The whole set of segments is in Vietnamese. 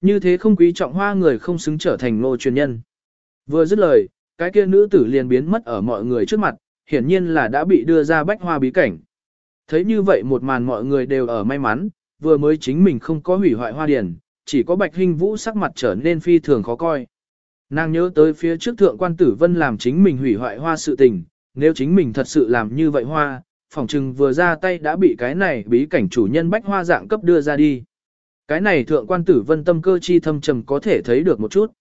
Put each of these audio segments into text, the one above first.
Như thế không quý trọng hoa người không xứng trở thành ngô truyền nhân. Vừa dứt lời, cái kia nữ tử liền biến mất ở mọi người trước mặt, hiển nhiên là đã bị đưa ra bách hoa bí cảnh. Thấy như vậy một màn mọi người đều ở may mắn, vừa mới chính mình không có hủy hoại hoa điển, chỉ có bạch hình vũ sắc mặt trở nên phi thường khó coi. Nàng nhớ tới phía trước thượng quan tử vân làm chính mình hủy hoại hoa sự tình, nếu chính mình thật sự làm như vậy hoa, phỏng chừng vừa ra tay đã bị cái này bí cảnh chủ nhân bách hoa dạng cấp đưa ra đi. Cái này thượng quan tử vân tâm cơ chi thâm trầm có thể thấy được một chút.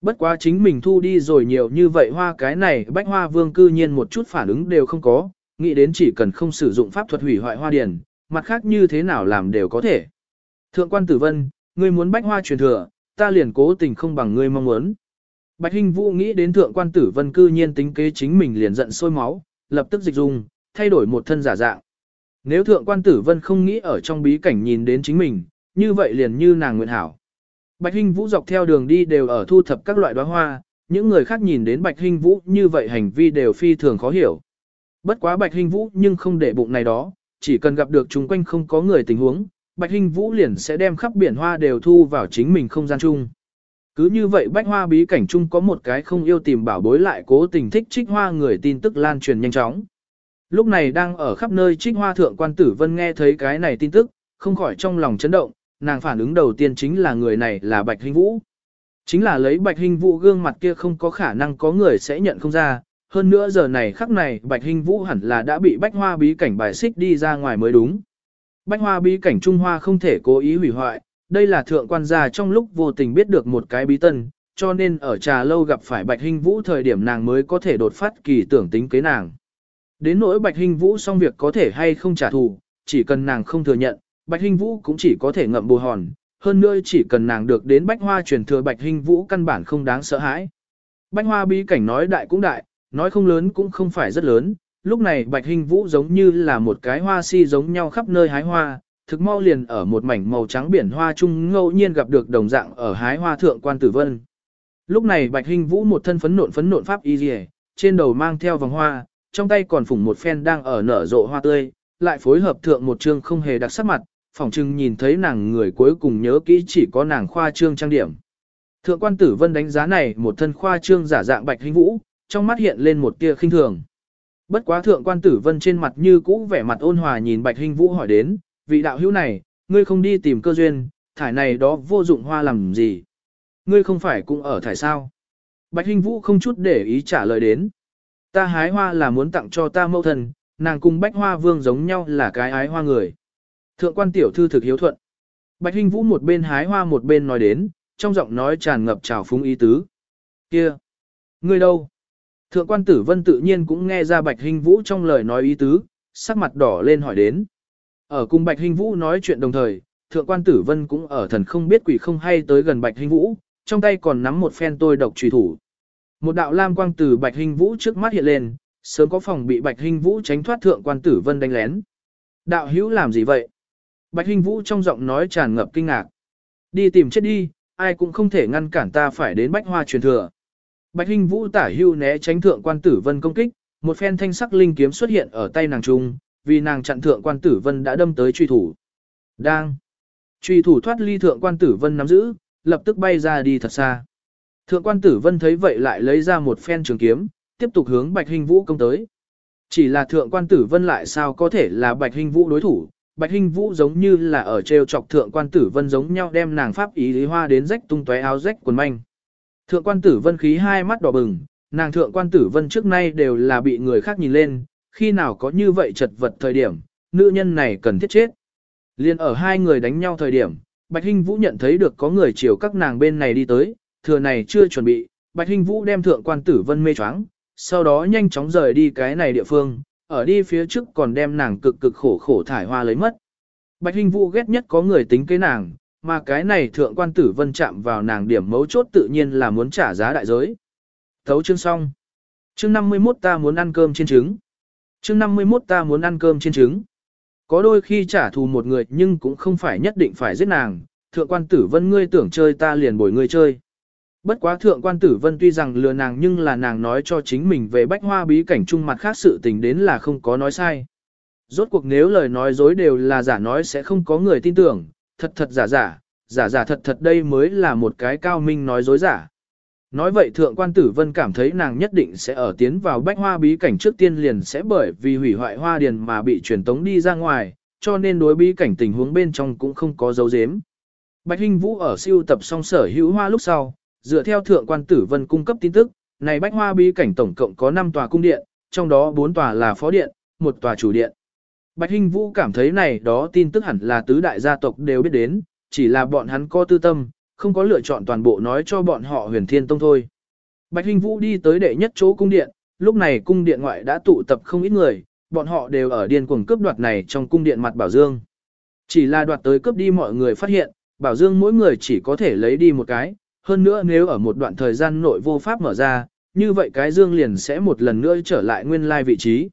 Bất quá chính mình thu đi rồi nhiều như vậy hoa cái này bách hoa vương cư nhiên một chút phản ứng đều không có, nghĩ đến chỉ cần không sử dụng pháp thuật hủy hoại hoa điển, mặt khác như thế nào làm đều có thể. Thượng quan tử vân, ngươi muốn bách hoa truyền thừa, ta liền cố tình không bằng ngươi mong muốn. Bạch Hinh Vũ nghĩ đến thượng quan tử vân cư nhiên tính kế chính mình liền giận sôi máu, lập tức dịch dung, thay đổi một thân giả dạng. Nếu thượng quan tử vân không nghĩ ở trong bí cảnh nhìn đến chính mình, như vậy liền như nàng nguyện hảo. Bạch Hinh Vũ dọc theo đường đi đều ở thu thập các loại đóa hoa, những người khác nhìn đến Bạch Hinh Vũ như vậy hành vi đều phi thường khó hiểu. Bất quá Bạch Hinh Vũ nhưng không để bụng này đó, chỉ cần gặp được chúng quanh không có người tình huống, Bạch Hinh Vũ liền sẽ đem khắp biển hoa đều thu vào chính mình không gian chung. Cứ như vậy bách hoa bí cảnh chung có một cái không yêu tìm bảo bối lại cố tình thích trích hoa người tin tức lan truyền nhanh chóng. Lúc này đang ở khắp nơi trích hoa thượng quan tử vân nghe thấy cái này tin tức, không khỏi trong lòng chấn động, nàng phản ứng đầu tiên chính là người này là Bạch Hinh Vũ. Chính là lấy Bạch Hinh Vũ gương mặt kia không có khả năng có người sẽ nhận không ra, hơn nữa giờ này khắc này Bạch Hinh Vũ hẳn là đã bị bách hoa bí cảnh bài xích đi ra ngoài mới đúng. Bách hoa bí cảnh Trung Hoa không thể cố ý hủy hoại, đây là thượng quan gia trong lúc vô tình biết được một cái bí tân, cho nên ở trà lâu gặp phải Bạch Hinh Vũ thời điểm nàng mới có thể đột phát kỳ tưởng tính kế nàng. Đến nỗi Bạch Hinh Vũ xong việc có thể hay không trả thù, chỉ cần nàng không thừa nhận, Bạch Hinh Vũ cũng chỉ có thể ngậm bù hòn, hơn nữa chỉ cần nàng được đến Bách Hoa truyền thừa Bạch Hinh Vũ căn bản không đáng sợ hãi. Bách Hoa bí cảnh nói đại cũng đại, nói không lớn cũng không phải rất lớn, lúc này Bạch Hinh Vũ giống như là một cái hoa si giống nhau khắp nơi hái hoa, thực mau liền ở một mảnh màu trắng biển hoa chung ngẫu nhiên gặp được đồng dạng ở hái hoa thượng quan tử vân. Lúc này Bạch Hinh Vũ một thân phấn nộn phấn nộn pháp y liề, trên đầu mang theo vòng hoa, trong tay còn phủng một phen đang ở nở rộ hoa tươi, lại phối hợp thượng một chương không hề đặc sắc mặt, phỏng chừng nhìn thấy nàng người cuối cùng nhớ kỹ chỉ có nàng khoa trương trang điểm. Thượng quan tử vân đánh giá này một thân khoa trương giả dạng Bạch Hinh Vũ, trong mắt hiện lên một tia khinh thường. Bất quá thượng quan tử vân trên mặt như cũ vẻ mặt ôn hòa nhìn Bạch Hinh Vũ hỏi đến, vị đạo hữu này, ngươi không đi tìm cơ duyên, thải này đó vô dụng hoa làm gì. Ngươi không phải cũng ở thải sao. Bạch Hinh Vũ không chút để ý trả lời đến. Ta hái hoa là muốn tặng cho ta mẫu thân, nàng cùng bách hoa vương giống nhau là cái ái hoa người. Thượng quan tiểu thư thực hiếu thuận. Bạch Hinh Vũ một bên hái hoa một bên nói đến, trong giọng nói tràn ngập trào phúng ý tứ. Kia! Ngươi đâu? Thượng quan tử vân tự nhiên cũng nghe ra Bạch Hinh Vũ trong lời nói ý tứ, sắc mặt đỏ lên hỏi đến. Ở cùng Bạch Hinh Vũ nói chuyện đồng thời, Thượng quan Tử Vân cũng ở thần không biết quỷ không hay tới gần Bạch Hinh Vũ, trong tay còn nắm một phen tôi độc truy thủ. Một đạo lam quang từ Bạch Hinh Vũ trước mắt hiện lên, sớm có phòng bị Bạch Hinh Vũ tránh thoát Thượng quan Tử Vân đánh lén. Đạo hữu làm gì vậy? Bạch Hinh Vũ trong giọng nói tràn ngập kinh ngạc. Đi tìm chết đi, ai cũng không thể ngăn cản ta phải đến Bách Hoa truyền thừa. Bạch Hinh Vũ tả hưu né tránh Thượng quan Tử Vân công kích, một phen thanh sắc linh kiếm xuất hiện ở tay nàng trung, vì nàng chặn thượng quan tử vân đã đâm tới truy thủ. Đang. Truy thủ thoát ly thượng quan tử vân nắm giữ, lập tức bay ra đi thật xa. Thượng quan tử vân thấy vậy lại lấy ra một phen trường kiếm, tiếp tục hướng bạch hình vũ công tới. Chỉ là thượng quan tử vân lại sao có thể là bạch hình vũ đối thủ, bạch Hinh vũ giống như là ở treo chọc thượng quan tử vân giống nhau đem nàng pháp ý lý hoa đến rách tung tóe áo rách quần manh. Thượng quan tử vân khí hai mắt đỏ bừng, nàng thượng quan tử vân trước nay đều là bị người khác nhìn lên, khi nào có như vậy chật vật thời điểm, nữ nhân này cần thiết chết. Liên ở hai người đánh nhau thời điểm, Bạch Hinh Vũ nhận thấy được có người chiều các nàng bên này đi tới, thừa này chưa chuẩn bị, Bạch Hinh Vũ đem thượng quan tử vân mê choáng, sau đó nhanh chóng rời đi cái này địa phương, ở đi phía trước còn đem nàng cực cực khổ khổ thải hoa lấy mất. Bạch Hinh Vũ ghét nhất có người tính kế nàng, mà cái này thượng quan tử vân chạm vào nàng điểm mấu chốt tự nhiên là muốn trả giá đại giới. Thấu chương xong. Chương 51 ta muốn ăn cơm trên trứng chương 51 ta muốn ăn cơm trên trứng. Có đôi khi trả thù một người nhưng cũng không phải nhất định phải giết nàng, thượng quan tử vân ngươi tưởng chơi ta liền bồi ngươi chơi. Bất quá thượng quan tử vân tuy rằng lừa nàng nhưng là nàng nói cho chính mình về bách hoa bí cảnh chung mặt khác sự tình đến là không có nói sai. Rốt cuộc nếu lời nói dối đều là giả nói sẽ không có người tin tưởng, thật thật giả giả, giả giả thật thật đây mới là một cái cao minh nói dối giả. Nói vậy thượng quan tử vân cảm thấy nàng nhất định sẽ ở tiến vào bách hoa bí cảnh trước tiên liền sẽ bởi vì hủy hoại hoa điền mà bị truyền tống đi ra ngoài, cho nên đối bí cảnh tình huống bên trong cũng không có dấu dếm. Bạch Hinh Vũ ở siêu tập xong sở hữu hoa lúc sau, dựa theo thượng quan tử vân cung cấp tin tức, này bách hoa bí cảnh tổng cộng có 5 tòa cung điện, trong đó 4 tòa là phó điện, một tòa chủ điện. Bạch Hinh Vũ cảm thấy này đó tin tức hẳn là tứ đại gia tộc đều biết đến, chỉ là bọn hắn có tư tâm, không có lựa chọn toàn bộ nói cho bọn họ huyền thiên tông thôi. Bạch Hinh Vũ đi tới đệ nhất chỗ cung điện, lúc này cung điện ngoại đã tụ tập không ít người, bọn họ đều ở điên cuồng cướp đoạt này trong cung điện mặt Bảo Dương. Chỉ là đoạt tới cướp đi mọi người phát hiện, Bảo Dương mỗi người chỉ có thể lấy đi một cái, hơn nữa nếu ở một đoạn thời gian nội vô pháp mở ra, như vậy cái Dương liền sẽ một lần nữa trở lại nguyên lai vị trí.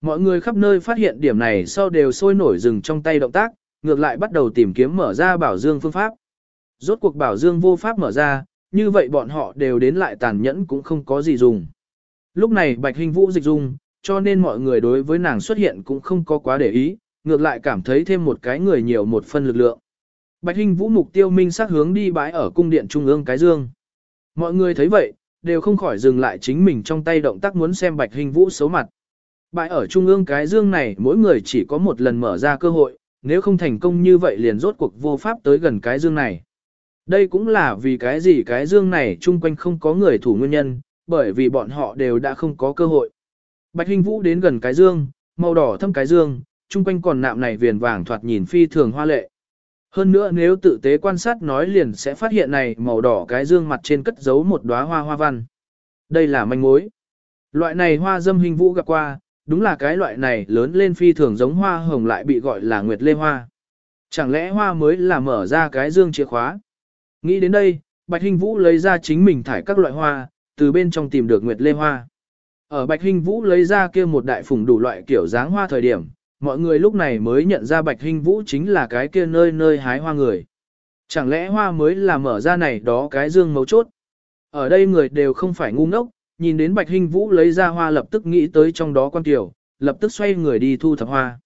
Mọi người khắp nơi phát hiện điểm này sau đều sôi nổi dừng trong tay động tác, ngược lại bắt đầu tìm kiếm mở ra Bảo Dương phương pháp. Rốt cuộc Bảo Dương vô pháp mở ra, như vậy bọn họ đều đến lại tàn nhẫn cũng không có gì dùng. Lúc này Bạch Hình Vũ dịch dung, cho nên mọi người đối với nàng xuất hiện cũng không có quá để ý, ngược lại cảm thấy thêm một cái người nhiều một phân lực lượng. Bạch Hinh Vũ mục tiêu minh xác hướng đi bãi ở cung điện trung ương cái dương. Mọi người thấy vậy, đều không khỏi dừng lại chính mình trong tay động tác muốn xem Bạch Hinh Vũ xấu mặt. Bãi ở trung ương cái dương này mỗi người chỉ có một lần mở ra cơ hội, nếu không thành công như vậy liền rốt cuộc vô pháp tới gần cái dương này. Đây cũng là vì cái gì cái dương này chung quanh không có người thủ nguyên nhân, bởi vì bọn họ đều đã không có cơ hội. Bạch Hinh Vũ đến gần cái dương, màu đỏ thâm cái dương, chung quanh còn nạm này viền vàng thoạt nhìn phi thường hoa lệ. Hơn nữa nếu tự tế quan sát nói liền sẽ phát hiện này màu đỏ cái dương mặt trên cất giấu một đóa hoa hoa văn. Đây là manh mối. Loại này hoa dâm hình vũ gặp qua, đúng là cái loại này lớn lên phi thường giống hoa hồng lại bị gọi là nguyệt lê hoa. Chẳng lẽ hoa mới là mở ra cái dương chìa khóa? Nghĩ đến đây, Bạch Hình Vũ lấy ra chính mình thải các loại hoa, từ bên trong tìm được nguyệt lê hoa. Ở Bạch Hình Vũ lấy ra kia một đại phùng đủ loại kiểu dáng hoa thời điểm, mọi người lúc này mới nhận ra Bạch Hinh Vũ chính là cái kia nơi nơi hái hoa người. Chẳng lẽ hoa mới là mở ra này đó cái dương mấu chốt. Ở đây người đều không phải ngu ngốc, nhìn đến Bạch Hinh Vũ lấy ra hoa lập tức nghĩ tới trong đó quan tiểu, lập tức xoay người đi thu thập hoa.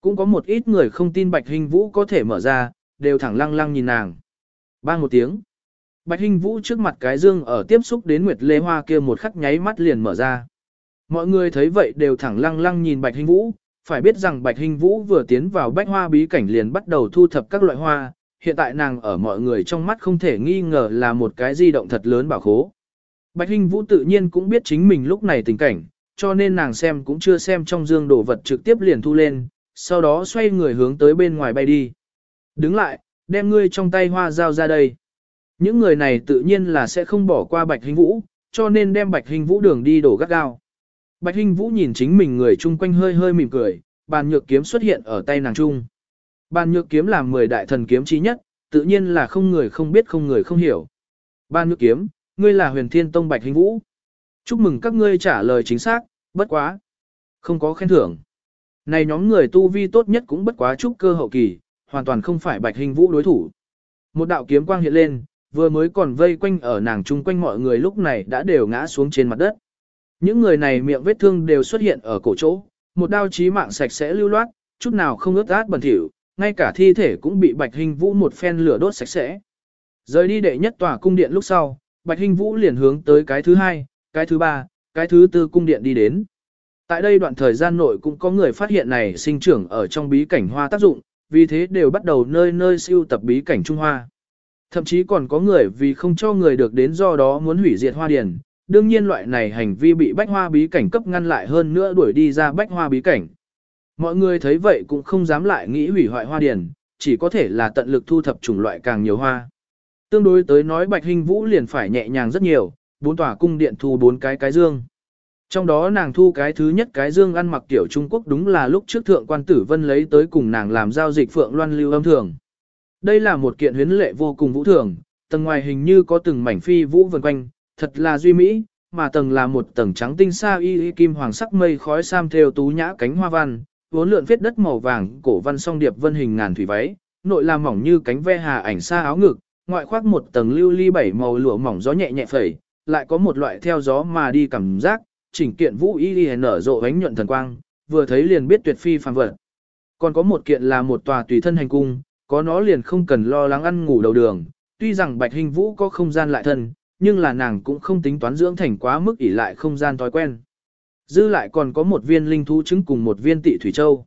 Cũng có một ít người không tin Bạch Hinh Vũ có thể mở ra, đều thẳng lăng lăng nhìn nàng. Bang một tiếng. Bạch Hinh Vũ trước mặt cái dương ở tiếp xúc đến Nguyệt Lê Hoa kia một khắc nháy mắt liền mở ra. Mọi người thấy vậy đều thẳng lăng lăng nhìn Bạch Hinh Vũ, phải biết rằng Bạch Hình Vũ vừa tiến vào bách hoa bí cảnh liền bắt đầu thu thập các loại hoa, hiện tại nàng ở mọi người trong mắt không thể nghi ngờ là một cái di động thật lớn bảo khố. Bạch Hình Vũ tự nhiên cũng biết chính mình lúc này tình cảnh, cho nên nàng xem cũng chưa xem trong dương đồ vật trực tiếp liền thu lên, sau đó xoay người hướng tới bên ngoài bay đi. Đứng lại, đem ngươi trong tay hoa giao ra đây. Những người này tự nhiên là sẽ không bỏ qua Bạch Hình Vũ, cho nên đem Bạch Hình Vũ đường đi đổ gắt gao. Bạch Hinh Vũ nhìn chính mình người chung quanh hơi hơi mỉm cười, bàn nhược kiếm xuất hiện ở tay nàng trung. Bàn nhược kiếm là 10 đại thần kiếm chí nhất, tự nhiên là không người không biết không người không hiểu. Bàn nhược kiếm, ngươi là huyền thiên tông Bạch Hinh Vũ. Chúc mừng các ngươi trả lời chính xác, bất quá. Không có khen thưởng. Này nhóm người tu vi tốt nhất cũng bất quá chúc cơ hậu kỳ, hoàn toàn không phải Bạch Hinh Vũ đối thủ. Một đạo kiếm quang hiện lên, vừa mới còn vây quanh ở nàng chung quanh mọi người lúc này đã đều ngã xuống trên mặt đất. Những người này miệng vết thương đều xuất hiện ở cổ chỗ, một đao chí mạng sạch sẽ lưu loát, chút nào không ướt át bẩn thỉu, ngay cả thi thể cũng bị Bạch Hình Vũ một phen lửa đốt sạch sẽ. Rời đi đệ nhất tòa cung điện lúc sau, Bạch Hình Vũ liền hướng tới cái thứ hai, cái thứ ba, cái thứ tư cung điện đi đến. Tại đây đoạn thời gian nội cũng có người phát hiện này sinh trưởng ở trong bí cảnh hoa tác dụng, vì thế đều bắt đầu nơi nơi siêu tập bí cảnh Trung Hoa. Thậm chí còn có người vì không cho người được đến do đó muốn hủy diệt hoa điển, đương nhiên loại này hành vi bị bách hoa bí cảnh cấp ngăn lại hơn nữa đuổi đi ra bách hoa bí cảnh. Mọi người thấy vậy cũng không dám lại nghĩ hủy hoại hoa điển, chỉ có thể là tận lực thu thập chủng loại càng nhiều hoa. Tương đối tới nói Bạch Hình Vũ liền phải nhẹ nhàng rất nhiều, bốn tòa cung điện thu bốn cái cái dương. Trong đó nàng thu cái thứ nhất cái dương ăn mặc tiểu Trung Quốc đúng là lúc trước thượng quan tử vân lấy tới cùng nàng làm giao dịch phượng loan lưu âm thường. Đây là một kiện huyến lệ vô cùng vũ thường, tầng ngoài hình như có từng mảnh phi vũ vần quanh, thật là duy mỹ, mà tầng là một tầng trắng tinh sa y, y kim hoàng sắc mây khói sam theo tú nhã cánh hoa văn, vốn lượn viết đất màu vàng, cổ văn song điệp vân hình ngàn thủy váy, nội làm mỏng như cánh ve hà ảnh sa áo ngực, ngoại khoác một tầng lưu ly bảy màu lụa mỏng gió nhẹ nhẹ phẩy, lại có một loại theo gió mà đi cảm giác, chỉnh kiện vũ y y nở rộ ánh nhuận thần quang, vừa thấy liền biết tuyệt phi phàm vật. Còn có một kiện là một tòa tùy thân hành cung, có nó liền không cần lo lắng ăn ngủ đầu đường. Tuy rằng Bạch Hình Vũ có không gian lại thân, nhưng là nàng cũng không tính toán dưỡng thành quá mức ỷ lại không gian thói quen. Dư lại còn có một viên linh thú trứng cùng một viên tị thủy châu.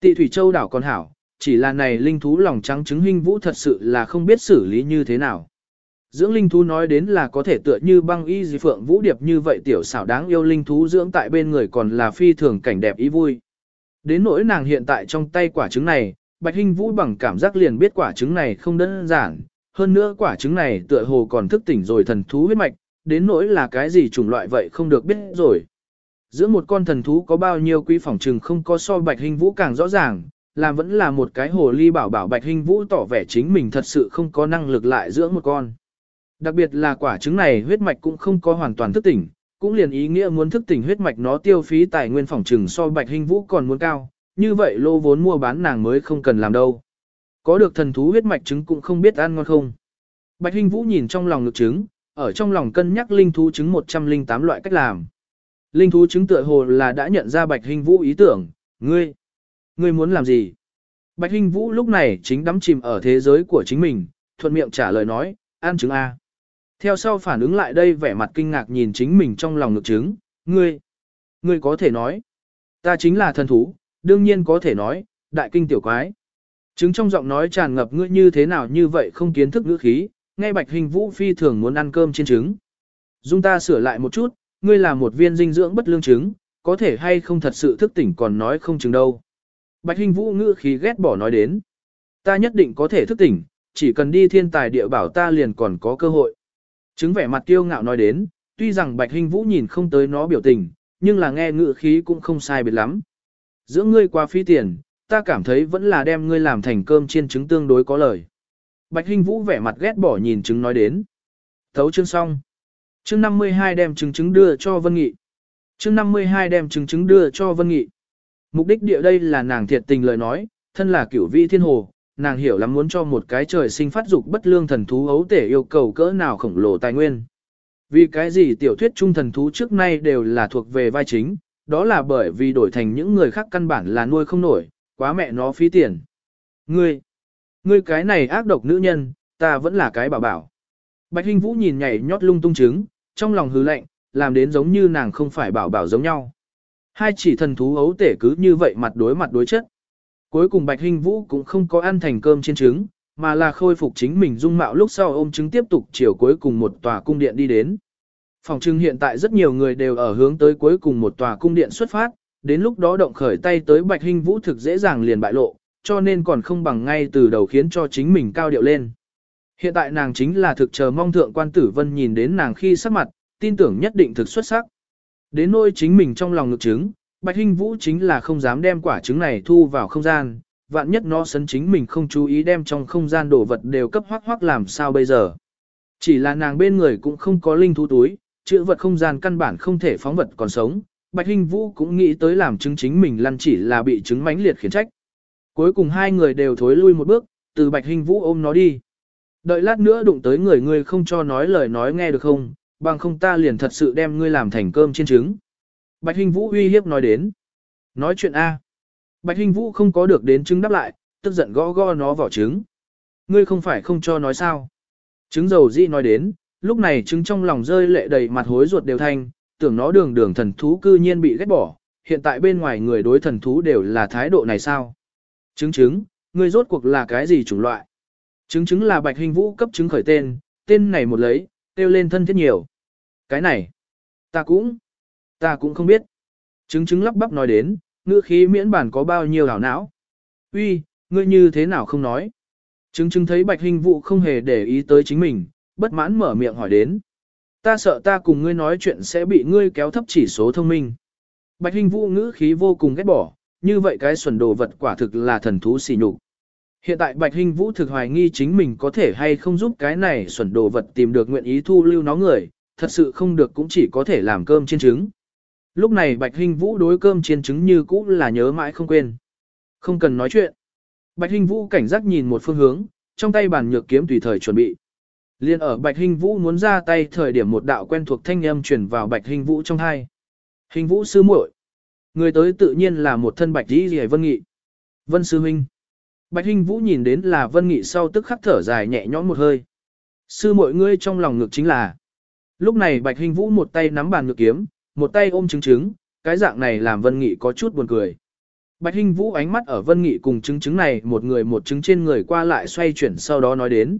Tị thủy châu đảo còn hảo, chỉ là này linh thú lòng trắng trứng hình vũ thật sự là không biết xử lý như thế nào. Dưỡng linh thú nói đến là có thể tựa như băng y dì phượng vũ điệp như vậy tiểu xảo đáng yêu linh thú dưỡng tại bên người còn là phi thường cảnh đẹp ý vui. Đến nỗi nàng hiện tại trong tay quả trứng này, Bạch Hinh Vũ bằng cảm giác liền biết quả trứng này không đơn giản, hơn nữa quả trứng này tựa hồ còn thức tỉnh rồi thần thú huyết mạch, đến nỗi là cái gì chủng loại vậy không được biết rồi. Giữa một con thần thú có bao nhiêu quý phỏng trừng không có so Bạch hình Vũ càng rõ ràng, làm vẫn là một cái hồ ly bảo bảo Bạch hình Vũ tỏ vẻ chính mình thật sự không có năng lực lại dưỡng một con. Đặc biệt là quả trứng này huyết mạch cũng không có hoàn toàn thức tỉnh, cũng liền ý nghĩa muốn thức tỉnh huyết mạch nó tiêu phí tài nguyên phỏng trừng so Bạch hình Vũ còn muốn cao, như vậy lô vốn mua bán nàng mới không cần làm đâu. Có được thần thú huyết mạch trứng cũng không biết ăn ngon không. Bạch Hinh Vũ nhìn trong lòng ngực trứng, ở trong lòng cân nhắc linh thú trứng 108 loại cách làm. Linh thú trứng tựa hồ là đã nhận ra Bạch Hinh Vũ ý tưởng, ngươi, ngươi muốn làm gì? Bạch Hinh Vũ lúc này chính đắm chìm ở thế giới của chính mình, thuận miệng trả lời nói, ăn trứng A. Theo sau phản ứng lại đây vẻ mặt kinh ngạc nhìn chính mình trong lòng ngực trứng, ngươi, ngươi có thể nói, ta chính là thần thú, đương nhiên có thể nói, đại kinh tiểu quái. Trứng trong giọng nói tràn ngập ngươi như thế nào như vậy không kiến thức ngữ khí, Ngay bạch hình vũ phi thường muốn ăn cơm trên trứng. Dung ta sửa lại một chút, ngươi là một viên dinh dưỡng bất lương trứng, có thể hay không thật sự thức tỉnh còn nói không chừng đâu. Bạch hình vũ ngữ khí ghét bỏ nói đến. Ta nhất định có thể thức tỉnh, chỉ cần đi thiên tài địa bảo ta liền còn có cơ hội. Trứng vẻ mặt kiêu ngạo nói đến, tuy rằng bạch hình vũ nhìn không tới nó biểu tình, nhưng là nghe ngữ khí cũng không sai biệt lắm. Giữa ngươi quá phi tiền, ta cảm thấy vẫn là đem ngươi làm thành cơm chiên trứng tương đối có lời. Bạch Hinh Vũ vẻ mặt ghét bỏ nhìn trứng nói đến. Thấu chương xong. Chương 52 đem trứng trứng đưa cho Vân Nghị. Chương 52 đem trứng trứng đưa cho Vân Nghị. Mục đích địa đây là nàng thiệt tình lời nói, thân là cửu vi thiên hồ, nàng hiểu lắm muốn cho một cái trời sinh phát dục bất lương thần thú ấu tể yêu cầu cỡ nào khổng lồ tài nguyên. Vì cái gì tiểu thuyết trung thần thú trước nay đều là thuộc về vai chính, đó là bởi vì đổi thành những người khác căn bản là nuôi không nổi, quá mẹ nó phí tiền. Ngươi, ngươi cái này ác độc nữ nhân, ta vẫn là cái bảo bảo. Bạch Hinh Vũ nhìn nhảy nhót lung tung trứng, trong lòng hứ lạnh, làm đến giống như nàng không phải bảo bảo giống nhau. Hai chỉ thần thú ấu tể cứ như vậy mặt đối mặt đối chất. Cuối cùng Bạch Hinh Vũ cũng không có ăn thành cơm trên trứng, mà là khôi phục chính mình dung mạo lúc sau ôm trứng tiếp tục chiều cuối cùng một tòa cung điện đi đến. Phòng trưng hiện tại rất nhiều người đều ở hướng tới cuối cùng một tòa cung điện xuất phát, đến lúc đó động khởi tay tới Bạch Hinh Vũ thực dễ dàng liền bại lộ, cho nên còn không bằng ngay từ đầu khiến cho chính mình cao điệu lên. Hiện tại nàng chính là thực chờ mong thượng quan tử vân nhìn đến nàng khi sắc mặt, tin tưởng nhất định thực xuất sắc. Đến nỗi chính mình trong lòng ngực trứng, Bạch Hinh Vũ chính là không dám đem quả trứng này thu vào không gian, vạn nhất nó sấn chính mình không chú ý đem trong không gian đồ vật đều cấp hoác hoác làm sao bây giờ. Chỉ là nàng bên người cũng không có linh thú túi, chữ vật không gian căn bản không thể phóng vật còn sống, Bạch Hinh Vũ cũng nghĩ tới làm chứng chính mình lăn chỉ là bị chứng mãnh liệt khiển trách. Cuối cùng hai người đều thối lui một bước, từ Bạch Hinh Vũ ôm nó đi. Đợi lát nữa đụng tới người ngươi không cho nói lời nói nghe được không, bằng không ta liền thật sự đem ngươi làm thành cơm trên trứng. Bạch Hinh Vũ uy hiếp nói đến. Nói chuyện A. Bạch Hinh Vũ không có được đến trứng đáp lại, tức giận gõ gõ nó vỏ trứng. Ngươi không phải không cho nói sao. Trứng dầu di nói đến, lúc này trứng trong lòng rơi lệ đầy mặt hối ruột đều thanh, tưởng nó đường đường thần thú cư nhiên bị ghét bỏ, hiện tại bên ngoài người đối thần thú đều là thái độ này sao? chứng chứng ngươi rốt cuộc là cái gì chủng loại? chứng chứng là bạch hình vũ cấp chứng khởi tên, tên này một lấy, tiêu lên thân thiết nhiều. Cái này, ta cũng, ta cũng không biết. chứng chứng lắp bắp nói đến, ngữ khí miễn bản có bao nhiêu hảo não. Uy, ngươi như thế nào không nói? chứng chứng thấy bạch hình vũ không hề để ý tới chính mình, bất mãn mở miệng hỏi đến. Ta sợ ta cùng ngươi nói chuyện sẽ bị ngươi kéo thấp chỉ số thông minh. Bạch Hinh Vũ ngữ khí vô cùng ghét bỏ, như vậy cái xuẩn đồ vật quả thực là thần thú xỉ nhục. Hiện tại Bạch Hinh Vũ thực hoài nghi chính mình có thể hay không giúp cái này xuẩn đồ vật tìm được nguyện ý thu lưu nó người, thật sự không được cũng chỉ có thể làm cơm chiên trứng. Lúc này Bạch Hinh Vũ đối cơm chiên trứng như cũ là nhớ mãi không quên. Không cần nói chuyện. Bạch Hinh Vũ cảnh giác nhìn một phương hướng, trong tay bàn nhược kiếm tùy thời chuẩn bị. Liên ở Bạch Hình Vũ muốn ra tay thời điểm một đạo quen thuộc thanh âm truyền vào Bạch Hình Vũ trong hai. Hình Vũ sư muội, người tới tự nhiên là một thân Bạch Tỷ Liễu Vân Nghị. Vân sư huynh. Bạch hình Vũ nhìn đến là Vân Nghị sau tức khắc thở dài nhẹ nhõm một hơi. Sư muội ngươi trong lòng ngực chính là. Lúc này Bạch hình Vũ một tay nắm bàn ngược kiếm, một tay ôm trứng trứng, cái dạng này làm Vân Nghị có chút buồn cười. Bạch Hinh Vũ ánh mắt ở Vân Nghị cùng trứng trứng này một người một trứng trên người qua lại xoay chuyển sau đó nói đến.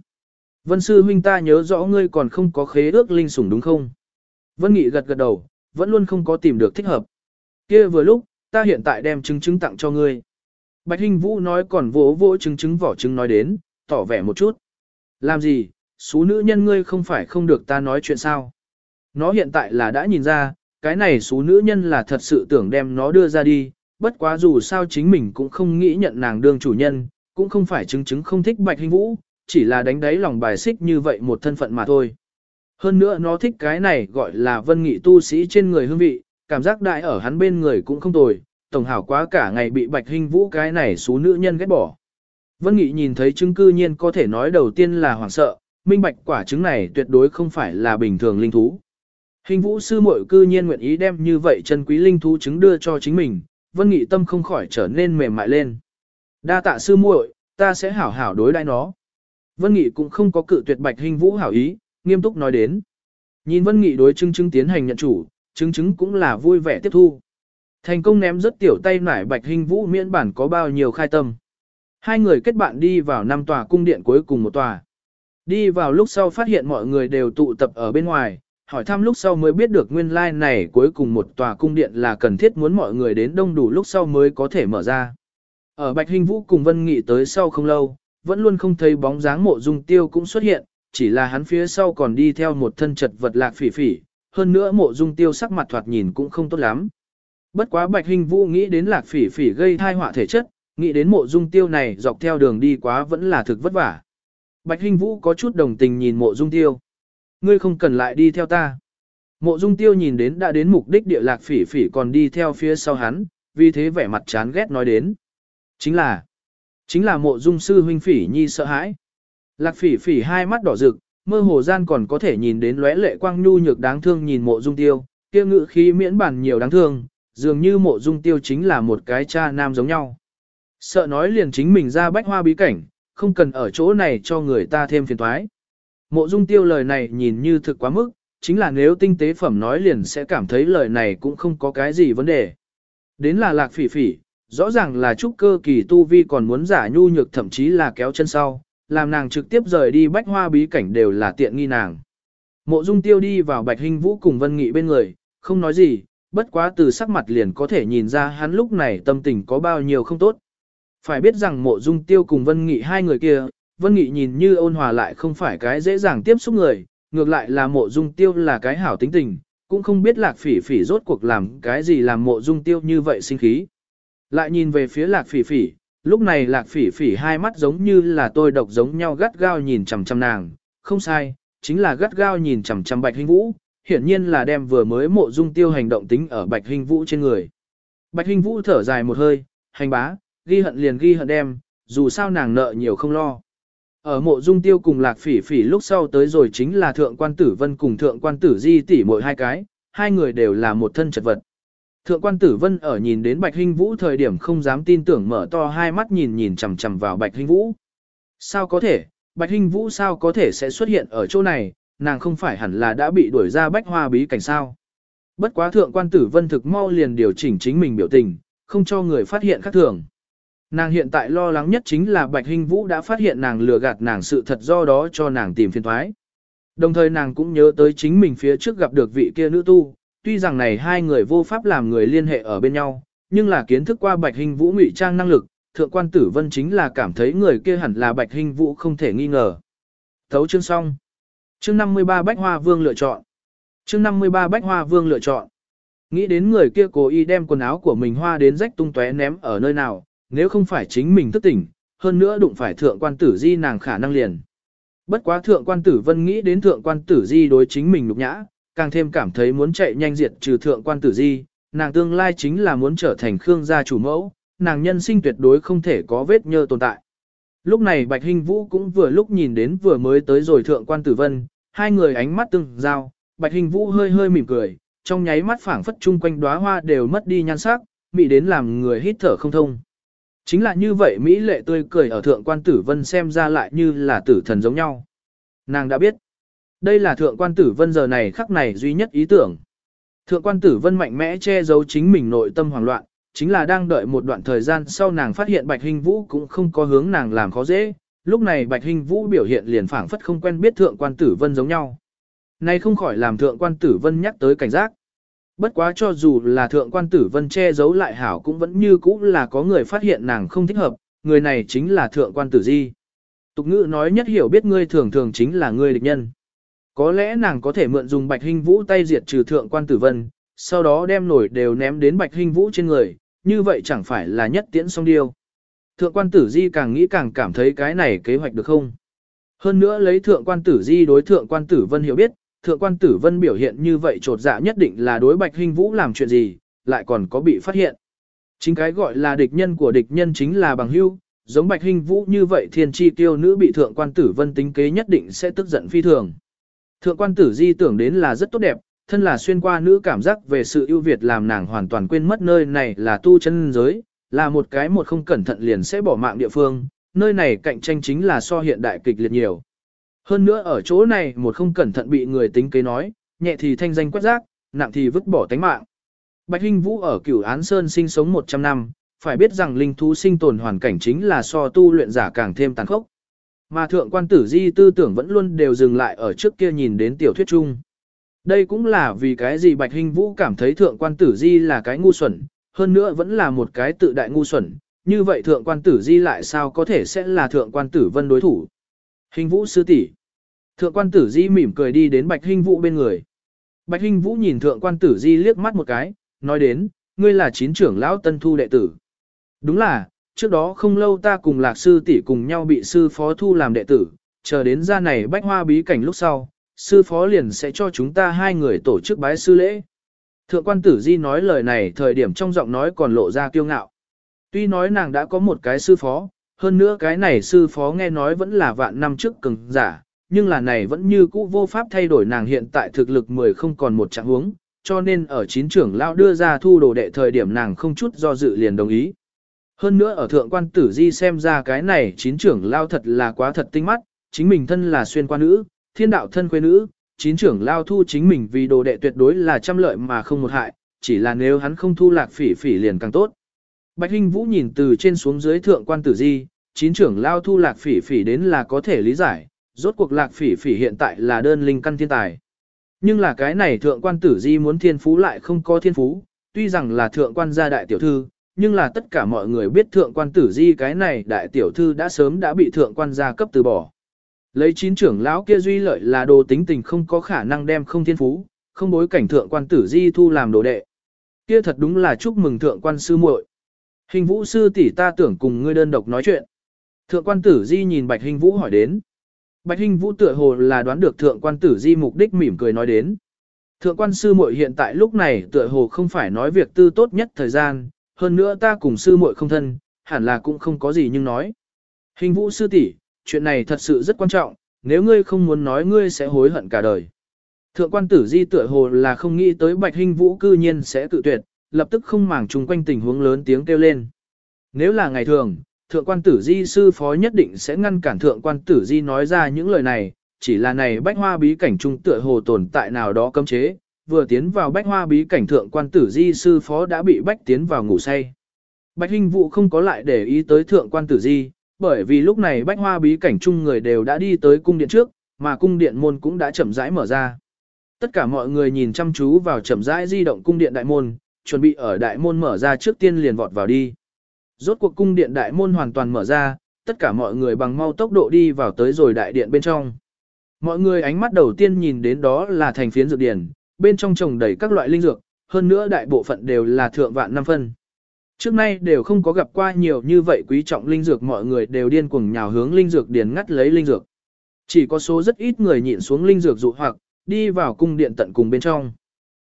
Vân sư huynh ta nhớ rõ ngươi còn không có khế ước linh sủng đúng không? Vân Nghị gật gật đầu, vẫn luôn không có tìm được thích hợp. kia vừa lúc, ta hiện tại đem trứng trứng tặng cho ngươi. Bạch Hinh Vũ nói còn vỗ vỗ trứng trứng vỏ trứng nói đến, tỏ vẻ một chút. Làm gì, số nữ nhân ngươi không phải không được ta nói chuyện sao? Nó hiện tại là đã nhìn ra, cái này số nữ nhân là thật sự tưởng đem nó đưa ra đi, bất quá dù sao chính mình cũng không nghĩ nhận nàng đương chủ nhân, cũng không phải chứng chứng không thích Bạch Hinh Vũ, chỉ là đánh đáy lòng bài xích như vậy một thân phận mà thôi. Hơn nữa nó thích cái này gọi là vân nghị tu sĩ trên người hương vị, cảm giác đại ở hắn bên người cũng không tồi, tổng hảo quá cả ngày bị Bạch hình Vũ cái này số nữ nhân ghét bỏ. Vân Nghị nhìn thấy chứng cư nhiên có thể nói đầu tiên là hoảng sợ, minh bạch quả trứng này tuyệt đối không phải là bình thường linh thú. Hình vũ sư muội cư nhiên nguyện ý đem như vậy chân quý linh thú chứng đưa cho chính mình, Vân Nghị tâm không khỏi trở nên mềm mại lên. Đa tạ sư muội, ta sẽ hảo hảo đối đãi nó. Vân Nghị cũng không có cự tuyệt Bạch Hình Vũ hảo ý, nghiêm túc nói đến. Nhìn Vân Nghị đối chứng chứng tiến hành nhận chủ, chứng chứng cũng là vui vẻ tiếp thu. Thành công ném rất tiểu tay nải Bạch Hình Vũ miễn bản có bao nhiêu khai tâm. Hai người kết bạn đi vào năm tòa cung điện cuối cùng một tòa. Đi vào lúc sau phát hiện mọi người đều tụ tập ở bên ngoài, hỏi thăm lúc sau mới biết được nguyên lai like này cuối cùng một tòa cung điện là cần thiết muốn mọi người đến đông đủ lúc sau mới có thể mở ra. Ở Bạch Hình Vũ cùng Vân Nghị tới sau không lâu, vẫn luôn không thấy bóng dáng mộ dung tiêu cũng xuất hiện, chỉ là hắn phía sau còn đi theo một thân chật vật lạc phỉ phỉ, hơn nữa mộ dung tiêu sắc mặt thoạt nhìn cũng không tốt lắm. Bất quá Bạch Hình Vũ nghĩ đến lạc phỉ phỉ gây thai họa thể chất, nghĩ đến mộ dung tiêu này dọc theo đường đi quá vẫn là thực vất vả. Bạch Hình Vũ có chút đồng tình nhìn mộ dung tiêu. Ngươi không cần lại đi theo ta. Mộ dung tiêu nhìn đến đã đến mục đích địa lạc phỉ phỉ còn đi theo phía sau hắn, vì thế vẻ mặt chán ghét nói đến. Chính là, chính là mộ dung sư huynh phỉ nhi sợ hãi. Lạc phỉ phỉ hai mắt đỏ rực, mơ hồ gian còn có thể nhìn đến lóe lệ quang nhu nhược đáng thương nhìn mộ dung tiêu, kia ngự khí miễn bản nhiều đáng thương, dường như mộ dung tiêu chính là một cái cha nam giống nhau. Sợ nói liền chính mình ra bách hoa bí cảnh, không cần ở chỗ này cho người ta thêm phiền toái. Mộ dung tiêu lời này nhìn như thực quá mức, chính là nếu tinh tế phẩm nói liền sẽ cảm thấy lời này cũng không có cái gì vấn đề. Đến là lạc phỉ phỉ, rõ ràng là trúc cơ kỳ tu vi còn muốn giả nhu nhược thậm chí là kéo chân sau, làm nàng trực tiếp rời đi bách hoa bí cảnh đều là tiện nghi nàng. Mộ dung tiêu đi vào bạch hình vũ cùng vân nghị bên người, không nói gì, bất quá từ sắc mặt liền có thể nhìn ra hắn lúc này tâm tình có bao nhiêu không tốt. Phải biết rằng mộ dung tiêu cùng vân nghị hai người kia, Vân Nghị nhìn như ôn hòa lại không phải cái dễ dàng tiếp xúc người, ngược lại là mộ dung tiêu là cái hảo tính tình, cũng không biết lạc phỉ phỉ rốt cuộc làm cái gì làm mộ dung tiêu như vậy sinh khí. Lại nhìn về phía lạc phỉ phỉ, lúc này lạc phỉ phỉ hai mắt giống như là tôi độc giống nhau gắt gao nhìn chằm chằm nàng, không sai, chính là gắt gao nhìn chằm chằm bạch hình vũ, hiển nhiên là đem vừa mới mộ dung tiêu hành động tính ở bạch hình vũ trên người. Bạch hình vũ thở dài một hơi, hành bá, ghi hận liền ghi hận đem, dù sao nàng nợ nhiều không lo. Ở mộ dung tiêu cùng lạc phỉ phỉ lúc sau tới rồi chính là thượng quan tử vân cùng thượng quan tử di tỷ mỗi hai cái, hai người đều là một thân chật vật. Thượng quan tử vân ở nhìn đến bạch Hinh vũ thời điểm không dám tin tưởng mở to hai mắt nhìn nhìn chằm chằm vào bạch Hinh vũ. Sao có thể, bạch Hinh vũ sao có thể sẽ xuất hiện ở chỗ này, nàng không phải hẳn là đã bị đuổi ra bách hoa bí cảnh sao. Bất quá thượng quan tử vân thực mau liền điều chỉnh chính mình biểu tình, không cho người phát hiện khác thường. Nàng hiện tại lo lắng nhất chính là Bạch Hinh Vũ đã phát hiện nàng lừa gạt nàng sự thật do đó cho nàng tìm phiền thoái. Đồng thời nàng cũng nhớ tới chính mình phía trước gặp được vị kia nữ tu, tuy rằng này hai người vô pháp làm người liên hệ ở bên nhau, nhưng là kiến thức qua Bạch hình Vũ ngụy trang năng lực, thượng quan tử vân chính là cảm thấy người kia hẳn là Bạch hình Vũ không thể nghi ngờ. Thấu chương xong. Chương 53 Bách Hoa Vương lựa chọn. Chương 53 Bách Hoa Vương lựa chọn. Nghĩ đến người kia cố ý đem quần áo của mình hoa đến rách tung tóe ném ở nơi nào, nếu không phải chính mình thức tỉnh, hơn nữa đụng phải thượng quan tử di nàng khả năng liền. Bất quá thượng quan tử vân nghĩ đến thượng quan tử di đối chính mình nhục nhã, càng thêm cảm thấy muốn chạy nhanh diệt trừ thượng quan tử di, nàng tương lai chính là muốn trở thành Khương gia chủ mẫu, nàng nhân sinh tuyệt đối không thể có vết nhơ tồn tại. Lúc này Bạch Hinh Vũ cũng vừa lúc nhìn đến vừa mới tới rồi thượng quan tử vân, hai người ánh mắt tương giao, Bạch Hinh Vũ hơi hơi mỉm cười, trong nháy mắt phảng phất chung quanh đóa hoa đều mất đi nhan sắc, mỹ đến làm người hít thở không thông. Chính là như vậy Mỹ lệ tươi cười ở thượng quan tử vân xem ra lại như là tử thần giống nhau. Nàng đã biết. Đây là thượng quan tử vân giờ này khắc này duy nhất ý tưởng. Thượng quan tử vân mạnh mẽ che giấu chính mình nội tâm hoảng loạn, chính là đang đợi một đoạn thời gian sau nàng phát hiện Bạch Hình Vũ cũng không có hướng nàng làm khó dễ, lúc này Bạch Hình Vũ biểu hiện liền phảng phất không quen biết thượng quan tử vân giống nhau. Này không khỏi làm thượng quan tử vân nhắc tới cảnh giác. Bất quá cho dù là thượng quan tử vân che giấu lại hảo cũng vẫn như cũ là có người phát hiện nàng không thích hợp, người này chính là thượng quan tử di. Tục ngữ nói nhất hiểu biết ngươi thường thường chính là ngươi địch nhân. Có lẽ nàng có thể mượn dùng bạch hình vũ tay diệt trừ thượng quan tử vân, sau đó đem nổi đều ném đến bạch hình vũ trên người, như vậy chẳng phải là nhất tiễn song điêu. Thượng quan tử di càng nghĩ càng cảm thấy cái này kế hoạch được không. Hơn nữa lấy thượng quan tử di đối thượng quan tử vân hiểu biết, thượng quan tử vân biểu hiện như vậy trột dạ nhất định là đối bạch hình vũ làm chuyện gì, lại còn có bị phát hiện. Chính cái gọi là địch nhân của địch nhân chính là bằng hưu, giống bạch hình vũ như vậy thiên chi tiêu nữ bị thượng quan tử vân tính kế nhất định sẽ tức giận phi thường. Thượng quan tử di tưởng đến là rất tốt đẹp, thân là xuyên qua nữ cảm giác về sự ưu việt làm nàng hoàn toàn quên mất nơi này là tu chân giới, là một cái một không cẩn thận liền sẽ bỏ mạng địa phương, nơi này cạnh tranh chính là so hiện đại kịch liệt nhiều. Hơn nữa ở chỗ này một không cẩn thận bị người tính kế nói, nhẹ thì thanh danh quét rác, nặng thì vứt bỏ tánh mạng. Bạch Hinh Vũ ở cửu án sơn sinh sống 100 năm, phải biết rằng linh thú sinh tồn hoàn cảnh chính là so tu luyện giả càng thêm tàn khốc. Mà thượng quan tử di tư tưởng vẫn luôn đều dừng lại ở trước kia nhìn đến tiểu thuyết chung. Đây cũng là vì cái gì Bạch hình Vũ cảm thấy thượng quan tử di là cái ngu xuẩn, hơn nữa vẫn là một cái tự đại ngu xuẩn, như vậy thượng quan tử di lại sao có thể sẽ là thượng quan tử vân đối thủ. Hình Vũ sư tỷ Thượng quan tử di mỉm cười đi đến Bạch hình Vũ bên người. Bạch hình Vũ nhìn thượng quan tử di liếc mắt một cái, nói đến, ngươi là chín trưởng lão tân thu đệ tử. Đúng là, trước đó không lâu ta cùng lạc sư tỷ cùng nhau bị sư phó thu làm đệ tử, chờ đến ra này bách hoa bí cảnh lúc sau, sư phó liền sẽ cho chúng ta hai người tổ chức bái sư lễ. Thượng quan tử di nói lời này thời điểm trong giọng nói còn lộ ra kiêu ngạo. Tuy nói nàng đã có một cái sư phó, hơn nữa cái này sư phó nghe nói vẫn là vạn năm trước cường giả, nhưng là này vẫn như cũ vô pháp thay đổi nàng hiện tại thực lực mười không còn một trạng huống, cho nên ở chín trưởng lão đưa ra thu đồ đệ thời điểm nàng không chút do dự liền đồng ý. Hơn nữa ở thượng quan tử di xem ra cái này chín trưởng lao thật là quá thật tinh mắt, chính mình thân là xuyên quan nữ, thiên đạo thân quê nữ, chín trưởng lao thu chính mình vì đồ đệ tuyệt đối là trăm lợi mà không một hại, chỉ là nếu hắn không thu lạc phỉ phỉ liền càng tốt. Bạch Hinh Vũ nhìn từ trên xuống dưới thượng quan tử di, chín trưởng lao thu lạc phỉ phỉ đến là có thể lý giải, rốt cuộc lạc phỉ phỉ hiện tại là đơn linh căn thiên tài. Nhưng là cái này thượng quan tử di muốn thiên phú lại không có thiên phú, tuy rằng là thượng quan gia đại tiểu thư, nhưng là tất cả mọi người biết thượng quan tử di cái này đại tiểu thư đã sớm đã bị thượng quan gia cấp từ bỏ. Lấy chín trưởng lão kia duy lợi là đồ tính tình không có khả năng đem không thiên phú, không bối cảnh thượng quan tử di thu làm đồ đệ. Kia thật đúng là chúc mừng thượng quan sư muội. Hình vũ sư tỷ ta tưởng cùng ngươi đơn độc nói chuyện. Thượng quan tử di nhìn bạch hình vũ hỏi đến. Bạch hình vũ tựa hồ là đoán được thượng quan tử di mục đích mỉm cười nói đến. Thượng quan sư muội hiện tại lúc này tựa hồ không phải nói việc tư tốt nhất thời gian, hơn nữa ta cùng sư muội không thân, hẳn là cũng không có gì nhưng nói. Hình vũ sư tỷ, chuyện này thật sự rất quan trọng, nếu ngươi không muốn nói ngươi sẽ hối hận cả đời. Thượng quan tử di tựa hồ là không nghĩ tới bạch hình vũ cư nhiên sẽ tự tuyệt, lập tức không màng chung quanh tình huống lớn tiếng kêu lên. Nếu là ngày thường, thượng quan tử di sư phó nhất định sẽ ngăn cản thượng quan tử di nói ra những lời này, chỉ là này bách hoa bí cảnh trung tựa hồ tồn tại nào đó cấm chế, vừa tiến vào bách hoa bí cảnh thượng quan tử di sư phó đã bị bách tiến vào ngủ say. bách Hinh Vũ không có lại để ý tới thượng quan tử di, bởi vì lúc này bách hoa bí cảnh chung người đều đã đi tới cung điện trước, mà cung điện môn cũng đã chậm rãi mở ra. Tất cả mọi người nhìn chăm chú vào chậm rãi di động cung điện đại môn, chuẩn bị ở đại môn mở ra trước tiên liền vọt vào đi. Rốt cuộc cung điện đại môn hoàn toàn mở ra, tất cả mọi người bằng mau tốc độ đi vào tới rồi đại điện bên trong. Mọi người ánh mắt đầu tiên nhìn đến đó là thành phiến dược điển, bên trong trồng đầy các loại linh dược, hơn nữa đại bộ phận đều là thượng vạn năm phân. Trước nay đều không có gặp qua nhiều như vậy quý trọng linh dược mọi người đều điên cuồng nhào hướng linh dược điền ngắt lấy linh dược. Chỉ có số rất ít người nhịn xuống linh dược dụ hoặc, đi vào cung điện tận cùng bên trong.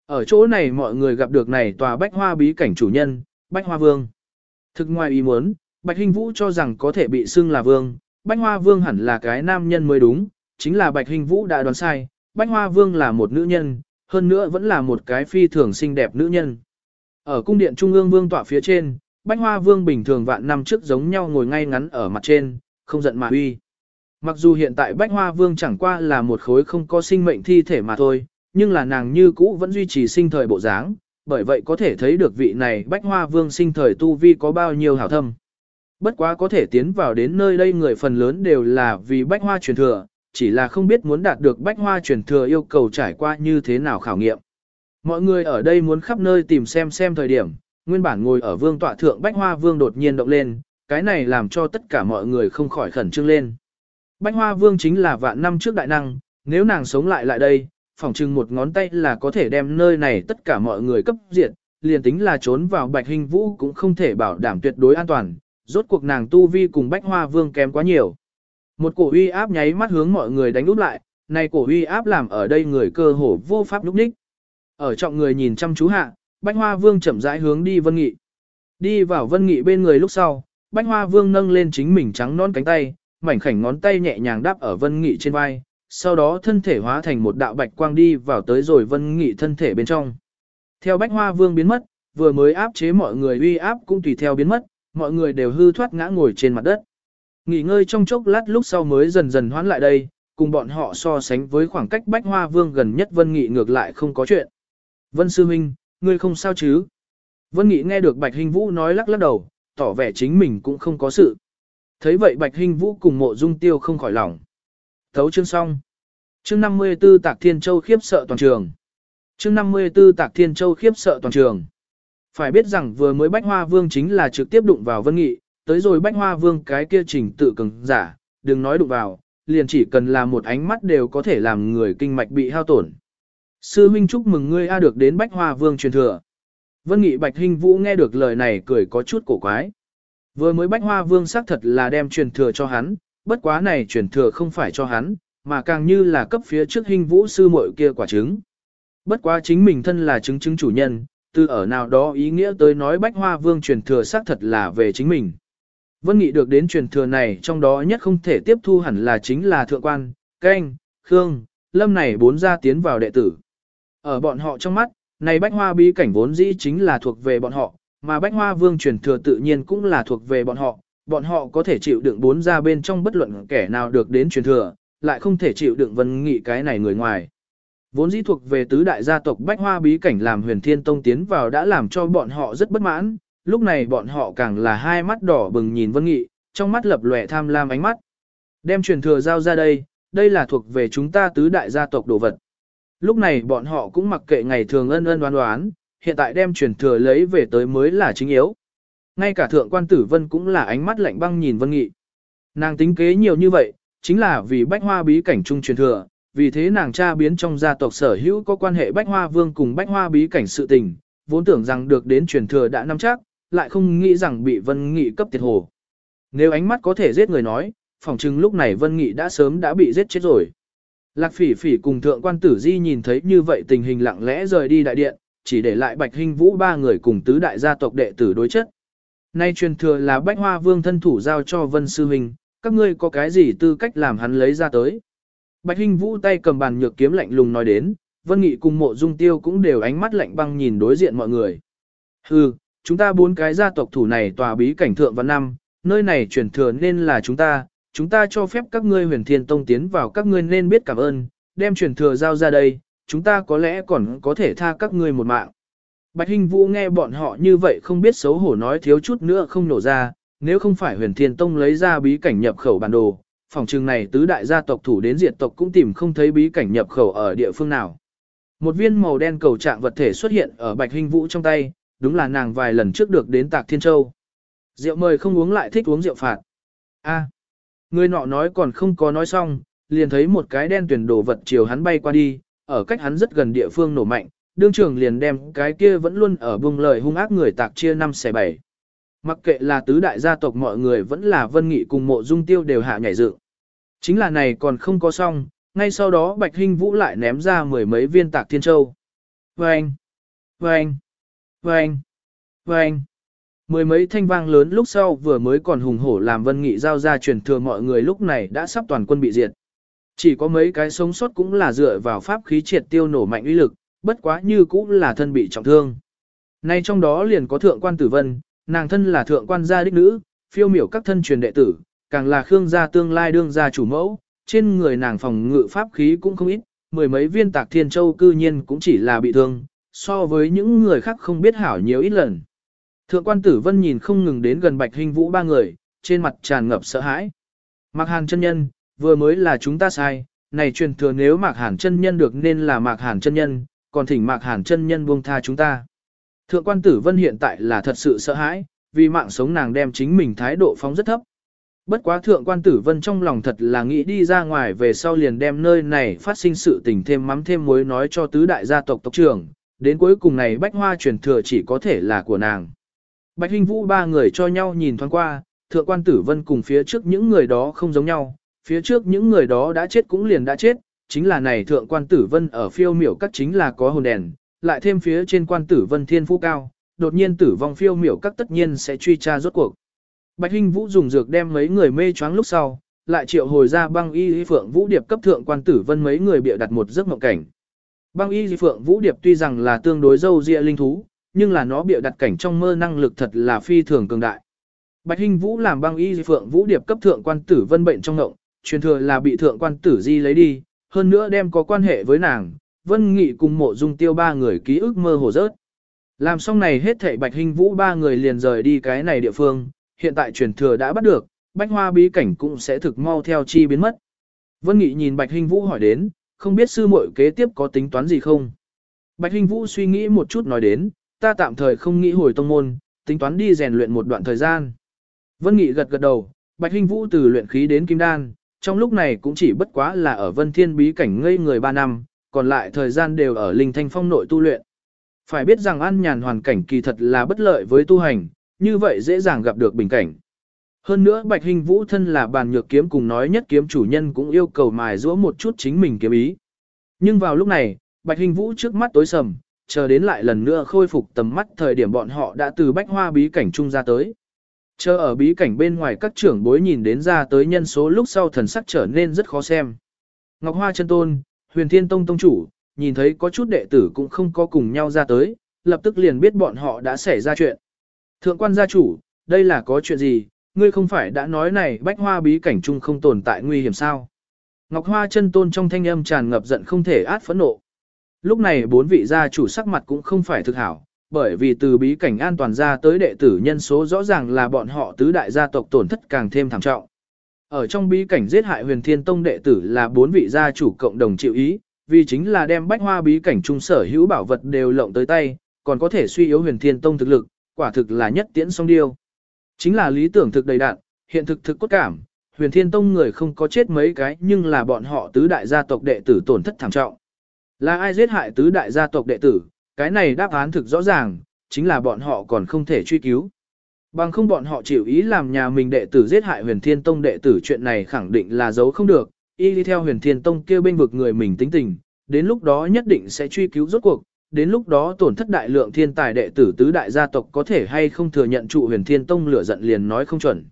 Ở chỗ này mọi người gặp được này tòa bách hoa bí cảnh chủ nhân, bách hoa vương. Thực ngoài ý muốn, Bạch hình Vũ cho rằng có thể bị xưng là vương, bách hoa vương hẳn là cái nam nhân mới đúng, chính là Bạch hình Vũ đã đoán sai, bách hoa vương là một nữ nhân, hơn nữa vẫn là một cái phi thường xinh đẹp nữ nhân. Ở cung điện trung ương vương tọa phía trên, Bách Hoa Vương bình thường vạn năm trước giống nhau ngồi ngay ngắn ở mặt trên, không giận mà uy. Mặc dù hiện tại Bách Hoa Vương chẳng qua là một khối không có sinh mệnh thi thể mà thôi, nhưng là nàng như cũ vẫn duy trì sinh thời bộ dáng, bởi vậy có thể thấy được vị này Bách Hoa Vương sinh thời tu vi có bao nhiêu hảo thâm. Bất quá có thể tiến vào đến nơi đây người phần lớn đều là vì Bách Hoa truyền thừa, chỉ là không biết muốn đạt được Bách Hoa truyền thừa yêu cầu trải qua như thế nào khảo nghiệm. Mọi người ở đây muốn khắp nơi tìm xem xem thời điểm, nguyên bản ngồi ở vương tọa thượng Bách Hoa Vương đột nhiên động lên, cái này làm cho tất cả mọi người không khỏi khẩn trương lên. Bách Hoa Vương chính là vạn năm trước đại năng, nếu nàng sống lại lại đây, phỏng chừng một ngón tay là có thể đem nơi này tất cả mọi người cấp diệt, liền tính là trốn vào Bạch Hình Vũ cũng không thể bảo đảm tuyệt đối an toàn, rốt cuộc nàng tu vi cùng Bách Hoa Vương kém quá nhiều. Một cổ uy áp nháy mắt hướng mọi người đánh úp lại, này cổ uy áp làm ở đây người cơ hồ vô pháp lúc ních. Ở trọng người nhìn chăm chú hạ, Bánh Hoa Vương chậm rãi hướng đi Vân Nghị. Đi vào Vân Nghị bên người lúc sau, Bánh Hoa Vương nâng lên chính mình trắng non cánh tay, mảnh khảnh ngón tay nhẹ nhàng đáp ở Vân Nghị trên vai, sau đó thân thể hóa thành một đạo bạch quang đi vào tới rồi Vân Nghị thân thể bên trong. Theo Bách Hoa Vương biến mất, vừa mới áp chế mọi người uy áp cũng tùy theo biến mất, mọi người đều hư thoát ngã ngồi trên mặt đất. Nghỉ ngơi trong chốc lát lúc sau mới dần dần hoán lại đây, cùng bọn họ so sánh với khoảng cách Bách Hoa Vương gần nhất Vân Nghị ngược lại không có chuyện. Vân Sư Minh, ngươi không sao chứ? Vân Nghị nghe được Bạch Hình Vũ nói lắc lắc đầu, tỏ vẻ chính mình cũng không có sự. Thấy vậy Bạch Hình Vũ cùng mộ dung tiêu không khỏi lòng. Thấu chương xong. Chương 54 Tạc Thiên Châu khiếp sợ toàn trường. Chương 54 Tạc Thiên Châu khiếp sợ toàn trường. Phải biết rằng vừa mới Bách Hoa Vương chính là trực tiếp đụng vào Vân Nghị, tới rồi Bách Hoa Vương cái kia trình tự cường giả, đừng nói đụng vào, liền chỉ cần là một ánh mắt đều có thể làm người kinh mạch bị hao tổn. Sư huynh chúc mừng ngươi a được đến Bách Hoa Vương truyền thừa. Vân Nghị Bạch Hinh Vũ nghe được lời này cười có chút cổ quái. Vừa mới Bách Hoa Vương xác thật là đem truyền thừa cho hắn, bất quá này truyền thừa không phải cho hắn, mà càng như là cấp phía trước Hinh Vũ sư muội kia quả trứng. Bất quá chính mình thân là chứng chứng chủ nhân, từ ở nào đó ý nghĩa tới nói Bách Hoa Vương truyền thừa xác thật là về chính mình. Vân Nghị được đến truyền thừa này trong đó nhất không thể tiếp thu hẳn là chính là thượng quan, canh, khương, lâm này bốn gia tiến vào đệ tử. Ở bọn họ trong mắt, này bách hoa bí cảnh vốn dĩ chính là thuộc về bọn họ, mà bách hoa vương truyền thừa tự nhiên cũng là thuộc về bọn họ, bọn họ có thể chịu đựng bốn gia bên trong bất luận kẻ nào được đến truyền thừa, lại không thể chịu đựng vân nghị cái này người ngoài. Vốn dĩ thuộc về tứ đại gia tộc bách hoa bí cảnh làm huyền thiên tông tiến vào đã làm cho bọn họ rất bất mãn, lúc này bọn họ càng là hai mắt đỏ bừng nhìn vân nghị, trong mắt lập lòe tham lam ánh mắt. Đem truyền thừa giao ra đây, đây là thuộc về chúng ta tứ đại gia tộc đồ vật. Lúc này bọn họ cũng mặc kệ ngày thường ân ân đoán đoán, hiện tại đem truyền thừa lấy về tới mới là chính yếu. Ngay cả thượng quan tử vân cũng là ánh mắt lạnh băng nhìn vân nghị. Nàng tính kế nhiều như vậy, chính là vì bách hoa bí cảnh trung truyền thừa, vì thế nàng cha biến trong gia tộc sở hữu có quan hệ bách hoa vương cùng bách hoa bí cảnh sự tình, vốn tưởng rằng được đến truyền thừa đã nắm chắc, lại không nghĩ rằng bị vân nghị cấp tiệt hồ. Nếu ánh mắt có thể giết người nói, phỏng chừng lúc này vân nghị đã sớm đã bị giết chết rồi. Lạc phỉ phỉ cùng thượng quan tử di nhìn thấy như vậy tình hình lặng lẽ rời đi đại điện, chỉ để lại bạch hình vũ ba người cùng tứ đại gia tộc đệ tử đối chất. Nay truyền thừa là bách hoa vương thân thủ giao cho vân sư Hình, các ngươi có cái gì tư cách làm hắn lấy ra tới. Bạch hình vũ tay cầm bàn nhược kiếm lạnh lùng nói đến, vân nghị cùng mộ dung tiêu cũng đều ánh mắt lạnh băng nhìn đối diện mọi người. Hừ, chúng ta bốn cái gia tộc thủ này tòa bí cảnh thượng văn năm, nơi này truyền thừa nên là chúng ta, chúng ta cho phép các ngươi huyền thiên tông tiến vào các ngươi nên biết cảm ơn, đem truyền thừa giao ra đây, chúng ta có lẽ còn có thể tha các ngươi một mạng. Bạch Hinh Vũ nghe bọn họ như vậy không biết xấu hổ nói thiếu chút nữa không nổ ra, nếu không phải huyền thiên tông lấy ra bí cảnh nhập khẩu bản đồ, phòng trường này tứ đại gia tộc thủ đến diệt tộc cũng tìm không thấy bí cảnh nhập khẩu ở địa phương nào. Một viên màu đen cầu trạng vật thể xuất hiện ở Bạch Hinh Vũ trong tay, đúng là nàng vài lần trước được đến Tạc Thiên Châu. Rượu mời không uống lại thích uống rượu phạt. A. Người nọ nói còn không có nói xong, liền thấy một cái đen tuyển đồ vật chiều hắn bay qua đi, ở cách hắn rất gần địa phương nổ mạnh, đương trường liền đem cái kia vẫn luôn ở bùng lời hung ác người tạc chia năm xẻ bảy. Mặc kệ là tứ đại gia tộc mọi người vẫn là vân nghị cùng mộ dung tiêu đều hạ nhảy dựng. Chính là này còn không có xong, ngay sau đó Bạch Hinh Vũ lại ném ra mười mấy viên tạc thiên châu. Vâng! Vâng! Vâng! Vâng! Mười mấy thanh vang lớn lúc sau vừa mới còn hùng hổ làm vân nghị giao ra truyền thừa mọi người lúc này đã sắp toàn quân bị diệt. Chỉ có mấy cái sống sót cũng là dựa vào pháp khí triệt tiêu nổ mạnh uy lực, bất quá như cũng là thân bị trọng thương. Nay trong đó liền có thượng quan tử vân, nàng thân là thượng quan gia đích nữ, phiêu miểu các thân truyền đệ tử, càng là Khương gia tương lai đương gia chủ mẫu, trên người nàng phòng ngự pháp khí cũng không ít, mười mấy viên tạc thiên châu cư nhiên cũng chỉ là bị thương, so với những người khác không biết hảo nhiều ít lần. Thượng quan tử vân nhìn không ngừng đến gần bạch hình vũ ba người, trên mặt tràn ngập sợ hãi. Mạc Hàn chân nhân, vừa mới là chúng ta sai, này truyền thừa nếu Mạc Hàn chân nhân được nên là Mạc Hàn chân nhân, còn thỉnh Mạc Hàn chân nhân buông tha chúng ta. Thượng quan tử vân hiện tại là thật sự sợ hãi, vì mạng sống nàng đem chính mình thái độ phóng rất thấp. Bất quá thượng quan tử vân trong lòng thật là nghĩ đi ra ngoài về sau liền đem nơi này phát sinh sự tình thêm mắm thêm muối nói cho tứ đại gia tộc tộc trưởng, đến cuối cùng này bách hoa truyền thừa chỉ có thể là của nàng. Bạch Hinh Vũ ba người cho nhau nhìn thoáng qua, thượng quan tử vân cùng phía trước những người đó không giống nhau, phía trước những người đó đã chết cũng liền đã chết, chính là này thượng quan tử vân ở phiêu miểu các chính là có hồn đèn, lại thêm phía trên quan tử vân thiên phú cao, đột nhiên tử vong phiêu miểu các tất nhiên sẽ truy tra rốt cuộc. Bạch Hinh Vũ dùng dược đem mấy người mê choáng lúc sau, lại triệu hồi ra băng y phượng vũ điệp cấp thượng quan tử vân mấy người bịa đặt một giấc mộng cảnh. Băng y phượng vũ điệp tuy rằng là tương đối dâu dịa linh thú, nhưng là nó bịa đặt cảnh trong mơ năng lực thật là phi thường cường đại. Bạch Hinh Vũ làm băng y phượng vũ điệp cấp thượng quan tử vân bệnh trong ngộng, truyền thừa là bị thượng quan tử di lấy đi, hơn nữa đem có quan hệ với nàng, vân nghị cùng mộ dung tiêu ba người ký ức mơ hồ rớt. Làm xong này hết thảy Bạch Hinh Vũ ba người liền rời đi cái này địa phương, hiện tại truyền thừa đã bắt được, bách hoa bí cảnh cũng sẽ thực mau theo chi biến mất. Vân Nghị nhìn Bạch Hinh Vũ hỏi đến, không biết sư muội kế tiếp có tính toán gì không? Bạch Hinh Vũ suy nghĩ một chút nói đến, ta tạm thời không nghĩ hồi tông môn, tính toán đi rèn luyện một đoạn thời gian. Vân Nghị gật gật đầu, Bạch Hinh Vũ từ luyện khí đến kim đan, trong lúc này cũng chỉ bất quá là ở Vân Thiên bí cảnh ngây người 3 năm, còn lại thời gian đều ở Linh Thanh Phong nội tu luyện. Phải biết rằng an nhàn hoàn cảnh kỳ thật là bất lợi với tu hành, như vậy dễ dàng gặp được bình cảnh. Hơn nữa Bạch Hình Vũ thân là bàn nhược kiếm cùng nói nhất kiếm chủ nhân cũng yêu cầu mài giũa một chút chính mình kiếm ý. Nhưng vào lúc này, Bạch Hình Vũ trước mắt tối sầm, chờ đến lại lần nữa khôi phục tầm mắt thời điểm bọn họ đã từ bách hoa bí cảnh trung ra tới. Chờ ở bí cảnh bên ngoài các trưởng bối nhìn đến ra tới nhân số lúc sau thần sắc trở nên rất khó xem. Ngọc Hoa chân tôn, huyền thiên tông tông chủ, nhìn thấy có chút đệ tử cũng không có cùng nhau ra tới, lập tức liền biết bọn họ đã xảy ra chuyện. Thượng quan gia chủ, đây là có chuyện gì, ngươi không phải đã nói này bách hoa bí cảnh chung không tồn tại nguy hiểm sao? Ngọc Hoa chân tôn trong thanh âm tràn ngập giận không thể át phẫn nộ. Lúc này bốn vị gia chủ sắc mặt cũng không phải thực hảo, bởi vì từ bí cảnh an toàn ra tới đệ tử nhân số rõ ràng là bọn họ tứ đại gia tộc tổn thất càng thêm thảm trọng. Ở trong bí cảnh giết hại huyền thiên tông đệ tử là bốn vị gia chủ cộng đồng chịu ý, vì chính là đem bách hoa bí cảnh trung sở hữu bảo vật đều lộng tới tay, còn có thể suy yếu huyền thiên tông thực lực, quả thực là nhất tiễn song điêu. Chính là lý tưởng thực đầy đạn, hiện thực thực cốt cảm, huyền thiên tông người không có chết mấy cái nhưng là bọn họ tứ đại gia tộc đệ tử tổn thất thảm trọng. Là ai giết hại tứ đại gia tộc đệ tử, cái này đáp án thực rõ ràng, chính là bọn họ còn không thể truy cứu. Bằng không bọn họ chịu ý làm nhà mình đệ tử giết hại huyền thiên tông đệ tử chuyện này khẳng định là giấu không được, y đi theo huyền thiên tông kia bên vực người mình tính tình, đến lúc đó nhất định sẽ truy cứu rốt cuộc, đến lúc đó tổn thất đại lượng thiên tài đệ tử tứ đại gia tộc có thể hay không thừa nhận trụ huyền thiên tông lửa giận liền nói không chuẩn.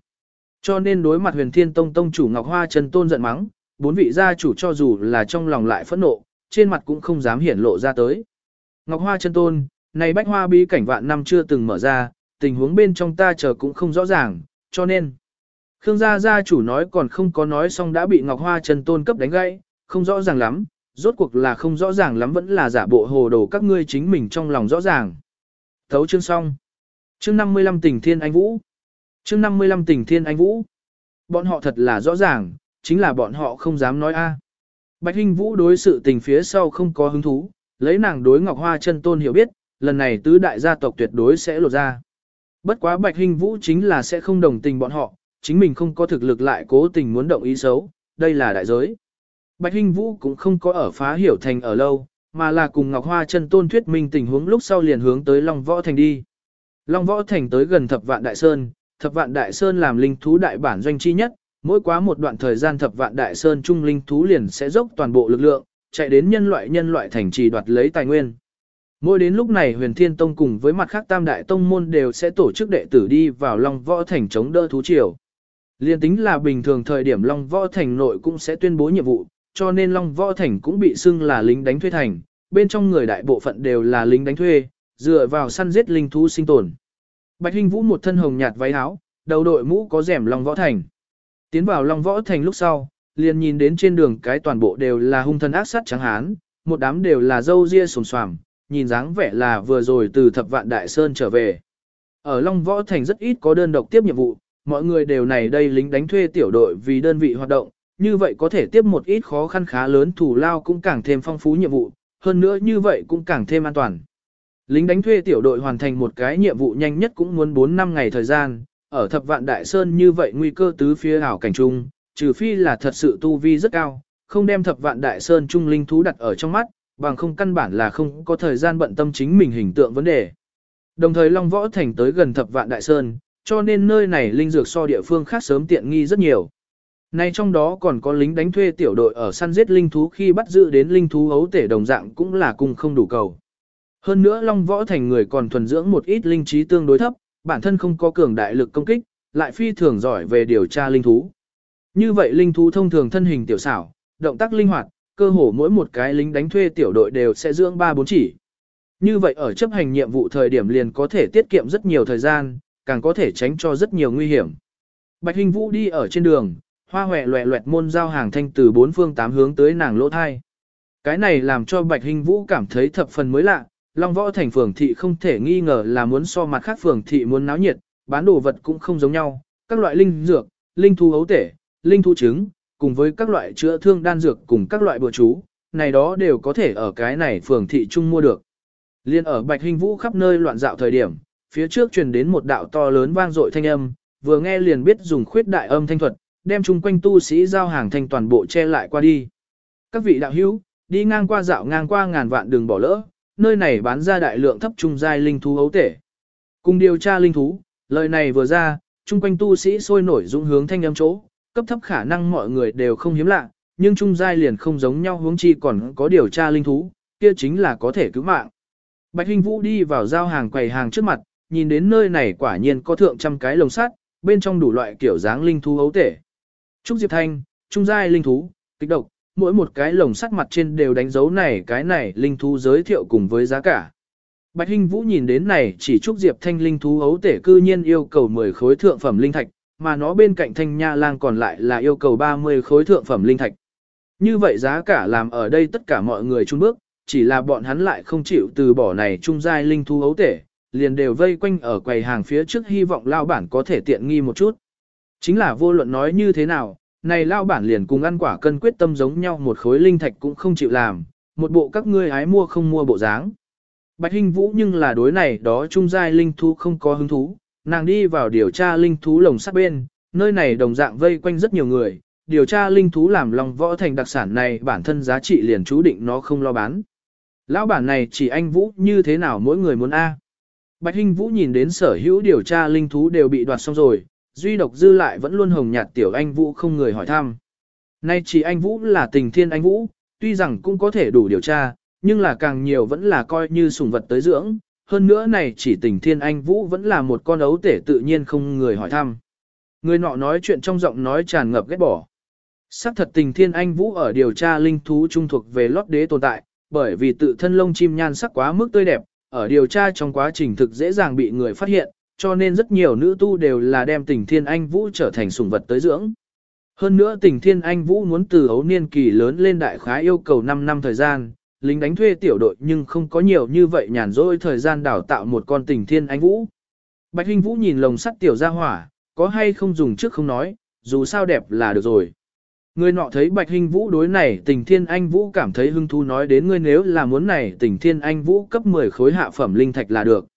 Cho nên đối mặt huyền thiên tông tông chủ Ngọc Hoa Trần Tôn giận mắng, bốn vị gia chủ cho dù là trong lòng lại phẫn nộ, trên mặt cũng không dám hiển lộ ra tới. Ngọc Hoa Trần Tôn, này bách hoa bí cảnh vạn năm chưa từng mở ra, tình huống bên trong ta chờ cũng không rõ ràng, cho nên. Khương gia gia chủ nói còn không có nói xong đã bị Ngọc Hoa Trần Tôn cấp đánh gãy, không rõ ràng lắm, rốt cuộc là không rõ ràng lắm vẫn là giả bộ hồ đồ các ngươi chính mình trong lòng rõ ràng. Thấu chương xong. Chương 55 tình thiên anh vũ. Chương 55 tình thiên anh vũ. Bọn họ thật là rõ ràng, chính là bọn họ không dám nói a. Bạch Hinh Vũ đối sự tình phía sau không có hứng thú, lấy nàng đối Ngọc Hoa chân tôn hiểu biết, lần này tứ đại gia tộc tuyệt đối sẽ lột ra. Bất quá Bạch Hinh Vũ chính là sẽ không đồng tình bọn họ, chính mình không có thực lực lại cố tình muốn động ý xấu, đây là đại giới. Bạch Hinh Vũ cũng không có ở phá hiểu thành ở lâu, mà là cùng Ngọc Hoa chân tôn thuyết minh tình huống lúc sau liền hướng tới Long Võ Thành đi. Long Võ Thành tới gần Thập Vạn Đại Sơn, Thập Vạn Đại Sơn làm linh thú đại bản doanh chi nhất, mỗi quá một đoạn thời gian Thập Vạn Đại Sơn trung linh thú liền sẽ dốc toàn bộ lực lượng, chạy đến nhân loại nhân loại thành trì đoạt lấy tài nguyên. Mỗi đến lúc này Huyền Thiên Tông cùng với mặt khác Tam Đại Tông môn đều sẽ tổ chức đệ tử đi vào Long Võ Thành chống đỡ thú triều. Liên tính là bình thường thời điểm Long Võ Thành nội cũng sẽ tuyên bố nhiệm vụ, cho nên Long Võ Thành cũng bị xưng là lính đánh thuê thành, bên trong người đại bộ phận đều là lính đánh thuê, dựa vào săn giết linh thú sinh tồn. Bạch Hinh Vũ một thân hồng nhạt váy áo, đầu đội mũ có rèm Long Võ Thành. Tiến vào Long Võ Thành lúc sau, liền nhìn đến trên đường cái toàn bộ đều là hung thân ác sát trắng hán, một đám đều là dâu ria sồm xoàm, nhìn dáng vẻ là vừa rồi từ thập vạn đại sơn trở về. Ở Long Võ Thành rất ít có đơn độc tiếp nhiệm vụ, mọi người đều này đây lính đánh thuê tiểu đội vì đơn vị hoạt động, như vậy có thể tiếp một ít khó khăn khá lớn thủ lao cũng càng thêm phong phú nhiệm vụ, hơn nữa như vậy cũng càng thêm an toàn. Lính đánh thuê tiểu đội hoàn thành một cái nhiệm vụ nhanh nhất cũng muốn 4 năm ngày thời gian, ở thập vạn đại sơn như vậy nguy cơ tứ phía ảo cảnh trung, trừ phi là thật sự tu vi rất cao, không đem thập vạn đại sơn trung linh thú đặt ở trong mắt, bằng không căn bản là không có thời gian bận tâm chính mình hình tượng vấn đề. Đồng thời Long Võ Thành tới gần thập vạn đại sơn, cho nên nơi này linh dược so địa phương khác sớm tiện nghi rất nhiều. Nay trong đó còn có lính đánh thuê tiểu đội ở săn giết linh thú khi bắt giữ đến linh thú ấu tể đồng dạng cũng là cùng không đủ cầu. Hơn nữa Long Võ Thành người còn thuần dưỡng một ít linh trí tương đối thấp, bản thân không có cường đại lực công kích, lại phi thường giỏi về điều tra linh thú. Như vậy linh thú thông thường thân hình tiểu xảo, động tác linh hoạt, cơ hồ mỗi một cái lính đánh thuê tiểu đội đều sẽ dưỡng 3-4 chỉ. Như vậy ở chấp hành nhiệm vụ thời điểm liền có thể tiết kiệm rất nhiều thời gian, càng có thể tránh cho rất nhiều nguy hiểm. Bạch Hình Vũ đi ở trên đường, hoa hòe loẹ loẹt môn giao hàng thanh từ bốn phương tám hướng tới nàng lỗ thai. Cái này làm cho Bạch Hình Vũ cảm thấy thập phần mới lạ, Long Võ thành phường thị không thể nghi ngờ là muốn so mặt khác phường thị muốn náo nhiệt, bán đồ vật cũng không giống nhau, các loại linh dược, linh thu hấu tể, linh thu trứng, cùng với các loại chữa thương đan dược cùng các loại bữa chú, này đó đều có thể ở cái này phường thị trung mua được. Liên ở Bạch Hình Vũ khắp nơi loạn dạo thời điểm, phía trước truyền đến một đạo to lớn vang dội thanh âm, vừa nghe liền biết dùng khuyết đại âm thanh thuật, đem chung quanh tu sĩ giao hàng thành toàn bộ che lại qua đi. Các vị đạo hữu, đi ngang qua dạo ngang qua ngàn vạn đường bỏ lỡ, nơi này bán ra đại lượng thấp trung giai linh thú ấu tể. Cùng điều tra linh thú, lời này vừa ra, chung quanh tu sĩ sôi nổi dũng hướng thanh âm chỗ, cấp thấp khả năng mọi người đều không hiếm lạ, nhưng trung giai liền không giống nhau hướng chi còn có điều tra linh thú, kia chính là có thể cứu mạng. Bạch Hinh Vũ đi vào giao hàng quầy hàng trước mặt, nhìn đến nơi này quả nhiên có thượng trăm cái lồng sắt, bên trong đủ loại kiểu dáng linh thú ấu tể. Trúc Diệp Thanh, trung giai linh thú, kích độc, mỗi một cái lồng sắt mặt trên đều đánh dấu này cái này linh thú giới thiệu cùng với giá cả. Bạch Hinh Vũ nhìn đến này chỉ Trúc Diệp Thanh linh thú ấu tể cư nhiên yêu cầu 10 khối thượng phẩm linh thạch, mà nó bên cạnh Thanh Nha Lang còn lại là yêu cầu 30 khối thượng phẩm linh thạch. Như vậy giá cả làm ở đây tất cả mọi người chung bước, chỉ là bọn hắn lại không chịu từ bỏ này trung giai linh thú ấu tể, liền đều vây quanh ở quầy hàng phía trước hy vọng lao bản có thể tiện nghi một chút. Chính là vô luận nói như thế nào, này lao bản liền cùng ăn quả cân quyết tâm giống nhau một khối linh thạch cũng không chịu làm, một bộ các ngươi hái mua không mua bộ dáng. Bạch Hinh Vũ nhưng là đối này đó trung giai linh thú không có hứng thú, nàng đi vào điều tra linh thú lồng sắt bên, nơi này đồng dạng vây quanh rất nhiều người, điều tra linh thú làm lòng võ thành đặc sản này bản thân giá trị liền chú định nó không lo bán. Lão bản này chỉ anh Vũ như thế nào mỗi người muốn A. Bạch Hinh Vũ nhìn đến sở hữu điều tra linh thú đều bị đoạt xong rồi, duy độc dư lại vẫn luôn hồng nhạt tiểu anh Vũ không người hỏi thăm. Nay chỉ anh Vũ là tình thiên anh Vũ, tuy rằng cũng có thể đủ điều tra, nhưng là càng nhiều vẫn là coi như sùng vật tới dưỡng. Hơn nữa này chỉ tình thiên anh Vũ vẫn là một con ấu tể tự nhiên không người hỏi thăm. Người nọ nói chuyện trong giọng nói tràn ngập ghét bỏ. Sắc thật tình thiên anh Vũ ở điều tra linh thú trung thuộc về lót đế tồn tại, bởi vì tự thân lông chim nhan sắc quá mức tươi đẹp, ở điều tra trong quá trình thực dễ dàng bị người phát hiện, cho nên rất nhiều nữ tu đều là đem tình thiên anh vũ trở thành sủng vật tới dưỡng. Hơn nữa tình thiên anh vũ muốn từ ấu niên kỳ lớn lên đại khái yêu cầu 5 năm thời gian, lính đánh thuê tiểu đội nhưng không có nhiều như vậy nhàn rỗi thời gian đào tạo một con tình thiên anh vũ. Bạch Hinh Vũ nhìn lồng sắt tiểu ra hỏa, có hay không dùng trước không nói, dù sao đẹp là được rồi. Người nọ thấy Bạch Hinh Vũ đối này tình thiên anh Vũ cảm thấy hứng thú nói đến ngươi nếu là muốn này tình thiên anh Vũ cấp 10 khối hạ phẩm linh thạch là được.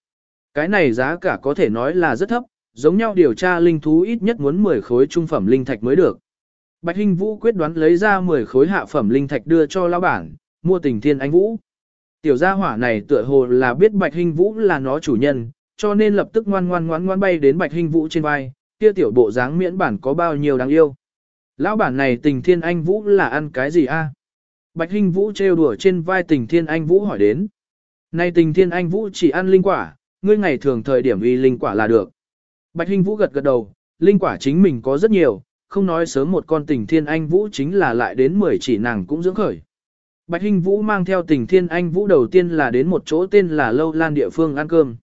Cái này giá cả có thể nói là rất thấp, giống nhau điều tra linh thú ít nhất muốn 10 khối trung phẩm linh thạch mới được. Bạch Hinh Vũ quyết đoán lấy ra 10 khối hạ phẩm linh thạch đưa cho lão bản, mua tình thiên anh Vũ. Tiểu gia hỏa này tựa hồ là biết Bạch Hinh Vũ là nó chủ nhân, cho nên lập tức ngoan ngoan ngoan ngoan bay đến Bạch Hinh Vũ trên vai, kia tiểu bộ dáng miễn bản có bao nhiêu đáng yêu. Lão bản này tình thiên anh Vũ là ăn cái gì a? Bạch Hinh Vũ trêu đùa trên vai tình thiên anh Vũ hỏi đến. Này tình thiên anh Vũ chỉ ăn linh quả, ngươi ngày thường thời điểm uy linh quả là được. Bạch Hinh Vũ gật gật đầu, linh quả chính mình có rất nhiều, không nói sớm một con tình thiên anh Vũ chính là lại đến 10 chỉ nàng cũng dưỡng khởi. Bạch Hinh Vũ mang theo tình thiên anh Vũ đầu tiên là đến một chỗ tên là Lâu Lan địa phương ăn cơm.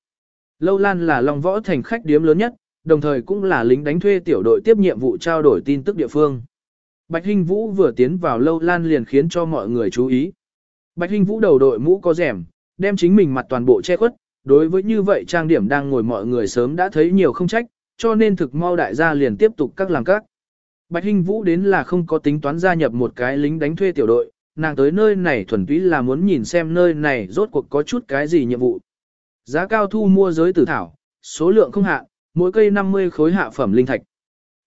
Lâu Lan là Long Võ thành khách điếm lớn nhất, đồng thời cũng là lính đánh thuê tiểu đội tiếp nhiệm vụ trao đổi tin tức địa phương. Bạch Hinh Vũ vừa tiến vào Lâu Lan liền khiến cho mọi người chú ý. Bạch Hinh Vũ đầu đội mũ có rẻm, đem chính mình mặt toàn bộ che khuất, đối với như vậy trang điểm đang ngồi mọi người sớm đã thấy nhiều không trách, cho nên thực mau đại gia liền tiếp tục các làm các. Bạch Hinh Vũ đến là không có tính toán gia nhập một cái lính đánh thuê tiểu đội, nàng tới nơi này thuần túy là muốn nhìn xem nơi này rốt cuộc có chút cái gì nhiệm vụ. Giá cao thu mua giới tử thảo, số lượng không hạn, mỗi cây 50 khối hạ phẩm linh thạch.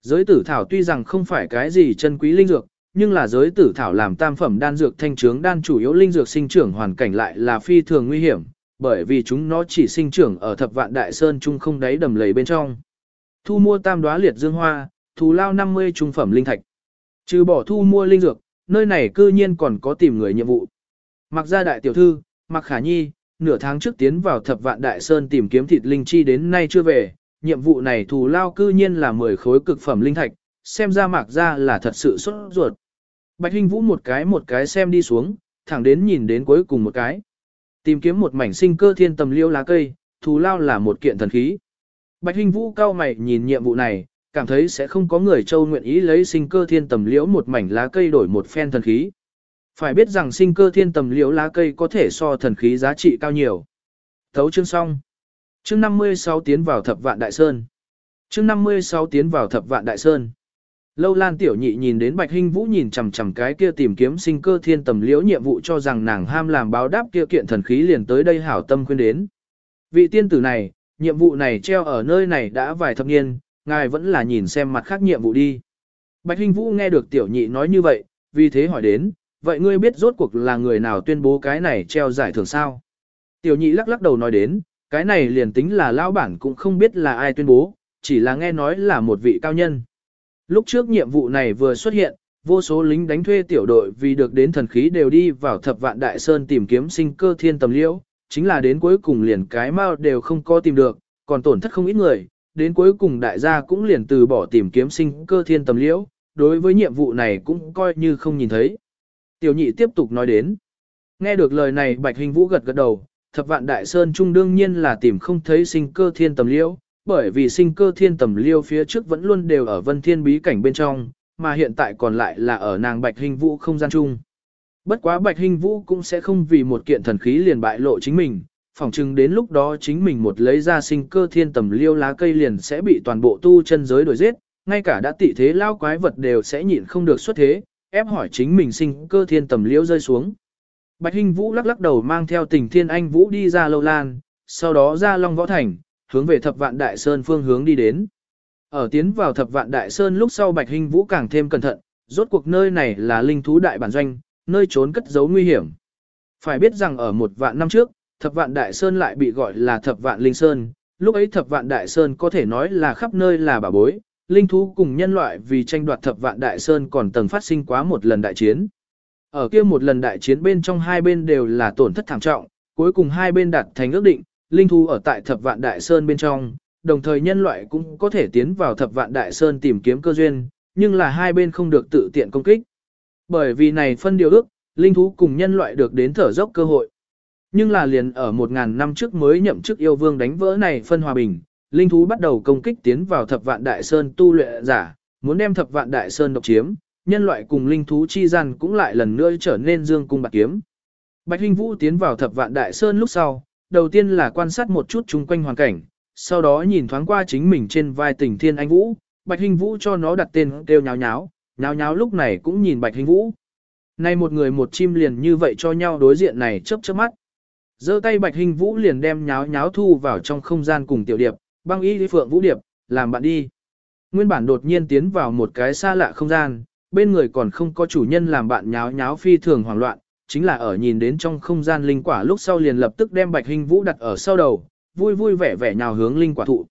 Giới tử thảo tuy rằng không phải cái gì chân quý linh dược, nhưng là giới tử thảo làm tam phẩm đan dược thanh trướng đan chủ yếu linh dược sinh trưởng hoàn cảnh lại là phi thường nguy hiểm, bởi vì chúng nó chỉ sinh trưởng ở thập vạn đại sơn chung không đáy đầm lầy bên trong. Thu mua tam đóa liệt dương hoa, thù lao 50 trung phẩm linh thạch. Trừ bỏ thu mua linh dược, nơi này cư nhiên còn có tìm người nhiệm vụ. Mặc gia đại tiểu thư, Mặc Khả Nhi, nửa tháng trước tiến vào thập vạn đại sơn tìm kiếm thịt linh chi đến nay chưa về, nhiệm vụ này thù lao cư nhiên là 10 khối cực phẩm linh thạch, xem ra Mặc gia là thật sự xuất ruột. Bạch Hinh Vũ một cái một cái xem đi xuống, thẳng đến nhìn đến cuối cùng một cái. Tìm kiếm một mảnh sinh cơ thiên tầm liễu lá cây, thù lao là một kiện thần khí. Bạch Hinh Vũ cao mày nhìn nhiệm vụ này, cảm thấy sẽ không có người châu nguyện ý lấy sinh cơ thiên tầm liễu một mảnh lá cây đổi một phen thần khí. Phải biết rằng sinh cơ thiên tầm liễu lá cây có thể so thần khí giá trị cao nhiều. Thấu chương xong. Chương 56 tiến vào thập vạn đại sơn. Chương 56 tiến vào thập vạn đại sơn. Lâu Lan tiểu nhị nhìn đến Bạch Hinh Vũ nhìn chằm chằm cái kia tìm kiếm sinh cơ thiên tầm liễu nhiệm vụ cho rằng nàng ham làm báo đáp kia kiện thần khí liền tới đây hảo tâm khuyên đến. Vị tiên tử này, nhiệm vụ này treo ở nơi này đã vài thập niên, ngài vẫn là nhìn xem mặt khác nhiệm vụ đi. Bạch Hinh Vũ nghe được tiểu nhị nói như vậy, vì thế hỏi đến, vậy ngươi biết rốt cuộc là người nào tuyên bố cái này treo giải thưởng sao? Tiểu nhị lắc lắc đầu nói đến, cái này liền tính là lão bản cũng không biết là ai tuyên bố, chỉ là nghe nói là một vị cao nhân. Lúc trước nhiệm vụ này vừa xuất hiện, vô số lính đánh thuê tiểu đội vì được đến thần khí đều đi vào thập vạn đại sơn tìm kiếm sinh cơ thiên tầm liễu, chính là đến cuối cùng liền cái mao đều không có tìm được, còn tổn thất không ít người, đến cuối cùng đại gia cũng liền từ bỏ tìm kiếm sinh cơ thiên tầm liễu, đối với nhiệm vụ này cũng coi như không nhìn thấy. Tiểu nhị tiếp tục nói đến. Nghe được lời này Bạch Hình Vũ gật gật đầu, thập vạn đại sơn trung đương nhiên là tìm không thấy sinh cơ thiên tầm liễu, bởi vì sinh cơ thiên tầm liêu phía trước vẫn luôn đều ở vân thiên bí cảnh bên trong, mà hiện tại còn lại là ở nàng Bạch Hình Vũ không gian chung. Bất quá Bạch Hình Vũ cũng sẽ không vì một kiện thần khí liền bại lộ chính mình, phỏng chừng đến lúc đó chính mình một lấy ra sinh cơ thiên tầm liêu lá cây liền sẽ bị toàn bộ tu chân giới đổi giết, ngay cả đã tị thế lao quái vật đều sẽ nhịn không được xuất thế, ép hỏi chính mình sinh cơ thiên tầm liêu rơi xuống. Bạch Hinh Vũ lắc lắc đầu mang theo tình thiên anh Vũ đi ra lâu lan, sau đó ra Long Võ Thành, hướng về thập vạn đại sơn phương hướng đi đến. Ở tiến vào thập vạn đại sơn lúc sau Bạch Hinh Vũ càng thêm cẩn thận, rốt cuộc nơi này là linh thú đại bản doanh, nơi trốn cất giấu nguy hiểm. Phải biết rằng ở một vạn năm trước, thập vạn đại sơn lại bị gọi là thập vạn linh sơn, lúc ấy thập vạn đại sơn có thể nói là khắp nơi là bà bối, linh thú cùng nhân loại vì tranh đoạt thập vạn đại sơn còn từng phát sinh quá một lần đại chiến. Ở kia một lần đại chiến bên trong hai bên đều là tổn thất thảm trọng, cuối cùng hai bên đạt thành ước định, linh thú ở tại thập vạn đại sơn bên trong, đồng thời nhân loại cũng có thể tiến vào thập vạn đại sơn tìm kiếm cơ duyên, nhưng là hai bên không được tự tiện công kích. Bởi vì này phân điều ước, linh thú cùng nhân loại được đến thở dốc cơ hội. Nhưng là liền ở một ngàn năm trước mới nhậm chức yêu vương đánh vỡ này phân hòa bình, linh thú bắt đầu công kích tiến vào thập vạn đại sơn tu luyện giả, muốn đem thập vạn đại sơn độc chiếm, nhân loại cùng linh thú chi gian cũng lại lần nữa trở nên dương cung bạc kiếm. Bạch Hinh Vũ tiến vào thập vạn đại sơn lúc sau, đầu tiên là quan sát một chút chung quanh hoàn cảnh, sau đó nhìn thoáng qua chính mình trên vai tình thiên anh Vũ, Bạch hình Vũ cho nó đặt tên kêu nháo nháo, nháo nháo lúc này cũng nhìn Bạch hình Vũ. Nay một người một chim liền như vậy cho nhau đối diện này chớp chớp mắt giơ tay Bạch Hình Vũ liền đem nháo nháo thu vào trong không gian cùng tiểu điệp, băng y phượng vũ điệp, làm bạn đi. Nguyên bản đột nhiên tiến vào một cái xa lạ không gian, bên người còn không có chủ nhân làm bạn nháo nháo phi thường hoảng loạn, chính là ở nhìn đến trong không gian linh quả lúc sau liền lập tức đem Bạch Hình Vũ đặt ở sau đầu, vui vui vẻ vẻ nhào hướng linh quả thụ.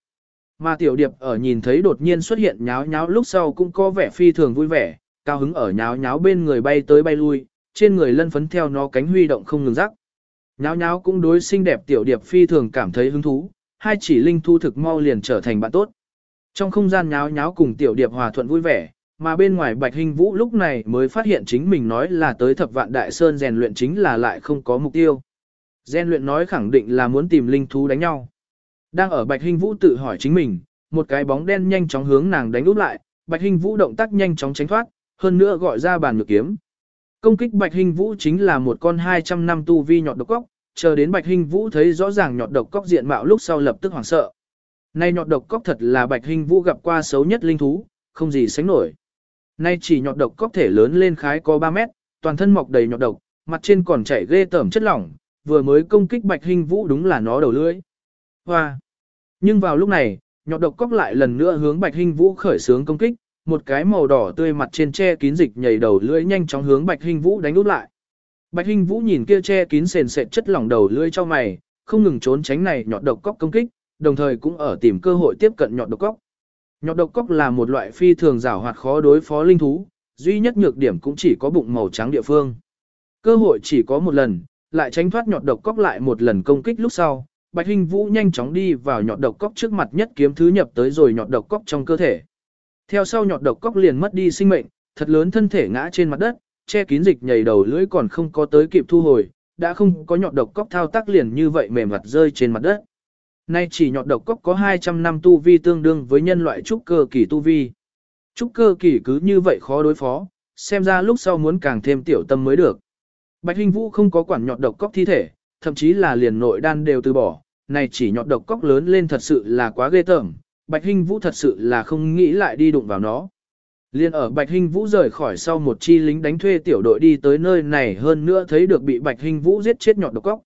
Mà tiểu điệp ở nhìn thấy đột nhiên xuất hiện nháo nháo lúc sau cũng có vẻ phi thường vui vẻ, cao hứng ở nháo nháo bên người bay tới bay lui, trên người lân phấn theo nó cánh huy động không ngừng rắc. Nháo nháo cũng đối xinh đẹp tiểu điệp phi thường cảm thấy hứng thú, hai chỉ linh thu thực mau liền trở thành bạn tốt. Trong không gian nháo nháo cùng tiểu điệp hòa thuận vui vẻ, mà bên ngoài bạch hình vũ lúc này mới phát hiện chính mình nói là tới thập vạn đại sơn rèn luyện chính là lại không có mục tiêu. Rèn luyện nói khẳng định là muốn tìm linh thú đánh nhau. Đang ở Bạch hình Vũ tự hỏi chính mình, một cái bóng đen nhanh chóng hướng nàng đánh úp lại, Bạch hình Vũ động tác nhanh chóng tránh thoát, hơn nữa gọi ra bàn ngược kiếm. Công kích Bạch hình Vũ chính là một con 200 năm tu vi nhọt độc cóc, chờ đến Bạch hình Vũ thấy rõ ràng nhọt độc cóc diện mạo lúc sau lập tức hoảng sợ. Nay nhọt độc cóc thật là Bạch hình Vũ gặp qua xấu nhất linh thú, không gì sánh nổi. Nay chỉ nhọt độc có thể lớn lên khái có 3 mét, toàn thân mọc đầy nhọt độc, mặt trên còn chảy ghê tởm chất lỏng, vừa mới công kích Bạch hình Vũ đúng là nó đầu lưỡi. Hoa! Nhưng vào lúc này, nhọt độc cóc lại lần nữa hướng Bạch hình Vũ khởi xướng công kích, một cái màu đỏ tươi mặt trên che kín dịch nhảy đầu lưỡi nhanh chóng hướng Bạch hình Vũ đánh úp lại. Bạch hình Vũ nhìn kia che kín sền sệt chất lỏng đầu lưỡi cho mày, không ngừng trốn tránh này nhọt độc cóc công kích, đồng thời cũng ở tìm cơ hội tiếp cận nhọt độc cóc. Nhọt độc cóc là một loại phi thường rảo hoạt khó đối phó linh thú, duy nhất nhược điểm cũng chỉ có bụng màu trắng địa phương. Cơ hội chỉ có một lần, lại tránh thoát nhọt độc cóc lại một lần công kích lúc sau, Bạch Hinh Vũ nhanh chóng đi vào nhọt độc cóc trước mặt nhất kiếm thứ nhập tới rồi nhọt độc cóc trong cơ thể. Theo sau nhọt độc cóc liền mất đi sinh mệnh, thật lớn thân thể ngã trên mặt đất, che kín dịch nhảy đầu lưỡi còn không có tới kịp thu hồi, đã không có nhọt độc cóc thao tác liền như vậy mềm mặt rơi trên mặt đất. Nay chỉ nhọt độc cốc có 200 năm tu vi tương đương với nhân loại trúc cơ kỳ tu vi. Trúc cơ kỳ cứ như vậy khó đối phó, xem ra lúc sau muốn càng thêm tiểu tâm mới được. Bạch Hinh Vũ không có quản nhọt độc cốc thi thể, thậm chí là liền nội đan đều từ bỏ, này chỉ nhọt độc cốc lớn lên thật sự là quá ghê tởm, Bạch Hinh Vũ thật sự là không nghĩ lại đi đụng vào nó. Liên ở Bạch Hinh Vũ rời khỏi sau một chi lính đánh thuê tiểu đội đi tới nơi này hơn nữa thấy được bị Bạch Hinh Vũ giết chết nhọt độc cóc.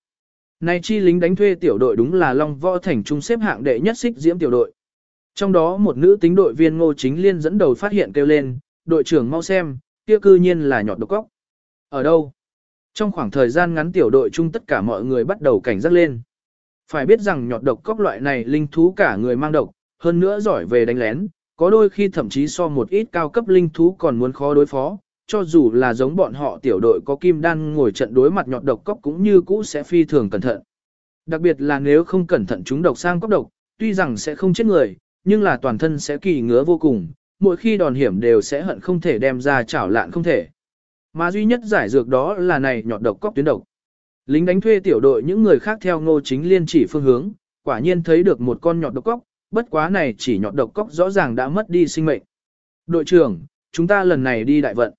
Này chi lính đánh thuê tiểu đội đúng là Long Võ Thành trung xếp hạng đệ nhất xích diễm tiểu đội. Trong đó một nữ tính đội viên Ngô Chính Liên dẫn đầu phát hiện kêu lên, đội trưởng mau xem, kia cư nhiên là nhọt độc cóc. Ở đâu? Trong khoảng thời gian ngắn tiểu đội chung tất cả mọi người bắt đầu cảnh giác lên. Phải biết rằng nhọt độc cóc loại này linh thú cả người mang độc, hơn nữa giỏi về đánh lén, có đôi khi thậm chí so một ít cao cấp linh thú còn muốn khó đối phó, cho dù là giống bọn họ tiểu đội có kim đan ngồi trận đối mặt nhọt độc cóc cũng như cũ sẽ phi thường cẩn thận. Đặc biệt là nếu không cẩn thận chúng độc sang cóc độc, tuy rằng sẽ không chết người, nhưng là toàn thân sẽ kỳ ngứa vô cùng, mỗi khi đòn hiểm đều sẽ hận không thể đem ra chảo lạn không thể. Mà duy nhất giải dược đó là này nhọt độc cóc tuyến độc. Lính đánh thuê tiểu đội những người khác theo ngô chính liên chỉ phương hướng, quả nhiên thấy được một con nhọt độc cóc, bất quá này chỉ nhọt độc cóc rõ ràng đã mất đi sinh mệnh. Đội trưởng, chúng ta lần này đi đại vận.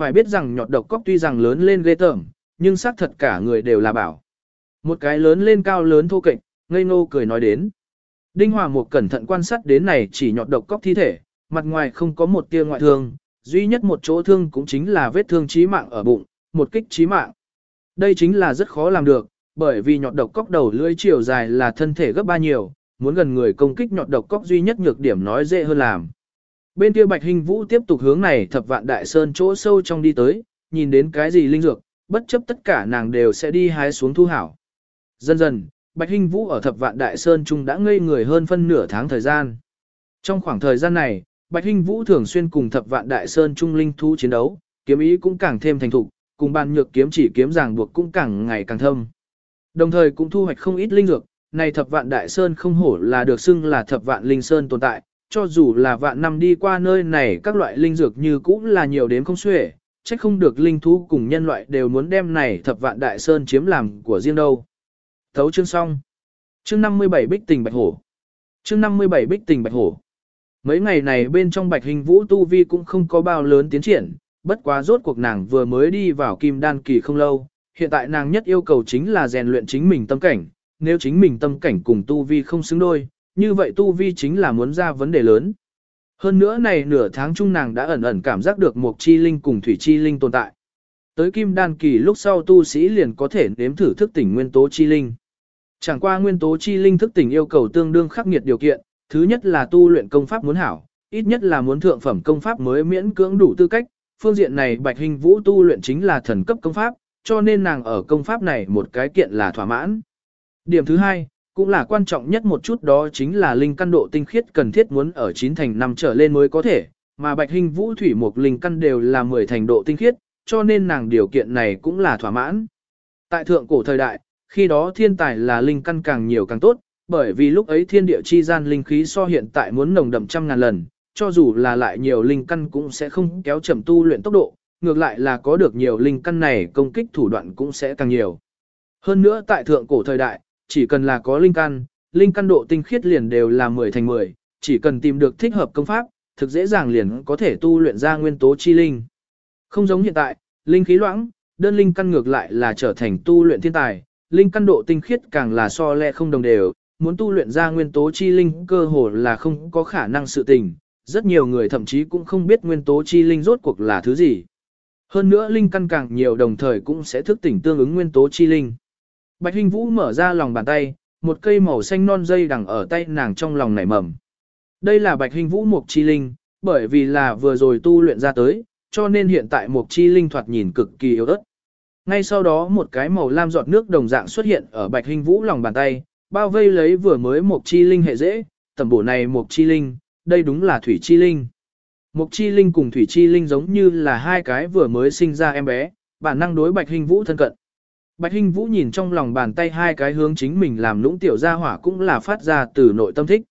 Phải biết rằng nhọt độc cóc tuy rằng lớn lên ghê tởm, nhưng xác thật cả người đều là bảo. Một cái lớn lên cao lớn thô kệch, ngây ngô cười nói đến. Đinh Hòa một cẩn thận quan sát đến này chỉ nhọt độc cóc thi thể, mặt ngoài không có một tia ngoại thương, duy nhất một chỗ thương cũng chính là vết thương chí mạng ở bụng, một kích chí mạng. Đây chính là rất khó làm được, bởi vì nhọt độc cóc đầu lưỡi chiều dài là thân thể gấp ba nhiều, muốn gần người công kích nhọt độc cóc duy nhất nhược điểm nói dễ hơn làm. Bên kia Bạch Hình Vũ tiếp tục hướng này thập vạn đại sơn chỗ sâu trong đi tới, nhìn đến cái gì linh dược, bất chấp tất cả nàng đều sẽ đi hái xuống thu hảo. Dần dần, Bạch Hình Vũ ở thập vạn đại sơn trung đã ngây người hơn phân nửa tháng thời gian. Trong khoảng thời gian này, Bạch Hình Vũ thường xuyên cùng thập vạn đại sơn trung linh thú chiến đấu, kiếm ý cũng càng thêm thành thục, cùng bàn nhược kiếm chỉ kiếm ràng buộc cũng càng ngày càng thâm. Đồng thời cũng thu hoạch không ít linh dược, này thập vạn đại sơn không hổ là được xưng là thập vạn linh sơn tồn tại, cho dù là vạn năm đi qua nơi này các loại linh dược như cũng là nhiều đến không xuể, chắc không được linh thú cùng nhân loại đều muốn đem này thập vạn đại sơn chiếm làm của riêng đâu. Thấu chương xong. Chương 57 Bích Tình Bạch Hổ. Chương 57 Bích Tình Bạch Hổ. Mấy ngày này bên trong Bạch Hình Vũ tu vi cũng không có bao lớn tiến triển, bất quá rốt cuộc nàng vừa mới đi vào kim đan kỳ không lâu, hiện tại nàng nhất yêu cầu chính là rèn luyện chính mình tâm cảnh, nếu chính mình tâm cảnh cùng tu vi không xứng đôi, như vậy tu vi chính là muốn ra vấn đề lớn. Hơn nữa này nửa tháng chung nàng đã ẩn ẩn cảm giác được một chi linh cùng thủy chi linh tồn tại. Tới kim đan kỳ lúc sau tu sĩ liền có thể nếm thử thức tỉnh nguyên tố chi linh. Chẳng qua nguyên tố chi linh thức tỉnh yêu cầu tương đương khắc nghiệt điều kiện, thứ nhất là tu luyện công pháp muốn hảo, ít nhất là muốn thượng phẩm công pháp mới miễn cưỡng đủ tư cách, phương diện này Bạch Hình Vũ tu luyện chính là thần cấp công pháp, cho nên nàng ở công pháp này một cái kiện là thỏa mãn. Điểm thứ hai, cũng là quan trọng nhất một chút đó chính là linh căn độ tinh khiết cần thiết muốn ở 9 thành 5 trở lên mới có thể, mà Bạch Hình Vũ thủy một linh căn đều là 10 thành độ tinh khiết, cho nên nàng điều kiện này cũng là thỏa mãn. Tại thượng cổ thời đại, khi đó thiên tài là linh căn càng nhiều càng tốt, bởi vì lúc ấy thiên địa chi gian linh khí so hiện tại muốn nồng đậm trăm ngàn lần, cho dù là lại nhiều linh căn cũng sẽ không kéo chậm tu luyện tốc độ, ngược lại là có được nhiều linh căn này công kích thủ đoạn cũng sẽ càng nhiều. Hơn nữa tại thượng cổ thời đại, chỉ cần là có linh căn, linh căn độ tinh khiết liền đều là 10 thành 10, chỉ cần tìm được thích hợp công pháp, thực dễ dàng liền có thể tu luyện ra nguyên tố chi linh. Không giống hiện tại, linh khí loãng, đơn linh căn ngược lại là trở thành tu luyện thiên tài, linh căn độ tinh khiết càng là so lẹ không đồng đều, muốn tu luyện ra nguyên tố chi linh cơ hồ là không có khả năng sự tình, rất nhiều người thậm chí cũng không biết nguyên tố chi linh rốt cuộc là thứ gì. Hơn nữa linh căn càng nhiều đồng thời cũng sẽ thức tỉnh tương ứng nguyên tố chi linh. Bạch Hinh Vũ mở ra lòng bàn tay, một cây màu xanh non dây đằng ở tay nàng trong lòng nảy mầm. Đây là Bạch Hinh Vũ mộc Chi Linh, bởi vì là vừa rồi tu luyện ra tới, cho nên hiện tại mộc Chi Linh thoạt nhìn cực kỳ yếu ớt. Ngay sau đó một cái màu lam giọt nước đồng dạng xuất hiện ở Bạch Hinh Vũ lòng bàn tay, bao vây lấy vừa mới mộc Chi Linh hệ dễ, tầm bổ này mộc Chi Linh, đây đúng là Thủy Chi Linh. Mộc Chi Linh cùng Thủy Chi Linh giống như là hai cái vừa mới sinh ra em bé, bản năng đối Bạch Hinh Vũ thân cận. Bạch Hinh Vũ nhìn trong lòng bàn tay hai cái hướng chính mình làm lũng tiểu gia hỏa cũng là phát ra từ nội tâm thích.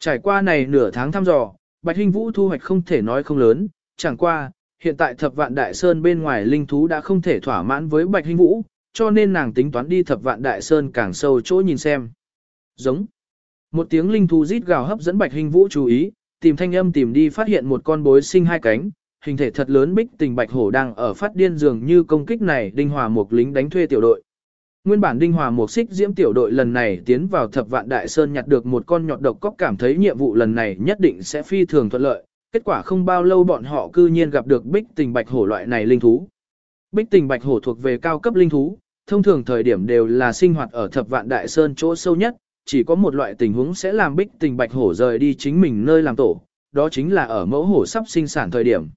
Trải qua này nửa tháng thăm dò, Bạch Hinh Vũ thu hoạch không thể nói không lớn, chẳng qua, hiện tại thập vạn đại sơn bên ngoài linh thú đã không thể thỏa mãn với Bạch Hinh Vũ, cho nên nàng tính toán đi thập vạn đại sơn càng sâu chỗ nhìn xem. Giống. Một tiếng linh thú rít gào hấp dẫn Bạch Hinh Vũ chú ý, tìm thanh âm tìm đi phát hiện một con bối sinh hai cánh, hình thể thật lớn bích tình bạch hổ đang ở phát điên dường như công kích này đinh hòa một lính đánh thuê tiểu đội. Nguyên bản đinh hòa một xích diễm tiểu đội lần này tiến vào thập vạn đại sơn nhặt được một con nhọt độc cóc cảm thấy nhiệm vụ lần này nhất định sẽ phi thường thuận lợi, kết quả không bao lâu bọn họ cư nhiên gặp được bích tình bạch hổ loại này linh thú. Bích tình bạch hổ thuộc về cao cấp linh thú, thông thường thời điểm đều là sinh hoạt ở thập vạn đại sơn chỗ sâu nhất, chỉ có một loại tình huống sẽ làm bích tình bạch hổ rời đi chính mình nơi làm tổ, đó chính là ở mẫu hổ sắp sinh sản thời điểm.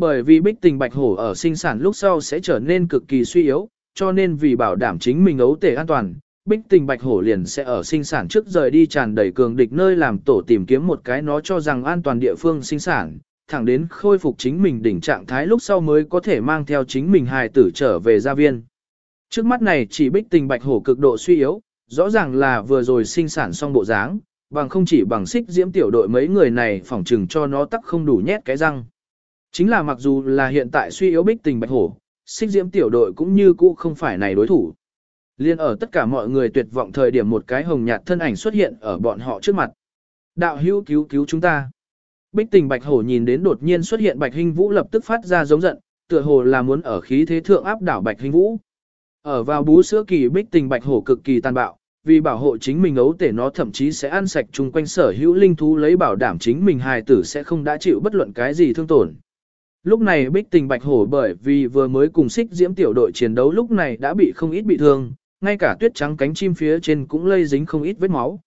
Bởi vì bích tình bạch hổ ở sinh sản lúc sau sẽ trở nên cực kỳ suy yếu, cho nên vì bảo đảm chính mình ấu tể an toàn, bích tình bạch hổ liền sẽ ở sinh sản trước rời đi tràn đầy cường địch nơi làm tổ tìm kiếm một cái nó cho rằng an toàn địa phương sinh sản, thẳng đến khôi phục chính mình đỉnh trạng thái lúc sau mới có thể mang theo chính mình hài tử trở về gia viên. Trước mắt này chỉ bích tình bạch hổ cực độ suy yếu, rõ ràng là vừa rồi sinh sản xong bộ dáng, bằng không chỉ bằng xích diễm tiểu đội mấy người này phỏng trừng cho nó tắc không đủ nhét cái răng. Chính là mặc dù là hiện tại suy yếu bích tình bạch hổ, xích diễm tiểu đội cũng như cũ không phải này đối thủ. Liên ở tất cả mọi người tuyệt vọng thời điểm một cái hồng nhạt thân ảnh xuất hiện ở bọn họ trước mặt. Đạo hữu cứu cứu chúng ta. Bích tình bạch hổ nhìn đến đột nhiên xuất hiện bạch hình vũ lập tức phát ra giống giận, tựa hồ là muốn ở khí thế thượng áp đảo bạch hình vũ. Ở vào bú sữa kỳ bích tình bạch hổ cực kỳ tàn bạo, vì bảo hộ chính mình ấu tể nó thậm chí sẽ ăn sạch chung quanh sở hữu linh thú lấy bảo đảm chính mình hài tử sẽ không đã chịu bất luận cái gì thương tổn. Lúc này bích tình bạch hổ bởi vì vừa mới cùng xích diễm tiểu đội chiến đấu lúc này đã bị không ít bị thương, ngay cả tuyết trắng cánh chim phía trên cũng lây dính không ít vết máu.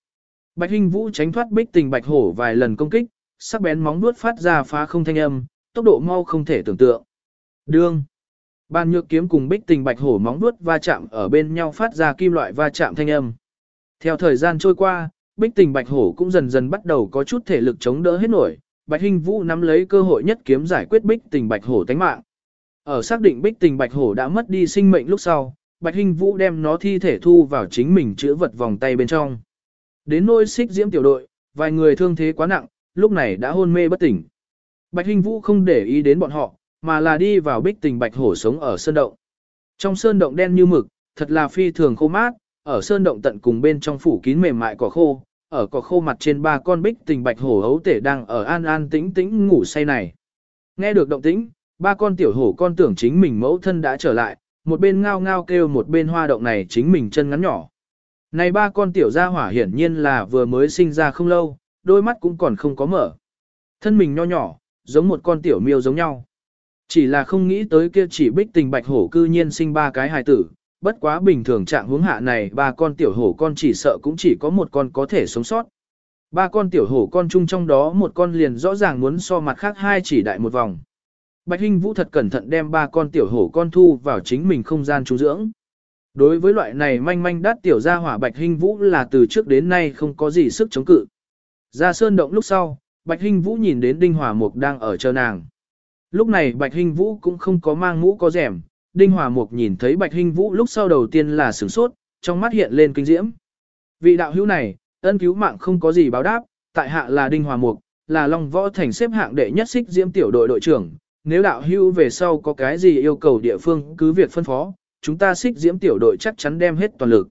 Bạch Hinh Vũ tránh thoát bích tình bạch hổ vài lần công kích, sắc bén móng vuốt phát ra phá không thanh âm, tốc độ mau không thể tưởng tượng. Đương. Ban nhược kiếm cùng bích tình bạch hổ móng vuốt va chạm ở bên nhau phát ra kim loại va chạm thanh âm. Theo thời gian trôi qua, bích tình bạch hổ cũng dần dần bắt đầu có chút thể lực chống đỡ hết nổi, Bạch Hinh Vũ nắm lấy cơ hội nhất kiếm giải quyết bích tình bạch hổ tánh mạng. Ở xác định bích tình bạch hổ đã mất đi sinh mệnh lúc sau, Bạch Hinh Vũ đem nó thi thể thu vào chính mình chữa vật vòng tay bên trong. Đến nôi xích diễm tiểu đội, vài người thương thế quá nặng, lúc này đã hôn mê bất tỉnh. Bạch Hinh Vũ không để ý đến bọn họ, mà là đi vào bích tình bạch hổ sống ở sơn động. Trong sơn động đen như mực, thật là phi thường khô mát, ở sơn động tận cùng bên trong phủ kín mềm mại cỏ khô, ở cỏ khô mặt trên ba con bích tình bạch hổ hấu tể đang ở an an tĩnh tĩnh ngủ say này. Nghe được động tĩnh, ba con tiểu hổ con tưởng chính mình mẫu thân đã trở lại, một bên ngao ngao kêu một bên hoa động này chính mình chân ngắn nhỏ. Này ba con tiểu gia hỏa hiển nhiên là vừa mới sinh ra không lâu, đôi mắt cũng còn không có mở. Thân mình nho nhỏ, giống một con tiểu miêu giống nhau. Chỉ là không nghĩ tới kia chỉ bích tình bạch hổ cư nhiên sinh ba cái hài tử, bất quá bình thường trạng hướng hạ này ba con tiểu hổ con chỉ sợ cũng chỉ có một con có thể sống sót. Ba con tiểu hổ con chung trong đó một con liền rõ ràng muốn so mặt khác hai chỉ đại một vòng. Bạch Hinh Vũ thật cẩn thận đem ba con tiểu hổ con thu vào chính mình không gian trú dưỡng. Đối với loại này manh manh đắt tiểu gia hỏa Bạch Hinh Vũ là từ trước đến nay không có gì sức chống cự. Ra sơn động lúc sau, Bạch Hinh Vũ nhìn đến Đinh Hỏa Mục đang ở chờ nàng. Lúc này Bạch Hinh Vũ cũng không có mang mũ có rèm, Đinh Hòa Mục nhìn thấy Bạch Hinh Vũ lúc sau đầu tiên là sửng sốt, trong mắt hiện lên kinh diễm. Vị đạo hữu này, ân cứu mạng không có gì báo đáp, tại hạ là Đinh Hòa Mục, là Long Võ Thành xếp hạng đệ nhất xích diễm tiểu đội đội trưởng. Nếu đạo hữu về sau có cái gì yêu cầu địa phương cứ việc phân phó, chúng ta xích diễm tiểu đội chắc chắn đem hết toàn lực.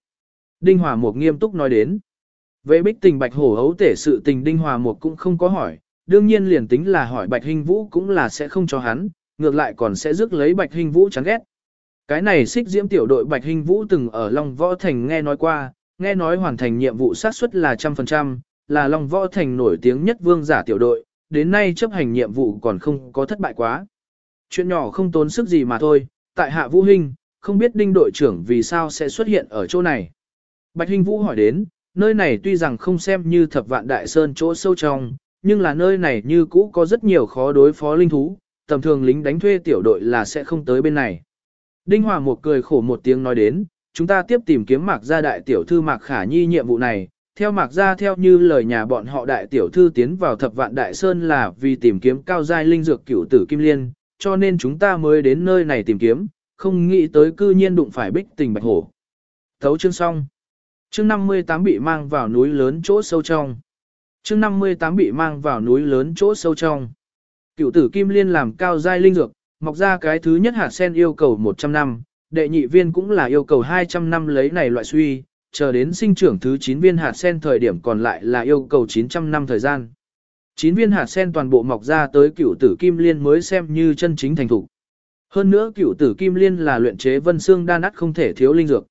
Đinh Hòa Mục nghiêm túc nói đến. Về bích tình bạch hổ hấu tể sự tình đinh hòa Mục cũng không có hỏi, đương nhiên liền tính là hỏi bạch hình vũ cũng là sẽ không cho hắn, ngược lại còn sẽ rước lấy bạch hình vũ chán ghét. Cái này xích diễm tiểu đội bạch hình vũ từng ở Long Võ Thành nghe nói qua, nghe nói hoàn thành nhiệm vụ sát suất là trăm phần trăm, là Long Võ Thành nổi tiếng nhất vương giả tiểu đội, đến nay chấp hành nhiệm vụ còn không có thất bại quá. Chuyện nhỏ không tốn sức gì mà thôi, tại hạ Vũ Hinh, không biết đinh đội trưởng vì sao sẽ xuất hiện ở chỗ này. Bạch Hinh Vũ hỏi đến, nơi này tuy rằng không xem như thập vạn đại sơn chỗ sâu trong, nhưng là nơi này như cũ có rất nhiều khó đối phó linh thú, tầm thường lính đánh thuê tiểu đội là sẽ không tới bên này. Đinh Hòa một cười khổ một tiếng nói đến, chúng ta tiếp tìm kiếm Mạc Gia đại tiểu thư Mạc Khả Nhi nhiệm vụ này, theo Mạc Gia theo như lời nhà bọn họ đại tiểu thư tiến vào thập vạn đại sơn là vì tìm kiếm cao giai linh dược cửu tử kim liên, cho nên chúng ta mới đến nơi này tìm kiếm, không nghĩ tới cư nhiên đụng phải bích tình bạch hổ. Thấu chương xong. Chương 58 bị mang vào núi lớn chỗ sâu trong. Chương 58 bị mang vào núi lớn chỗ sâu trong. Cựu tử kim liên làm cao giai linh dược, mọc ra cái thứ nhất hạt sen yêu cầu 100 năm, đệ nhị viên cũng là yêu cầu 200 năm lấy này loại suy, chờ đến sinh trưởng thứ 9 viên hạt sen thời điểm còn lại là yêu cầu 900 năm thời gian. 9 viên hạt sen toàn bộ mọc ra tới cựu tử kim liên mới xem như chân chính thành thủ. Hơn nữa cựu tử kim liên là luyện chế vân xương đan ắt không thể thiếu linh dược.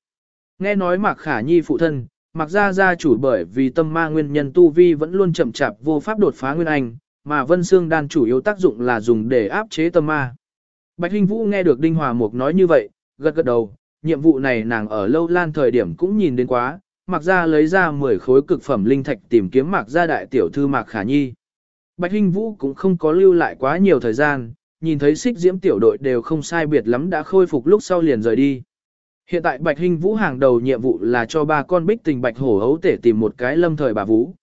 Nghe nói Mạc Khả Nhi phụ thân, Mạc Gia Gia chủ bởi vì tâm ma nguyên nhân tu vi vẫn luôn chậm chạp vô pháp đột phá nguyên anh, mà vân xương đan chủ yếu tác dụng là dùng để áp chế tâm ma. Bạch Hinh Vũ nghe được Đinh Hòa Mục nói như vậy, gật gật đầu, nhiệm vụ này nàng ở lâu lan thời điểm cũng nhìn đến quá, mặc ra lấy ra 10 khối cực phẩm linh thạch tìm kiếm Mạc Gia đại tiểu thư Mạc Khả Nhi. Bạch Hinh Vũ cũng không có lưu lại quá nhiều thời gian, nhìn thấy xích diễm tiểu đội đều không sai biệt lắm đã khôi phục lúc sau liền rời đi. Hiện tại Bạch Hinh Vũ hàng đầu nhiệm vụ là cho ba con bích tình Bạch Hổ hấu tể tìm một cái lâm thời bà Vũ.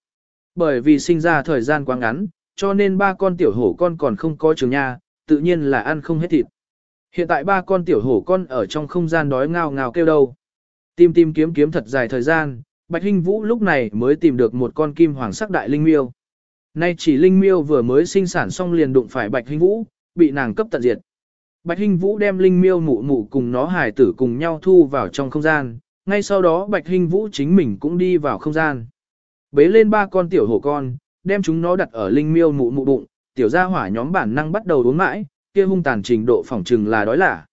Bởi vì sinh ra thời gian quá ngắn, cho nên ba con tiểu hổ con còn không có trường nha, tự nhiên là ăn không hết thịt. Hiện tại ba con tiểu hổ con ở trong không gian đói ngao ngao kêu đâu. Tìm tìm kiếm kiếm thật dài thời gian, Bạch Hinh Vũ lúc này mới tìm được một con kim hoàng sắc đại linh miêu. Nay chỉ linh miêu vừa mới sinh sản xong liền đụng phải Bạch Hinh Vũ, bị nàng cấp tận diệt. Bạch Hinh Vũ đem linh miêu mụ mụ cùng nó hài tử cùng nhau thu vào trong không gian, ngay sau đó Bạch Hinh Vũ chính mình cũng đi vào không gian. Bế lên ba con tiểu hổ con, đem chúng nó đặt ở linh miêu mụ mụ bụng, tiểu gia hỏa nhóm bản năng bắt đầu uống mãi, kia hung tàn trình độ phỏng trừng là đói lả.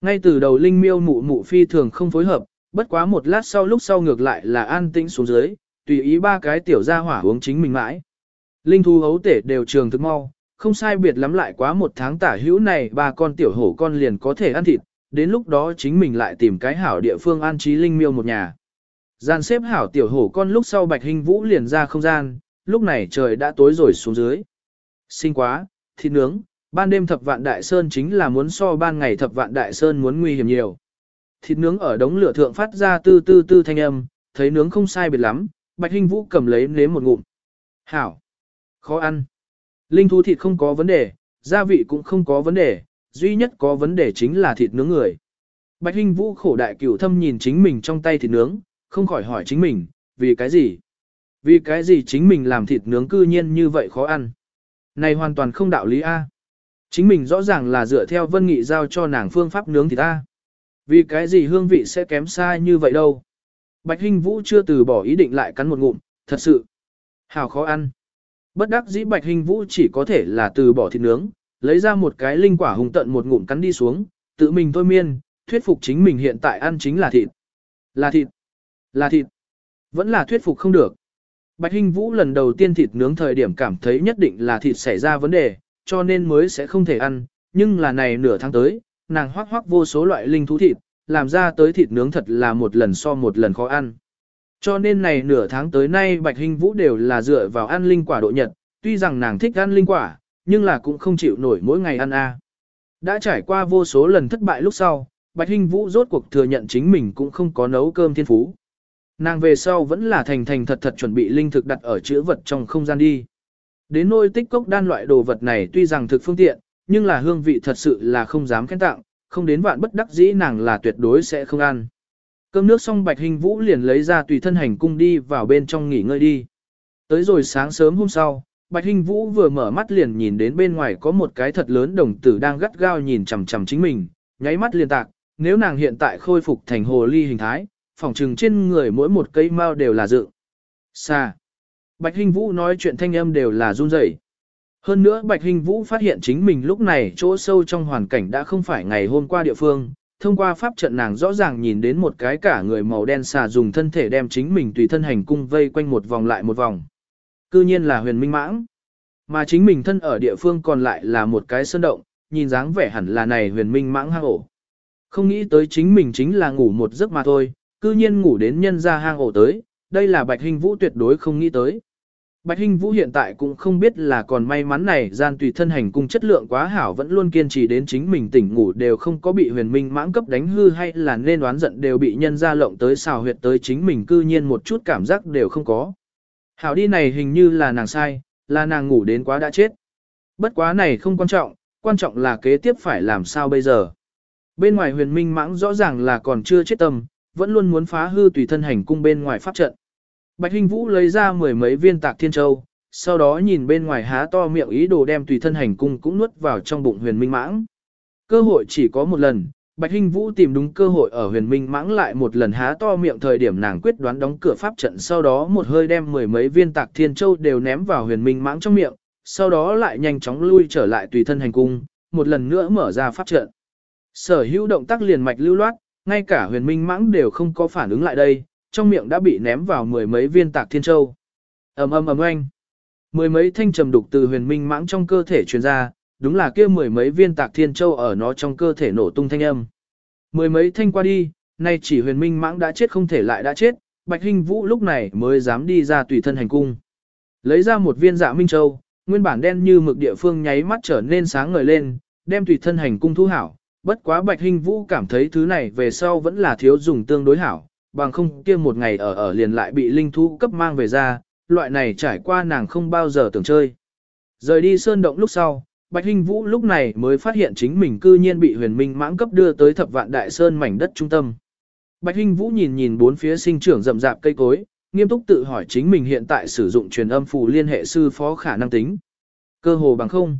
Ngay từ đầu linh miêu mụ mụ phi thường không phối hợp, bất quá một lát sau lúc sau ngược lại là an tĩnh xuống dưới, tùy ý ba cái tiểu gia hỏa uống chính mình mãi. Linh thu hấu tể đều trường thức mau, không sai biệt lắm lại quá một tháng tả hữu này ba con tiểu hổ con liền có thể ăn thịt, đến lúc đó chính mình lại tìm cái hảo địa phương an trí linh miêu một nhà. Gian xếp hảo tiểu hổ con lúc sau bạch hình vũ liền ra không gian, lúc này trời đã tối rồi xuống dưới sinh quá, thịt nướng, ban đêm thập vạn đại sơn chính là muốn so ban ngày thập vạn đại sơn muốn nguy hiểm nhiều. Thịt nướng ở đống lửa thượng phát ra tư tư tư thanh âm, thấy nướng không sai biệt lắm, bạch hinh vũ cầm lấy nếm một ngụm. Hảo, khó ăn. Linh thú thịt không có vấn đề, gia vị cũng không có vấn đề, duy nhất có vấn đề chính là thịt nướng người. Bạch Hinh Vũ khổ đại cửu thâm nhìn chính mình trong tay thịt nướng, không khỏi hỏi chính mình, vì cái gì? Vì cái gì chính mình làm thịt nướng cư nhiên như vậy khó ăn? Này hoàn toàn không đạo lý A. Chính mình rõ ràng là dựa theo vân nghị giao cho nàng phương pháp nướng thịt ta, Vì cái gì hương vị sẽ kém xa như vậy đâu? Bạch Hinh Vũ chưa từ bỏ ý định lại cắn một ngụm, thật sự. Hào khó ăn. Bất đắc dĩ bạch Hinh vũ chỉ có thể là từ bỏ thịt nướng, lấy ra một cái linh quả hùng tận một ngụm cắn đi xuống, tự mình thôi miên, thuyết phục chính mình hiện tại ăn chính là thịt. Là thịt. Là thịt. Vẫn là thuyết phục không được. Bạch Hinh Vũ lần đầu tiên thịt nướng thời điểm cảm thấy nhất định là thịt xảy ra vấn đề, cho nên mới sẽ không thể ăn, nhưng là này nửa tháng tới, nàng hoác hoác vô số loại linh thú thịt, làm ra tới thịt nướng thật là một lần so một lần khó ăn. Cho nên này nửa tháng tới nay Bạch Hinh Vũ đều là dựa vào ăn linh quả độ nhật, tuy rằng nàng thích ăn linh quả, nhưng là cũng không chịu nổi mỗi ngày ăn a. Đã trải qua vô số lần thất bại lúc sau, Bạch Hinh Vũ rốt cuộc thừa nhận chính mình cũng không có nấu cơm thiên phú. Nàng về sau vẫn là thành thành thật thật chuẩn bị linh thực đặt ở chữ vật trong không gian đi. Đến nôi tích cốc đan loại đồ vật này tuy rằng thực phương tiện, nhưng là hương vị thật sự là không dám khen tặng, không đến vạn bất đắc dĩ nàng là tuyệt đối sẽ không ăn. Cơm nước xong Bạch Hình Vũ liền lấy ra tùy thân hành cung đi vào bên trong nghỉ ngơi đi. Tới rồi sáng sớm hôm sau, Bạch Hình Vũ vừa mở mắt liền nhìn đến bên ngoài có một cái thật lớn đồng tử đang gắt gao nhìn chằm chằm chính mình, nháy mắt liền tạc, nếu nàng hiện tại khôi phục thành hồ ly hình thái, phòng trừng trên người mỗi một cây mao đều là dự. Xa. Bạch Hinh Vũ nói chuyện thanh âm đều là run rẩy. Hơn nữa Bạch Hinh Vũ phát hiện chính mình lúc này chỗ sâu trong hoàn cảnh đã không phải ngày hôm qua địa phương, thông qua pháp trận nàng rõ ràng nhìn đến một cái cả người màu đen xà dùng thân thể đem chính mình tùy thân hành cung vây quanh một vòng lại một vòng. Cư nhiên là huyền minh mãng. Mà chính mình thân ở địa phương còn lại là một cái sơn động, nhìn dáng vẻ hẳn là này huyền minh mãng hang ổ. Không nghĩ tới chính mình chính là ngủ một giấc mà thôi, cư nhiên ngủ đến nhân ra hang ổ tới, đây là Bạch Hình Vũ tuyệt đối không nghĩ tới. Bạch hình Vũ hiện tại cũng không biết là còn may mắn này gian tùy thân hành cung chất lượng quá hảo vẫn luôn kiên trì đến chính mình tỉnh ngủ đều không có bị huyền minh mãng cấp đánh hư hay là nên đoán giận đều bị nhân ra lộng tới xào huyệt tới chính mình cư nhiên một chút cảm giác đều không có. Hảo đi này hình như là nàng sai, là nàng ngủ đến quá đã chết. Bất quá này không quan trọng, quan trọng là kế tiếp phải làm sao bây giờ. Bên ngoài huyền minh mãng rõ ràng là còn chưa chết tâm, vẫn luôn muốn phá hư tùy thân hành cung bên ngoài pháp trận. Bạch Hinh Vũ lấy ra mười mấy viên tạc thiên châu, sau đó nhìn bên ngoài há to miệng ý đồ đem tùy thân hành cung cũng nuốt vào trong bụng huyền minh mãng. Cơ hội chỉ có một lần, Bạch Hinh Vũ tìm đúng cơ hội ở huyền minh mãng lại một lần há to miệng thời điểm nàng quyết đoán đóng cửa pháp trận sau đó một hơi đem mười mấy viên tạc thiên châu đều ném vào huyền minh mãng trong miệng, sau đó lại nhanh chóng lui trở lại tùy thân hành cung, một lần nữa mở ra pháp trận. Sở hữu động tác liền mạch lưu loát, ngay cả huyền minh mãng đều không có phản ứng lại đây, trong miệng đã bị ném vào mười mấy viên tạc thiên châu. ầm ầm ầm oanh. Mười mấy thanh trầm đục từ huyền minh mãng trong cơ thể truyền ra, đúng là kia mười mấy viên tạc thiên châu ở nó trong cơ thể nổ tung thanh âm. Mười mấy thanh qua đi, nay chỉ huyền minh mãng đã chết không thể lại đã chết, Bạch Hinh Vũ lúc này mới dám đi ra tùy thân hành cung. Lấy ra một viên dạ minh châu, nguyên bản đen như mực địa phương nháy mắt trở nên sáng ngời lên, đem tùy thân hành cung thu hảo. Bất quá Bạch Hinh Vũ cảm thấy thứ này về sau vẫn là thiếu dùng tương đối hảo, bằng không kia một ngày ở ở liền lại bị linh thú cấp mang về ra, loại này trải qua nàng không bao giờ tưởng chơi. Rời đi sơn động lúc sau, Bạch Hinh Vũ lúc này mới phát hiện chính mình cư nhiên bị huyền minh mãng cấp đưa tới thập vạn đại sơn mảnh đất trung tâm. Bạch Hinh Vũ nhìn nhìn bốn phía sinh trưởng rậm rạp cây cối, nghiêm túc tự hỏi chính mình hiện tại sử dụng truyền âm phù liên hệ sư phó khả năng tính. Cơ hồ bằng không.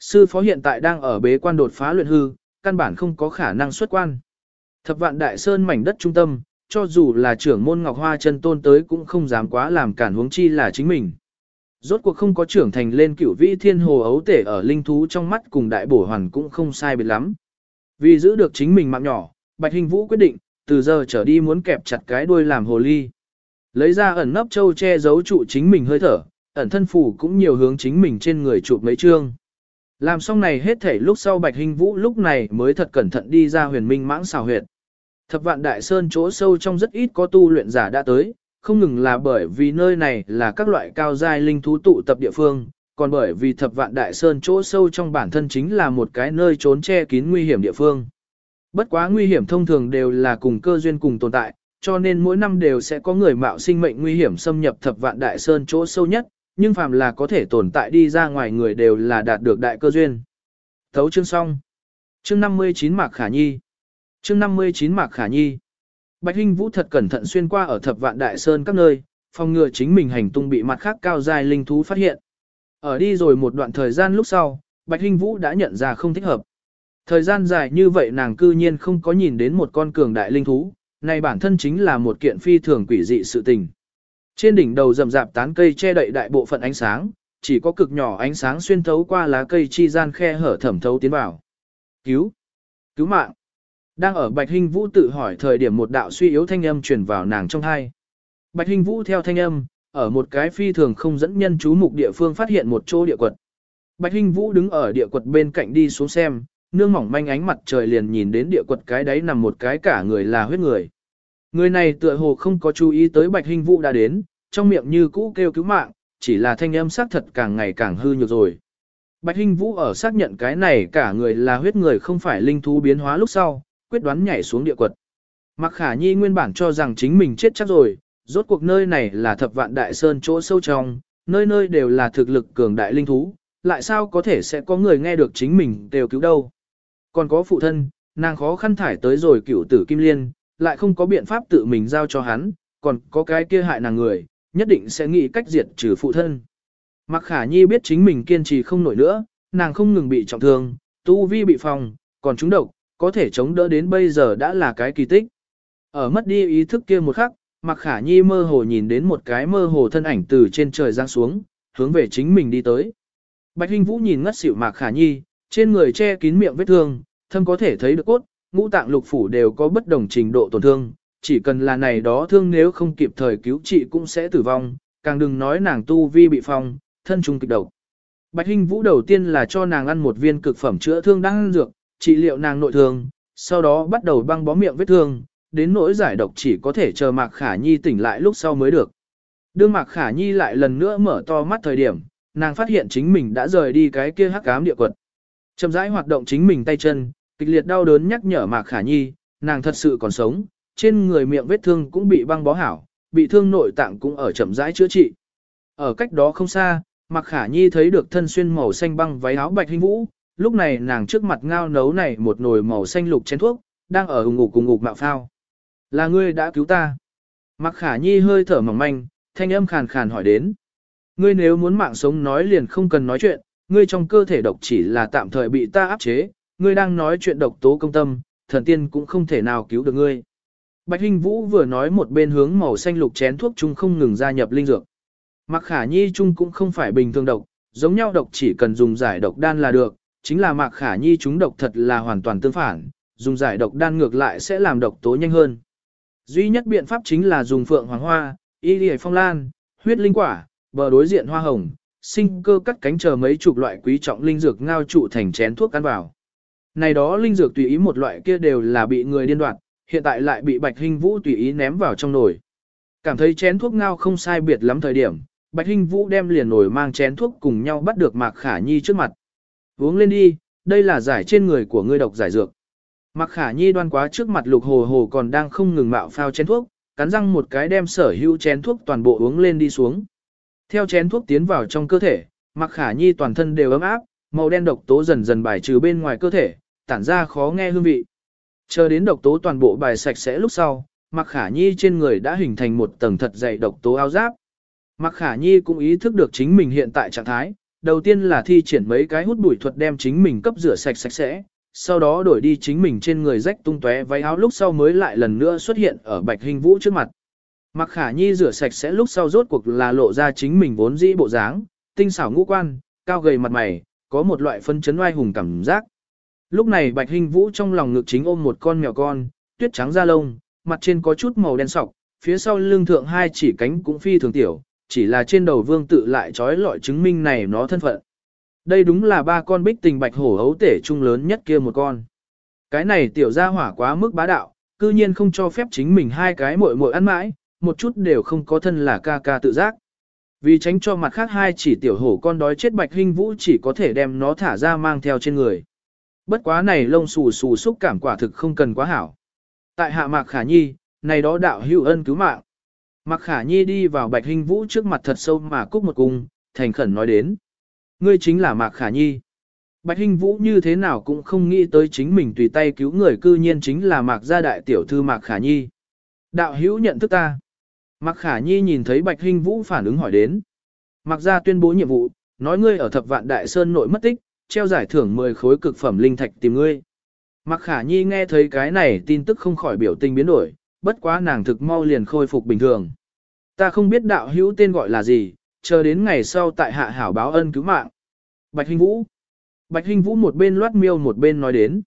Sư phó hiện tại đang ở bế quan đột phá luyện hư, căn bản không có khả năng xuất quan. Thập vạn đại sơn mảnh đất trung tâm, cho dù là trưởng môn Ngọc Hoa chân tôn tới cũng không dám quá làm cản huống chi là chính mình. Rốt cuộc không có trưởng thành lên cửu vĩ thiên hồ ấu tể ở linh thú trong mắt cùng đại bổ hoàn cũng không sai biệt lắm. Vì giữ được chính mình mạng nhỏ, Bạch Hình Vũ quyết định, từ giờ trở đi muốn kẹp chặt cái đuôi làm hồ ly. Lấy ra ẩn nấp châu che giấu trụ chính mình hơi thở, ẩn thân phủ cũng nhiều hướng chính mình trên người chụp mấy chương. Làm xong này hết thể lúc sau Bạch Hình Vũ lúc này mới thật cẩn thận đi ra huyền minh mãng xào huyệt. Thập vạn đại sơn chỗ sâu trong rất ít có tu luyện giả đã tới, không ngừng là bởi vì nơi này là các loại cao giai linh thú tụ tập địa phương, còn bởi vì thập vạn đại sơn chỗ sâu trong bản thân chính là một cái nơi trốn che kín nguy hiểm địa phương. Bất quá nguy hiểm thông thường đều là cùng cơ duyên cùng tồn tại, cho nên mỗi năm đều sẽ có người mạo sinh mệnh nguy hiểm xâm nhập thập vạn đại sơn chỗ sâu nhất, nhưng phàm là có thể tồn tại đi ra ngoài người đều là đạt được đại cơ duyên. Thấu chương xong. Chương 59 Mạc Khả Nhi chương 59 Mạc Khả Nhi Bạch Hinh Vũ thật cẩn thận xuyên qua ở thập vạn đại sơn các nơi, phòng ngừa chính mình hành tung bị mặt khác cao dài linh thú phát hiện. Ở đi rồi một đoạn thời gian lúc sau, Bạch Hinh Vũ đã nhận ra không thích hợp. Thời gian dài như vậy nàng cư nhiên không có nhìn đến một con cường đại linh thú, này bản thân chính là một kiện phi thường quỷ dị sự tình. Trên đỉnh đầu rậm rạp tán cây che đậy đại bộ phận ánh sáng, chỉ có cực nhỏ ánh sáng xuyên thấu qua lá cây chi gian khe hở thẩm thấu tiến vào. Cứu! Cứu mạng! Đang ở Bạch Hinh Vũ tự hỏi thời điểm một đạo suy yếu thanh âm truyền vào nàng trong hai. Bạch Hinh Vũ theo thanh âm, ở một cái phi thường không dẫn nhân chú mục địa phương phát hiện một chỗ địa quật. Bạch Hinh Vũ đứng ở địa quật bên cạnh đi xuống xem, nương mỏng manh ánh mặt trời liền nhìn đến địa quật cái đấy nằm một cái cả người là huyết người. Người này tựa hồ không có chú ý tới Bạch hình Vũ đã đến, trong miệng như cũ kêu cứu mạng, chỉ là thanh âm xác thật càng ngày càng hư nhược rồi. Bạch hình Vũ ở xác nhận cái này cả người là huyết người không phải linh thú biến hóa lúc sau, quyết đoán nhảy xuống địa quật. Mặc khả nhi nguyên bản cho rằng chính mình chết chắc rồi, rốt cuộc nơi này là thập vạn đại sơn chỗ sâu trong, nơi nơi đều là thực lực cường đại linh thú, lại sao có thể sẽ có người nghe được chính mình đều cứu đâu. Còn có phụ thân, nàng khó khăn thải tới rồi cựu tử kim liên, lại không có biện pháp tự mình giao cho hắn, còn có cái kia hại nàng người, nhất định sẽ nghĩ cách diệt trừ phụ thân. Mặc khả nhi biết chính mình kiên trì không nổi nữa, nàng không ngừng bị trọng thương, tu vi bị phòng, còn trúng độc, có thể chống đỡ đến bây giờ đã là cái kỳ tích. Ở mất đi ý thức kia một khắc, Mạc Khả Nhi mơ hồ nhìn đến một cái mơ hồ thân ảnh từ trên trời giáng xuống, hướng về chính mình đi tới. Bạch Hinh Vũ nhìn ngất xỉu Mạc Khả Nhi, trên người che kín miệng vết thương, thâm có thể thấy được cốt, ngũ tạng lục phủ đều có bất đồng trình độ tổn thương, chỉ cần là này đó thương nếu không kịp thời cứu trị cũng sẽ tử vong, càng đừng nói nàng tu vi bị phong, thân trung kịch độc. Bạch Hinh Vũ đầu tiên là cho nàng ăn một viên cực phẩm chữa thương đang dược, trị liệu nàng nội thương, sau đó bắt đầu băng bó miệng vết thương, đến nỗi giải độc chỉ có thể chờ Mạc Khả Nhi tỉnh lại lúc sau mới được. Đương Mạc Khả Nhi lại lần nữa mở to mắt thời điểm, nàng phát hiện chính mình đã rời đi cái kia hắc ám địa quật. Chậm rãi hoạt động chính mình tay chân, kịch liệt đau đớn nhắc nhở Mạc Khả Nhi, nàng thật sự còn sống, trên người miệng vết thương cũng bị băng bó hảo, bị thương nội tạng cũng ở chậm rãi chữa trị. Ở cách đó không xa, Mạc Khả Nhi thấy được thân xuyên màu xanh băng váy áo bạch hình vũ, lúc này nàng trước mặt ngao nấu này một nồi màu xanh lục chén thuốc, đang ở ủng ngục cùng ngục mạo phao. Là ngươi đã cứu ta. Mạc Khả Nhi hơi thở mỏng manh, thanh âm khàn khàn hỏi đến. Ngươi nếu muốn mạng sống nói liền không cần nói chuyện, ngươi trong cơ thể độc chỉ là tạm thời bị ta áp chế, ngươi đang nói chuyện độc tố công tâm, thần tiên cũng không thể nào cứu được ngươi. Bạch Hinh Vũ vừa nói một bên hướng màu xanh lục chén thuốc chung không ngừng gia nhập linh dược. Mặc khả nhi chung cũng không phải bình thường độc, giống nhau độc chỉ cần dùng giải độc đan là được, chính là mạc khả nhi chúng độc thật là hoàn toàn tương phản, dùng giải độc đan ngược lại sẽ làm độc tố nhanh hơn. Duy nhất biện pháp chính là dùng phượng hoàng hoa, y lìa phong lan, huyết linh quả, bờ đối diện hoa hồng, sinh cơ cắt cánh chờ mấy chục loại quý trọng linh dược ngao trụ thành chén thuốc ăn vào. Này đó linh dược tùy ý một loại kia đều là bị người điên đoạt, hiện tại lại bị Bạch Hinh Vũ tùy ý ném vào trong nồi. Cảm thấy chén thuốc ngao không sai biệt lắm thời điểm, Bạch Hinh Vũ đem liền nồi mang chén thuốc cùng nhau bắt được Mạc Khả Nhi trước mặt. Uống lên đi, đây là giải trên người của ngươi độc giải dược. Mạc Khả Nhi đoan quá trước mặt lục hồ hồ còn đang không ngừng mạo phao chén thuốc, cắn răng một cái đem sở hữu chén thuốc toàn bộ uống lên đi xuống. Theo chén thuốc tiến vào trong cơ thể, Mạc Khả Nhi toàn thân đều ấm áp, màu đen độc tố dần dần bài trừ bên ngoài cơ thể, tản ra khó nghe hương vị. Chờ đến độc tố toàn bộ bài sạch sẽ lúc sau, Mạc Khả Nhi trên người đã hình thành một tầng thật dày độc tố áo giáp. Mạc Khả Nhi cũng ý thức được chính mình hiện tại trạng thái, đầu tiên là thi triển mấy cái hút bụi thuật đem chính mình cấp rửa sạch sạch sẽ, sau đó đổi đi chính mình trên người rách tung tóe váy áo lúc sau mới lại lần nữa xuất hiện ở Bạch Hình Vũ trước mặt. Mạc Khả Nhi rửa sạch sẽ lúc sau rốt cuộc là lộ ra chính mình vốn dĩ bộ dáng, tinh xảo ngũ quan, cao gầy mặt mày, có một loại phân chấn oai hùng cảm giác. Lúc này Bạch Hinh Vũ trong lòng ngực chính ôm một con mèo con, tuyết trắng da lông, mặt trên có chút màu đen sọc, phía sau lưng thượng hai chỉ cánh cũng phi thường tiểu, chỉ là trên đầu vương tự lại trói lọi chứng minh này nó thân phận. Đây đúng là ba con bích tình bạch hổ ấu tể trung lớn nhất kia một con. Cái này tiểu gia hỏa quá mức bá đạo, cư nhiên không cho phép chính mình hai cái muội muội ăn mãi, một chút đều không có thân là ca ca tự giác. Vì tránh cho mặt khác hai chỉ tiểu hổ con đói chết bạch hinh vũ chỉ có thể đem nó thả ra mang theo trên người. Bất quá này lông xù xù xúc cảm quả thực không cần quá hảo. Tại hạ Mạc Khả Nhi, này đó đạo hữu ân cứu mạng. Mạc Khả Nhi đi vào Bạch Hinh Vũ trước mặt thật sâu mà cúc một cung, thành khẩn nói đến. Ngươi chính là Mạc Khả Nhi. Bạch Hinh Vũ như thế nào cũng không nghĩ tới chính mình tùy tay cứu người cư nhiên chính là Mạc gia đại tiểu thư Mạc Khả Nhi. Đạo hữu nhận thức ta. Mạc Khả Nhi nhìn thấy Bạch Hinh Vũ phản ứng hỏi đến. Mạc gia tuyên bố nhiệm vụ, nói ngươi ở thập vạn đại sơn nội mất tích, treo giải thưởng 10 khối cực phẩm linh thạch tìm ngươi. Mặc Khả Nhi nghe thấy cái này tin tức không khỏi biểu tình biến đổi, bất quá nàng thực mau liền khôi phục bình thường. Ta không biết đạo hữu tên gọi là gì, chờ đến ngày sau tại hạ hảo báo ân cứu mạng. Bạch Hinh Vũ. Bạch Hinh Vũ một bên loát miêu một bên nói đến.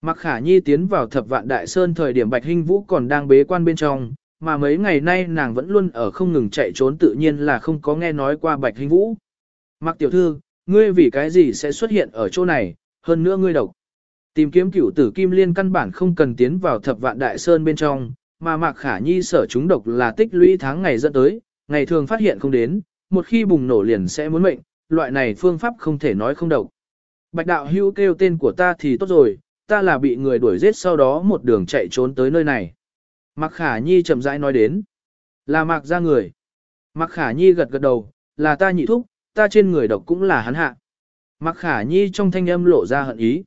Mặc Khả Nhi tiến vào thập vạn đại sơn thời điểm Bạch Hinh Vũ còn đang bế quan bên trong, mà mấy ngày nay nàng vẫn luôn ở không ngừng chạy trốn tự nhiên là không có nghe nói qua Bạch Hinh Vũ. Mặc Tiểu Thư, ngươi vì cái gì sẽ xuất hiện ở chỗ này, hơn nữa ngươi độc. Tìm kiếm cửu tử kim liên căn bản không cần tiến vào thập vạn đại sơn bên trong, mà Mạc Khả Nhi sở chúng độc là tích lũy tháng ngày dẫn tới, ngày thường phát hiện không đến, một khi bùng nổ liền sẽ muốn mệnh, loại này phương pháp không thể nói không độc. Bạch đạo hữu kêu tên của ta thì tốt rồi, ta là bị người đuổi giết sau đó một đường chạy trốn tới nơi này. Mạc Khả Nhi chậm rãi nói đến, là Mạc ra người. Mạc Khả Nhi gật gật đầu, là ta nhị thúc, ta trên người độc cũng là hắn hạ. Mạc Khả Nhi trong thanh âm lộ ra hận ý.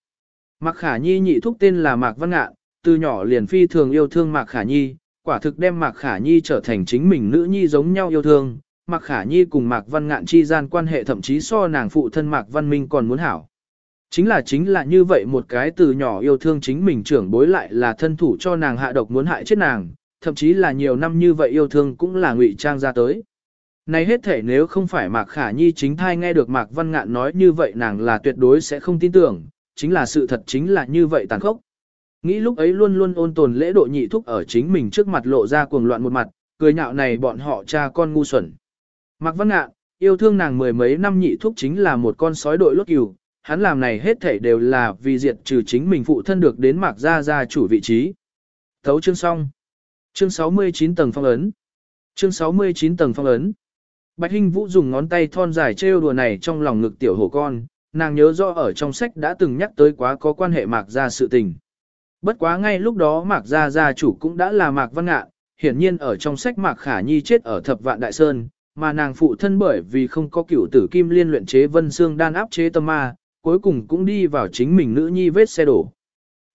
Mạc Khả Nhi nhị thúc tên là Mạc Văn Ngạn, từ nhỏ liền phi thường yêu thương Mạc Khả Nhi, quả thực đem Mạc Khả Nhi trở thành chính mình nữ nhi giống nhau yêu thương. Mạc Khả Nhi cùng Mạc Văn Ngạn chi gian quan hệ thậm chí so nàng phụ thân Mạc Văn Minh còn muốn hảo. Chính là chính là như vậy một cái từ nhỏ yêu thương chính mình trưởng bối lại là thân thủ cho nàng hạ độc muốn hại chết nàng, thậm chí là nhiều năm như vậy yêu thương cũng là ngụy trang ra tới. Này hết thể nếu không phải Mạc Khả Nhi chính thai nghe được Mạc Văn Ngạn nói như vậy nàng là tuyệt đối sẽ không tin tưởng, chính là sự thật chính là như vậy tàn khốc. Nghĩ lúc ấy luôn luôn ôn tồn lễ độ nhị thúc ở chính mình trước mặt lộ ra cuồng loạn một mặt, cười nhạo này bọn họ cha con ngu xuẩn. Mạc Văn Ngạn, yêu thương nàng mười mấy năm nhị thúc chính là một con sói đội lốt cừu, hắn làm này hết thể đều là vì diệt trừ chính mình phụ thân được đến Mạc gia gia chủ vị trí. Thấu chương xong. Chương 69 tầng phong ấn. Chương 69 tầng phong ấn. Bạch Hinh Vũ dùng ngón tay thon dài trêu đùa này trong lòng ngực tiểu hổ con, nàng nhớ rõ ở trong sách đã từng nhắc tới quá có quan hệ Mạc gia sự tình. Bất quá ngay lúc đó Mạc gia gia chủ cũng đã là Mạc Văn Ngạn, hiển nhiên ở trong sách Mạc Khả Nhi chết ở Thập Vạn Đại Sơn, mà nàng phụ thân bởi vì không có cửu tử kim liên luyện chế vân xương đan áp chế tâm ma, cuối cùng cũng đi vào chính mình nữ nhi vết xe đổ.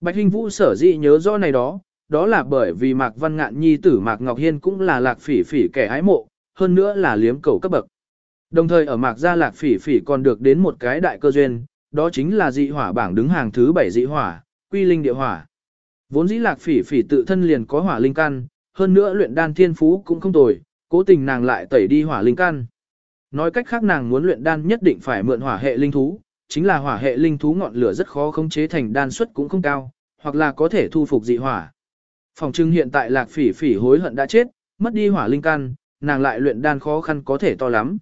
Bạch Hinh Vũ sở dĩ nhớ rõ này đó, đó là bởi vì Mạc Văn Ngạn nhi tử Mạc Ngọc Hiên cũng là lạc phỉ phỉ kẻ ái mộ, hơn nữa là liếm cầu cấp bậc. Đồng thời ở Mạc Gia lạc phỉ phỉ còn được đến một cái đại cơ duyên, đó chính là dị hỏa bảng đứng hàng thứ 7 dị hỏa, quy linh địa hỏa. Vốn dĩ lạc phỉ phỉ tự thân liền có hỏa linh căn, hơn nữa luyện đan thiên phú cũng không tồi, cố tình nàng lại tẩy đi hỏa linh căn. Nói cách khác nàng muốn luyện đan nhất định phải mượn hỏa hệ linh thú, chính là hỏa hệ linh thú ngọn lửa rất khó khống chế thành đan suất cũng không cao, hoặc là có thể thu phục dị hỏa. Phòng trưng hiện tại lạc phỉ phỉ hối hận đã chết, mất đi hỏa linh căn, nàng lại luyện đan khó khăn có thể to lắm.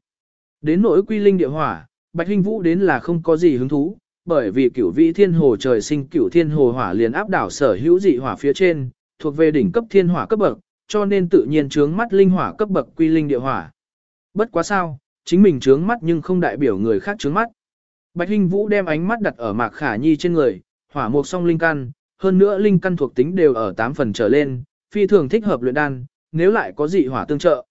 Đến nỗi quy linh địa hỏa, Bạch Hinh Vũ đến là không có gì hứng thú, bởi vì cửu vị thiên hồ trời sinh cửu thiên hồ hỏa liền áp đảo sở hữu dị hỏa phía trên, thuộc về đỉnh cấp thiên hỏa cấp bậc, cho nên tự nhiên trướng mắt linh hỏa cấp bậc quy linh địa hỏa. Bất quá sao, chính mình trướng mắt nhưng không đại biểu người khác trướng mắt. Bạch Hinh Vũ đem ánh mắt đặt ở Mạc Khả Nhi trên người, hỏa mục song linh căn, hơn nữa linh căn thuộc tính đều ở 8 phần trở lên, phi thường thích hợp luyện đan, nếu lại có dị hỏa tương trợ.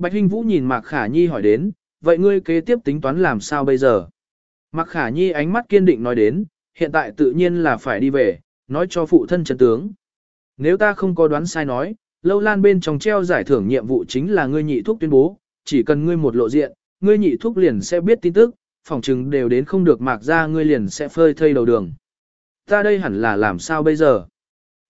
Bạch Hinh Vũ nhìn Mạc Khả Nhi hỏi đến, vậy ngươi kế tiếp tính toán làm sao bây giờ? Mạc Khả Nhi ánh mắt kiên định nói đến, hiện tại tự nhiên là phải đi về, nói cho phụ thân chân tướng. Nếu ta không có đoán sai nói, lâu lan bên trong treo giải thưởng nhiệm vụ chính là ngươi nhị thuốc tuyên bố, chỉ cần ngươi một lộ diện, ngươi nhị thuốc liền sẽ biết tin tức, phòng chừng đều đến không được mạc ra ngươi liền sẽ phơi thây đầu đường. Ta đây hẳn là làm sao bây giờ?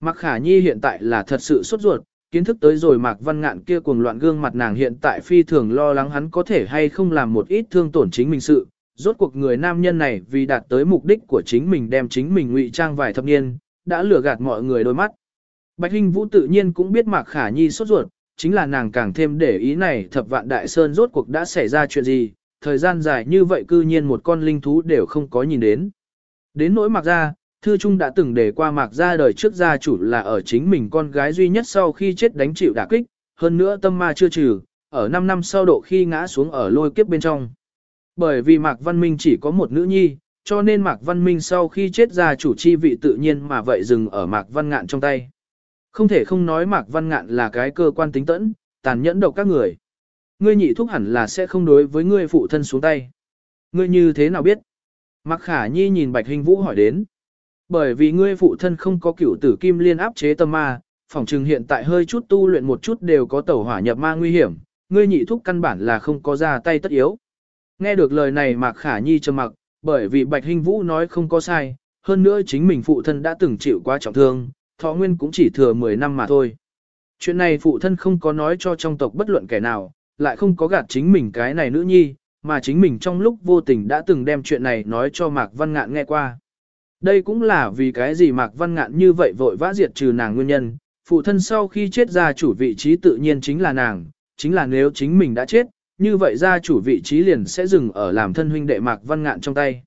Mạc Khả Nhi hiện tại là thật sự sốt ruột, kiến thức tới rồi Mạc Văn Ngạn kia cuồng loạn gương mặt nàng hiện tại phi thường lo lắng hắn có thể hay không làm một ít thương tổn chính mình sự. Rốt cuộc người nam nhân này vì đạt tới mục đích của chính mình đem chính mình ngụy trang vài thập niên, đã lừa gạt mọi người đôi mắt. Bạch Hinh Vũ tự nhiên cũng biết Mạc Khả Nhi sốt ruột, chính là nàng càng thêm để ý này thập vạn đại sơn rốt cuộc đã xảy ra chuyện gì, thời gian dài như vậy cư nhiên một con linh thú đều không có nhìn đến. Đến nỗi Mạc ra. Thư Trung đã từng đề qua Mạc ra đời trước gia chủ là ở chính mình con gái duy nhất sau khi chết đánh chịu đả kích, hơn nữa tâm ma chưa trừ, ở 5 năm sau độ khi ngã xuống ở lôi kiếp bên trong. Bởi vì Mạc Văn Minh chỉ có một nữ nhi, cho nên Mạc Văn Minh sau khi chết gia chủ chi vị tự nhiên mà vậy dừng ở Mạc Văn Ngạn trong tay. Không thể không nói Mạc Văn Ngạn là cái cơ quan tính tẫn, tàn nhẫn độc các người. Ngươi nhị thúc hẳn là sẽ không đối với ngươi phụ thân xuống tay. Ngươi như thế nào biết? Mạc Khả Nhi nhìn Bạch Hình Vũ hỏi đến. Bởi vì ngươi phụ thân không có cửu tử kim liên áp chế tâm ma, phỏng trừng hiện tại hơi chút tu luyện một chút đều có tẩu hỏa nhập ma nguy hiểm, ngươi nhị thúc căn bản là không có ra tay tất yếu. Nghe được lời này Mạc Khả Nhi trầm mặc, bởi vì Bạch Hình Vũ nói không có sai, hơn nữa chính mình phụ thân đã từng chịu quá trọng thương, thọ nguyên cũng chỉ thừa 10 năm mà thôi. Chuyện này phụ thân không có nói cho trong tộc bất luận kẻ nào, lại không có gạt chính mình cái này nữ nhi, mà chính mình trong lúc vô tình đã từng đem chuyện này nói cho Mạc Văn Ngạn nghe qua. Đây cũng là vì cái gì Mạc Văn Ngạn như vậy vội vã diệt trừ nàng nguyên nhân, phụ thân sau khi chết ra chủ vị trí tự nhiên chính là nàng, chính là nếu chính mình đã chết, như vậy gia chủ vị trí liền sẽ dừng ở làm thân huynh đệ Mạc Văn Ngạn trong tay.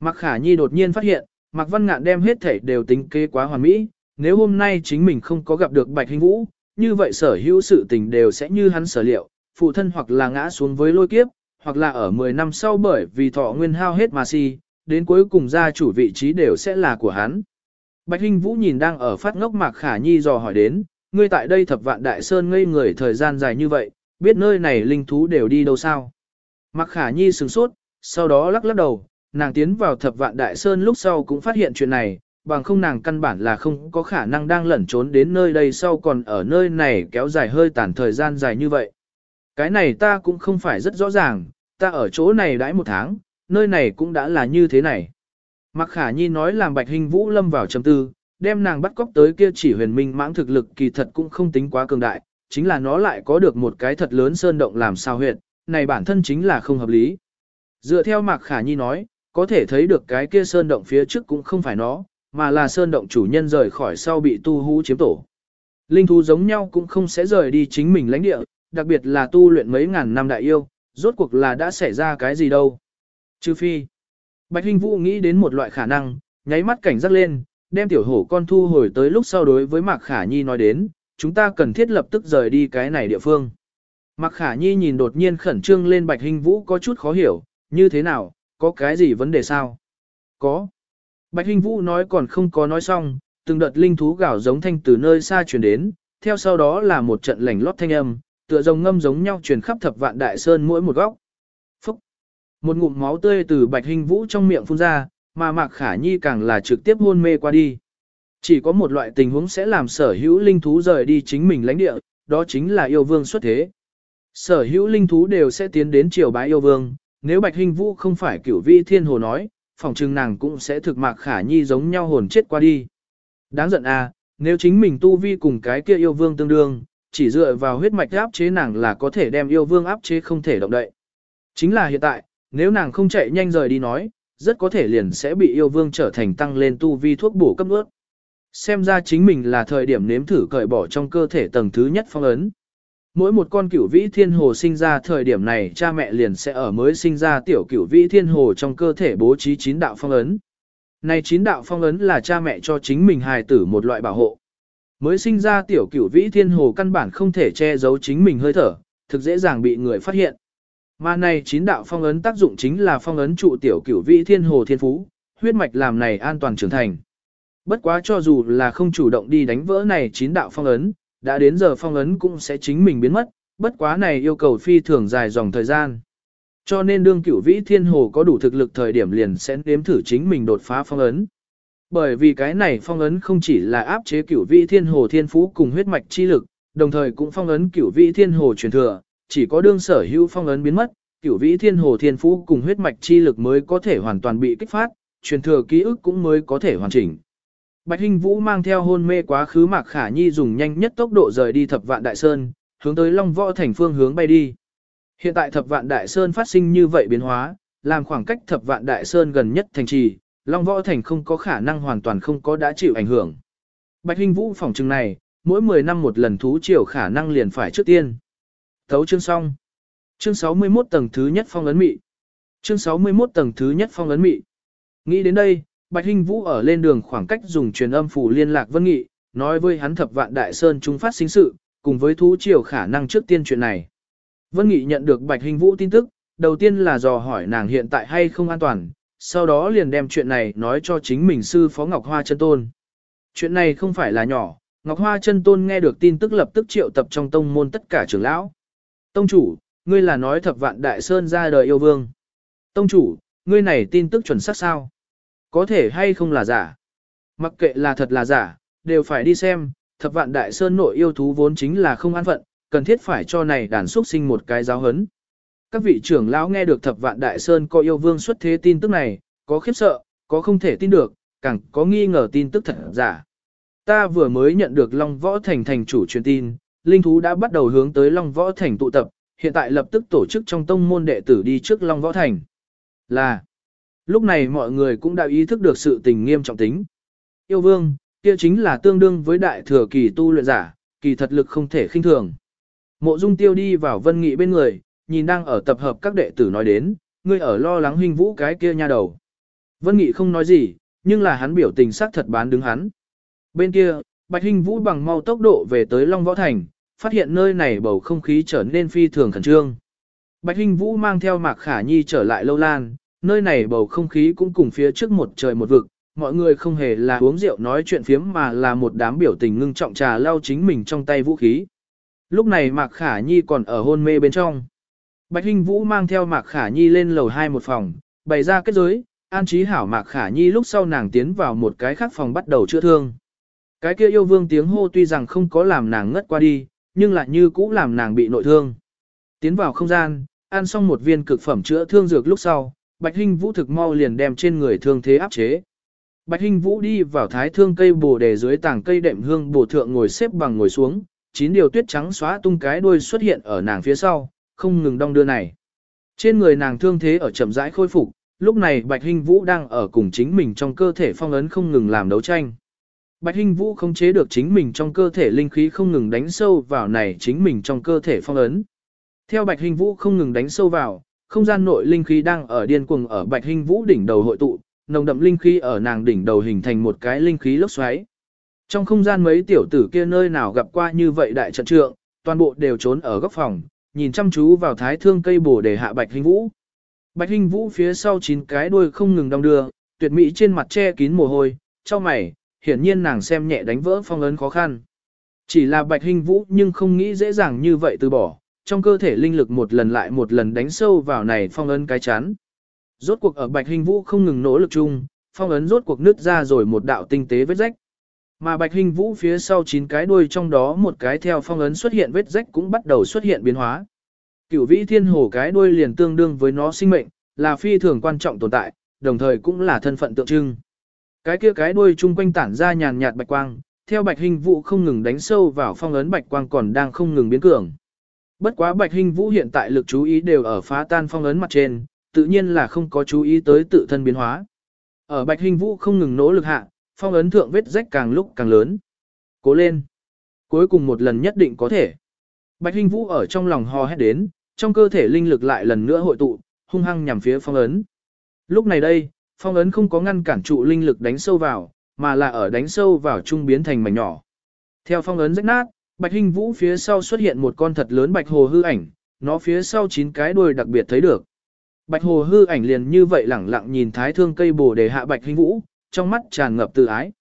Mạc Khả Nhi đột nhiên phát hiện, Mạc Văn Ngạn đem hết thể đều tính kế quá hoàn mỹ, nếu hôm nay chính mình không có gặp được Bạch Hình Vũ, như vậy sở hữu sự tình đều sẽ như hắn sở liệu, phụ thân hoặc là ngã xuống với lôi kiếp, hoặc là ở 10 năm sau bởi vì thọ nguyên hao hết mà si, đến cuối cùng gia chủ vị trí đều sẽ là của hắn. Bạch Hinh Vũ nhìn đang ở phát ngốc Mạc Khả Nhi dò hỏi đến, ngươi tại đây thập vạn đại sơn ngây người thời gian dài như vậy, biết nơi này linh thú đều đi đâu sao? Mạc Khả Nhi sửng sốt, sau đó lắc lắc đầu, nàng tiến vào thập vạn đại sơn lúc sau cũng phát hiện chuyện này, bằng không nàng căn bản là không có khả năng đang lẩn trốn đến nơi đây sau còn ở nơi này kéo dài hơi tàn thời gian dài như vậy. Cái này ta cũng không phải rất rõ ràng, ta ở chỗ này đãi một tháng, nơi này cũng đã là như thế này. Mặc khả nhi nói làm bạch hình vũ lâm vào trầm tư, đem nàng bắt cóc tới kia chỉ huyền minh mãng thực lực kỳ thật cũng không tính quá cường đại, chính là nó lại có được một cái thật lớn sơn động làm sao huyệt, này bản thân chính là không hợp lý. Dựa theo Mạc Khả Nhi nói, có thể thấy được cái kia sơn động phía trước cũng không phải nó, mà là sơn động chủ nhân rời khỏi sau bị tu hú chiếm tổ. Linh thú giống nhau cũng không sẽ rời đi chính mình lãnh địa, đặc biệt là tu luyện mấy ngàn năm đại yêu, rốt cuộc là đã xảy ra cái gì đâu. Trừ phi, Bạch Hinh Vũ nghĩ đến một loại khả năng, nháy mắt cảnh giác lên, đem tiểu hổ con thu hồi tới lúc sau đối với Mạc Khả Nhi nói đến, chúng ta cần thiết lập tức rời đi cái này địa phương. Mạc Khả Nhi nhìn đột nhiên khẩn trương lên Bạch Hinh Vũ có chút khó hiểu, như thế nào, có cái gì vấn đề sao? Có. Bạch Hinh Vũ nói còn không có nói xong, từng đợt linh thú gào giống thanh từ nơi xa truyền đến, theo sau đó là một trận lảnh lót thanh âm, tựa rồng ngâm giống nhau truyền khắp thập vạn đại sơn mỗi một góc. Một ngụm máu tươi từ Bạch hình Vũ trong miệng phun ra, mà Mạc Khả Nhi càng là trực tiếp hôn mê qua đi. Chỉ có một loại tình huống sẽ làm sở hữu linh thú rời đi chính mình lãnh địa, đó chính là yêu vương xuất thế. Sở hữu linh thú đều sẽ tiến đến triều bái yêu vương, nếu Bạch hình Vũ không phải cửu vi thiên hồ nói, phòng trừng nàng cũng sẽ thực Mạc Khả Nhi giống nhau hồn chết qua đi. Đáng giận à, nếu chính mình tu vi cùng cái kia yêu vương tương đương, chỉ dựa vào huyết mạch áp chế nàng là có thể đem yêu vương áp chế không thể động đậy. Chính là hiện tại, nếu nàng không chạy nhanh rời đi nói, rất có thể liền sẽ bị yêu vương trở thành tăng lên tu vi thuốc bổ cấp ướt. Xem ra chính mình là thời điểm nếm thử cởi bỏ trong cơ thể tầng thứ nhất phong ấn. Mỗi một con cửu vĩ thiên hồ sinh ra thời điểm này cha mẹ liền sẽ ở mới sinh ra tiểu cửu vĩ thiên hồ trong cơ thể bố trí chín đạo phong ấn. Này chín đạo phong ấn là cha mẹ cho chính mình hài tử một loại bảo hộ. Mới sinh ra tiểu cửu vĩ thiên hồ căn bản không thể che giấu chính mình hơi thở, thực dễ dàng bị người phát hiện. Mà này chín đạo phong ấn tác dụng chính là phong ấn trụ tiểu cửu vĩ thiên hồ thiên phú, huyết mạch làm này an toàn trưởng thành. Bất quá cho dù là không chủ động đi đánh vỡ này chín đạo phong ấn, đã đến giờ phong ấn cũng sẽ chính mình biến mất, bất quá này yêu cầu phi thường dài dòng thời gian. Cho nên đương cửu vĩ thiên hồ có đủ thực lực thời điểm liền sẽ nếm thử chính mình đột phá phong ấn. Bởi vì cái này phong ấn không chỉ là áp chế cửu vĩ thiên hồ thiên phú cùng huyết mạch chi lực, đồng thời cũng phong ấn cửu vĩ thiên hồ truyền thừa, chỉ có đương sở hữu phong ấn biến mất, cửu vĩ thiên hồ thiên phú cùng huyết mạch chi lực mới có thể hoàn toàn bị kích phát, truyền thừa ký ức cũng mới có thể hoàn chỉnh. Bạch Hinh Vũ mang theo hôn mê quá khứ Mạc Khả Nhi dùng nhanh nhất tốc độ rời đi Thập Vạn Đại Sơn, hướng tới Long Võ Thành phương hướng bay đi. Hiện tại Thập Vạn Đại Sơn phát sinh như vậy biến hóa, làm khoảng cách Thập Vạn Đại Sơn gần nhất thành trì, Long Võ Thành không có khả năng hoàn toàn không có đã chịu ảnh hưởng. Bạch Hinh Vũ phòng trừng này, mỗi 10 năm một lần thú triều khả năng liền phải trước tiên. Thấu chương xong. Chương 61 tầng thứ nhất phong ấn mị. Chương 61 tầng thứ nhất phong ấn mị. Nghĩ đến đây, Bạch Hinh Vũ ở lên đường khoảng cách dùng truyền âm phủ liên lạc Vân Nghị, nói với hắn thập vạn đại sơn chúng phát sinh sự, cùng với thú triều khả năng trước tiên chuyện này. Vân Nghị nhận được Bạch Hinh Vũ tin tức, đầu tiên là dò hỏi nàng hiện tại hay không an toàn, sau đó liền đem chuyện này nói cho chính mình sư phó Ngọc Hoa Chân Tôn. Chuyện này không phải là nhỏ, Ngọc Hoa Chân Tôn nghe được tin tức lập tức triệu tập trong tông môn tất cả trưởng lão. Tông chủ, ngươi là nói thập vạn đại sơn ra đời yêu vương. Tông chủ, ngươi này tin tức chuẩn xác sao? Có thể hay không là giả? Mặc kệ là thật là giả, đều phải đi xem, thập vạn đại sơn nội yêu thú vốn chính là không an phận, cần thiết phải cho này đàn xuất sinh một cái giáo hấn. Các vị trưởng lão nghe được thập vạn đại sơn có yêu vương xuất thế tin tức này, có khiếp sợ, có không thể tin được, càng có nghi ngờ tin tức thật giả. Ta vừa mới nhận được Long Võ Thành thành chủ truyền tin, linh thú đã bắt đầu hướng tới Long Võ Thành tụ tập, hiện tại lập tức tổ chức trong tông môn đệ tử đi trước Long Võ Thành. Là, lúc này mọi người cũng đã ý thức được sự tình nghiêm trọng tính. Yêu vương, kia chính là tương đương với đại thừa kỳ tu luyện giả, kỳ thật lực không thể khinh thường. Mộ Dung Tiêu đi vào Vân Nghị bên người, nhìn đang ở tập hợp các đệ tử nói đến, ngươi ở lo lắng huynh vũ cái kia nha đầu. Vân Nghị không nói gì, nhưng là hắn biểu tình sắc thật bán đứng hắn. Bên kia, Bạch Hinh Vũ bằng mau tốc độ về tới Long Võ Thành, phát hiện nơi này bầu không khí trở nên phi thường khẩn trương. Bạch Hinh Vũ mang theo Mạc Khả Nhi trở lại Lâu Lan, nơi này bầu không khí cũng cùng phía trước một trời một vực, mọi người không hề là uống rượu nói chuyện phiếm mà là một đám biểu tình ngưng trọng trà lau chính mình trong tay vũ khí. Lúc này Mạc Khả Nhi còn ở hôn mê bên trong. Bạch Hinh Vũ mang theo Mạc Khả Nhi lên lầu hai một phòng, bày ra kết giới, an trí hảo Mạc Khả Nhi lúc sau nàng tiến vào một cái khác phòng bắt đầu chữa thương. Cái kia yêu vương tiếng hô tuy rằng không có làm nàng ngất qua đi, nhưng lại như cũ làm nàng bị nội thương. Tiến vào không gian, ăn xong một viên cực phẩm chữa thương dược lúc sau, Bạch Hinh Vũ thực mau liền đem trên người thương thế áp chế. Bạch Hinh Vũ đi vào thái thương cây bồ đề dưới tảng cây đệm hương bồ thượng ngồi xếp bằng ngồi xuống, chín điều tuyết trắng xóa tung cái đuôi xuất hiện ở nàng phía sau, không ngừng đong đưa này. Trên người nàng thương thế ở chậm rãi khôi phục, lúc này Bạch Hinh Vũ đang ở cùng chính mình trong cơ thể phong ấn không ngừng làm đấu tranh. Bạch Hinh Vũ không chế được chính mình trong cơ thể linh khí không ngừng đánh sâu vào này chính mình trong cơ thể phong ấn. Theo Bạch Hinh Vũ không ngừng đánh sâu vào, không gian nội linh khí đang ở điên cuồng ở Bạch Hinh Vũ đỉnh đầu hội tụ, nồng đậm linh khí ở nàng đỉnh đầu hình thành một cái linh khí lốc xoáy. Trong không gian mấy tiểu tử kia nơi nào gặp qua như vậy đại trận trượng, toàn bộ đều trốn ở góc phòng, nhìn chăm chú vào thái thương cây bổ để hạ Bạch Hinh Vũ. Bạch Hinh Vũ phía sau chín cái đuôi không ngừng đong đưa, tuyệt mỹ trên mặt che kín mồ hôi, cho mày, hiển nhiên nàng xem nhẹ đánh vỡ phong ấn khó khăn. Chỉ là Bạch Hinh Vũ nhưng không nghĩ dễ dàng như vậy từ bỏ, trong cơ thể linh lực một lần lại một lần đánh sâu vào này phong ấn cái chán. Rốt cuộc ở Bạch Hình Vũ không ngừng nỗ lực chung, phong ấn rốt cuộc nứt ra rồi một đạo tinh tế vết rách. Mà Bạch Hình Vũ phía sau chín cái đuôi trong đó một cái theo phong ấn xuất hiện vết rách cũng bắt đầu xuất hiện biến hóa. Cửu vĩ thiên hồ cái đuôi liền tương đương với nó sinh mệnh, là phi thường quan trọng tồn tại, đồng thời cũng là thân phận tượng trưng. Cái kia cái đuôi chung quanh tản ra nhàn nhạt bạch quang, theo Bạch Hình Vũ không ngừng đánh sâu vào phong ấn bạch quang còn đang không ngừng biến cường. Bất quá Bạch Hình Vũ hiện tại lực chú ý đều ở phá tan phong ấn mặt trên, tự nhiên là không có chú ý tới tự thân biến hóa. Ở Bạch Hình Vũ không ngừng nỗ lực hạ, phong ấn thượng vết rách càng lúc càng lớn. Cố lên. Cuối cùng một lần nhất định có thể. Bạch Hình Vũ ở trong lòng hò hét đến, trong cơ thể linh lực lại lần nữa hội tụ, hung hăng nhằm phía phong ấn. Lúc này đây, phong ấn không có ngăn cản trụ linh lực đánh sâu vào, mà là ở đánh sâu vào trung biến thành mảnh nhỏ. Theo phong ấn rách nát, Bạch Hình Vũ phía sau xuất hiện một con thật lớn bạch hồ hư ảnh, nó phía sau chín cái đuôi đặc biệt thấy được. Bạch hồ hư ảnh liền như vậy lẳng lặng nhìn thái thương cây bồ đề hạ bạch hình vũ, trong mắt tràn ngập tự ái.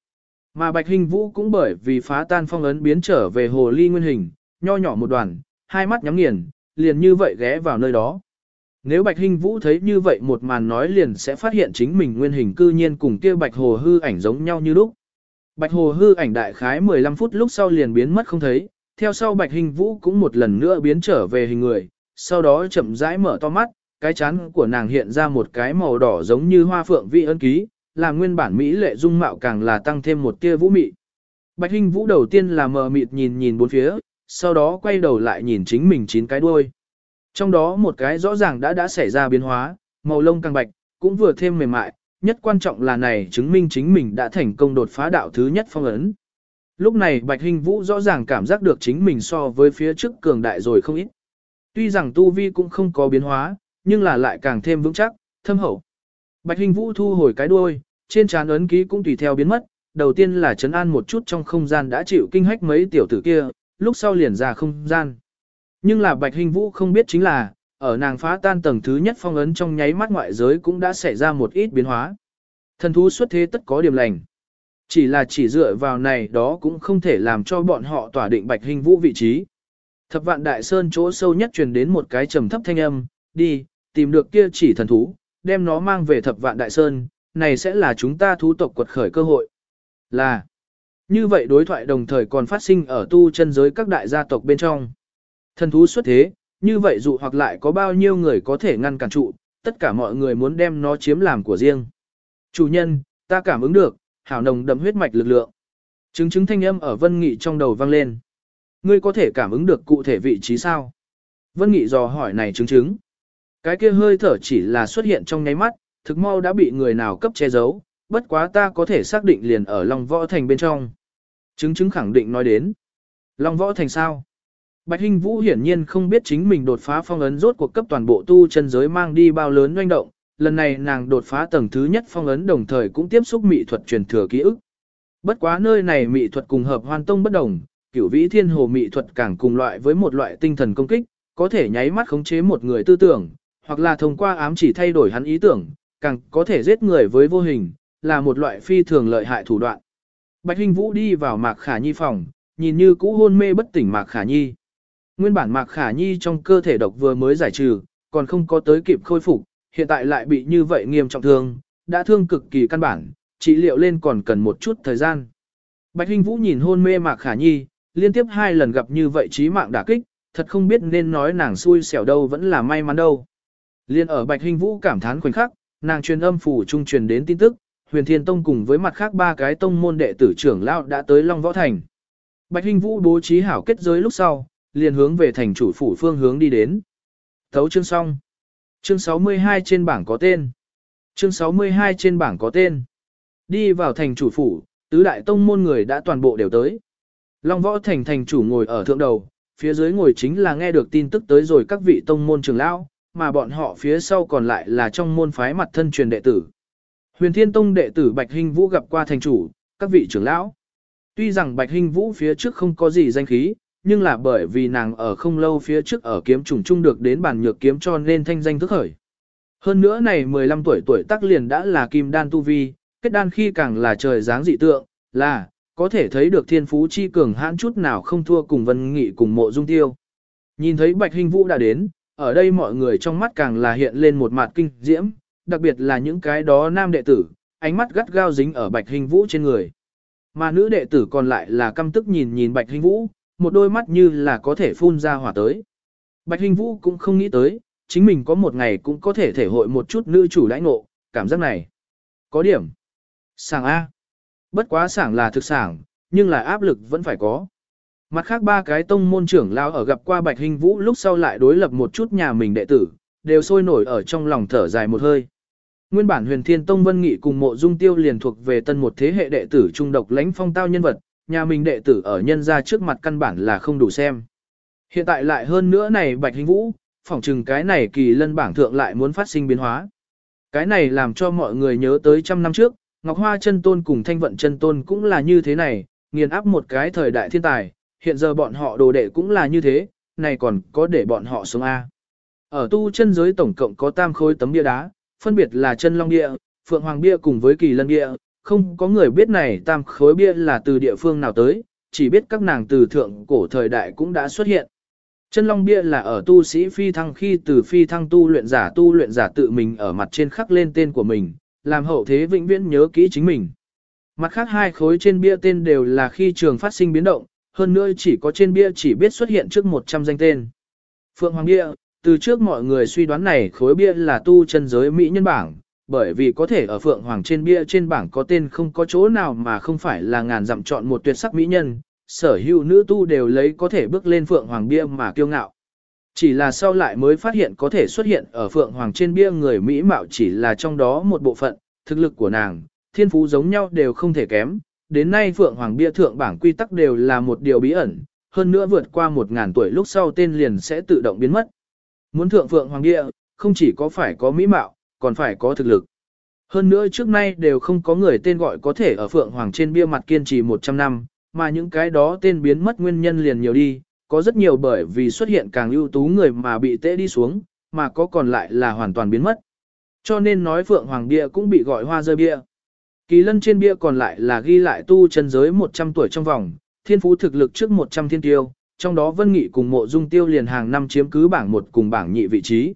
Mà bạch hình vũ cũng bởi vì phá tan phong ấn biến trở về hồ ly nguyên hình, nho nhỏ một đoàn, hai mắt nhắm nghiền, liền như vậy ghé vào nơi đó. Nếu bạch Hinh vũ thấy như vậy một màn nói liền sẽ phát hiện chính mình nguyên hình cư nhiên cùng kia bạch hồ hư ảnh giống nhau như lúc. Bạch hồ hư ảnh đại khái 15 phút lúc sau liền biến mất không thấy, theo sau bạch Hinh vũ cũng một lần nữa biến trở về hình người, sau đó chậm rãi mở to mắt, cái chán của nàng hiện ra một cái màu đỏ giống như hoa phượng vị ân ký, làm nguyên bản mỹ lệ dung mạo càng là tăng thêm một tia vũ mị. Bạch Hinh Vũ đầu tiên là mờ mịt nhìn nhìn bốn phía, sau đó quay đầu lại nhìn chính mình chín cái đuôi. Trong đó một cái rõ ràng đã đã xảy ra biến hóa, màu lông càng bạch, cũng vừa thêm mềm mại, nhất quan trọng là này chứng minh chính mình đã thành công đột phá đạo thứ nhất phong ấn. Lúc này Bạch hình Vũ rõ ràng cảm giác được chính mình so với phía trước cường đại rồi không ít. Tuy rằng tu vi cũng không có biến hóa, nhưng là lại càng thêm vững chắc, thâm hậu. Bạch Hình Vũ thu hồi cái đuôi, trên trán ấn ký cũng tùy theo biến mất, đầu tiên là chấn an một chút trong không gian đã chịu kinh hách mấy tiểu tử kia, lúc sau liền ra không gian. Nhưng là Bạch Hình Vũ không biết chính là, ở nàng phá tan tầng thứ nhất phong ấn trong nháy mắt ngoại giới cũng đã xảy ra một ít biến hóa. Thần thú xuất thế tất có điểm lành. Chỉ là chỉ dựa vào này đó cũng không thể làm cho bọn họ tỏa định Bạch Hình Vũ vị trí. Thập vạn đại sơn chỗ sâu nhất truyền đến một cái trầm thấp thanh âm, đi, tìm được kia chỉ thần thú, đem nó mang về thập vạn đại sơn, này sẽ là chúng ta thú tộc quật khởi cơ hội. Là, như vậy đối thoại đồng thời còn phát sinh ở tu chân giới các đại gia tộc bên trong. Thần thú xuất thế, như vậy dụ hoặc lại có bao nhiêu người có thể ngăn cản trụ, tất cả mọi người muốn đem nó chiếm làm của riêng. Chủ nhân, ta cảm ứng được, hảo nồng đậm huyết mạch lực lượng. Chứng chứng thanh âm ở Vân Nghị trong đầu vang lên. Ngươi có thể cảm ứng được cụ thể vị trí sao? Vân Nghị dò hỏi này chứng chứng. Cái kia hơi thở chỉ là xuất hiện trong nháy mắt, thực mau đã bị người nào cấp che giấu, bất quá ta có thể xác định liền ở Long Võ Thành bên trong. Chứng chứng khẳng định nói đến. Long Võ Thành sao? Bạch Hinh Vũ hiển nhiên không biết chính mình đột phá phong ấn rốt cuộc cấp toàn bộ tu chân giới mang đi bao lớn doanh động, lần này nàng đột phá tầng thứ nhất phong ấn đồng thời cũng tiếp xúc mỹ thuật truyền thừa ký ức. Bất quá nơi này mỹ thuật cùng hợp hoàn tông bất đồng, cửu vĩ thiên hồ mỹ thuật càng cùng loại với một loại tinh thần công kích, có thể nháy mắt khống chế một người tư tưởng, hoặc là thông qua ám chỉ thay đổi hắn ý tưởng, càng có thể giết người với vô hình, là một loại phi thường lợi hại thủ đoạn. Bạch Hinh Vũ đi vào Mạc Khả Nhi phòng, nhìn như cũ hôn mê bất tỉnh Mạc Khả Nhi. Nguyên bản Mạc Khả Nhi trong cơ thể độc vừa mới giải trừ, còn không có tới kịp khôi phục, hiện tại lại bị như vậy nghiêm trọng thương, đã thương cực kỳ căn bản, trị liệu lên còn cần một chút thời gian. Bạch Hinh Vũ nhìn hôn mê Mạc Khả Nhi, liên tiếp hai lần gặp như vậy chí mạng đả kích, thật không biết nên nói nàng xui xẻo đâu vẫn là may mắn đâu. Liên ở Bạch Hinh Vũ cảm thán khoảnh khắc, nàng truyền âm phủ trung truyền đến tin tức, huyền thiên tông cùng với mặt khác ba cái tông môn đệ tử trưởng lão đã tới Long Võ Thành. Bạch Hinh Vũ bố trí hảo kết giới lúc sau, liền hướng về thành chủ phủ phương hướng đi đến. Thấu chương xong. Chương 62 trên bảng có tên. Chương 62 trên bảng có tên. Đi vào thành chủ phủ, tứ đại tông môn người đã toàn bộ đều tới. Long Võ Thành thành chủ ngồi ở thượng đầu, phía dưới ngồi chính là nghe được tin tức tới rồi các vị tông môn trưởng lão, mà bọn họ phía sau còn lại là trong môn phái mặt thân truyền đệ tử. Huyền Thiên Tông đệ tử Bạch Hinh Vũ gặp qua thành chủ, các vị trưởng lão. Tuy rằng Bạch Hinh Vũ phía trước không có gì danh khí, nhưng là bởi vì nàng ở không lâu phía trước ở kiếm trùng trung được đến bản nhược kiếm cho nên thanh danh thức khởi. Hơn nữa này 15 tuổi tuổi tác liền đã là kim đan tu vi, kết đan khi càng là trời dáng dị tượng, là, có thể thấy được thiên phú chi cường hãn chút nào không thua cùng vân nghị cùng mộ dung tiêu. Nhìn thấy Bạch hình Vũ đã đến, ở đây mọi người trong mắt càng là hiện lên một mặt kinh diễm, đặc biệt là những cái đó nam đệ tử, ánh mắt gắt gao dính ở Bạch Hình Vũ trên người. Mà nữ đệ tử còn lại là căm tức nhìn nhìn Bạch Hình Vũ, một đôi mắt như là có thể phun ra hỏa tới. Bạch Hình Vũ cũng không nghĩ tới, chính mình có một ngày cũng có thể thể hội một chút nữ chủ lãnh ngộ, cảm giác này. Có điểm. Sảng A. Bất quá sảng là thực sảng, nhưng là áp lực vẫn phải có. Mặt khác ba cái tông môn trưởng lao ở gặp qua Bạch Hình Vũ lúc sau lại đối lập một chút nhà mình đệ tử, đều sôi nổi ở trong lòng thở dài một hơi. Nguyên bản huyền thiên tông vân nghị cùng mộ dung tiêu liền thuộc về tân một thế hệ đệ tử trung độc lãnh phong tao nhân vật, nhà mình đệ tử ở nhân ra trước mặt căn bản là không đủ xem. Hiện tại lại hơn nữa này bạch hình vũ, phỏng chừng cái này kỳ lân bảng thượng lại muốn phát sinh biến hóa. Cái này làm cho mọi người nhớ tới trăm năm trước, Ngọc Hoa chân tôn cùng thanh vận chân tôn cũng là như thế này, nghiền áp một cái thời đại thiên tài, hiện giờ bọn họ đồ đệ cũng là như thế, này còn có để bọn họ sống A. Ở tu chân giới tổng cộng có tam khối tấm bia đá, phân biệt là chân long bia, phượng hoàng bia cùng với kỳ lân bia, không có người biết này tam khối bia là từ địa phương nào tới, chỉ biết các nàng từ thượng cổ thời đại cũng đã xuất hiện. Chân long bia là ở tu sĩ phi thăng khi từ phi thăng tu luyện giả tu luyện giả tự mình ở mặt trên khắc lên tên của mình, làm hậu thế vĩnh viễn nhớ kỹ chính mình. Mặt khác hai khối trên bia tên đều là khi trường phát sinh biến động, hơn nữa chỉ có trên bia chỉ biết xuất hiện trước 100 danh tên. Phượng Hoàng Bia, từ trước mọi người suy đoán này khối bia là tu chân giới Mỹ nhân bảng, bởi vì có thể ở Phượng Hoàng trên bia trên bảng có tên không có chỗ nào mà không phải là ngàn dặm chọn một tuyệt sắc mỹ nhân, sở hữu nữ tu đều lấy có thể bước lên Phượng Hoàng bia mà kiêu ngạo. Chỉ là sau lại mới phát hiện có thể xuất hiện ở Phượng Hoàng trên bia người Mỹ mạo chỉ là trong đó một bộ phận, thực lực của nàng, thiên phú giống nhau đều không thể kém. Đến nay Phượng Hoàng bia thượng bảng quy tắc đều là một điều bí ẩn, hơn nữa vượt qua một ngàn tuổi lúc sau tên liền sẽ tự động biến mất. Muốn thượng phượng hoàng bia không chỉ có phải có mỹ mạo, còn phải có thực lực. Hơn nữa trước nay đều không có người tên gọi có thể ở phượng hoàng trên bia mặt kiên trì 100 năm, mà những cái đó tên biến mất nguyên nhân liền nhiều đi, có rất nhiều bởi vì xuất hiện càng ưu tú người mà bị tệ đi xuống, mà có còn lại là hoàn toàn biến mất. Cho nên nói phượng hoàng bia cũng bị gọi hoa rơi bia. Kỳ lân trên bia còn lại là ghi lại tu chân giới 100 tuổi trong vòng, thiên phú thực lực trước 100 thiên tiêu, trong đó Vân Nghị cùng mộ dung tiêu liền hàng năm chiếm cứ bảng một cùng bảng nhị vị trí.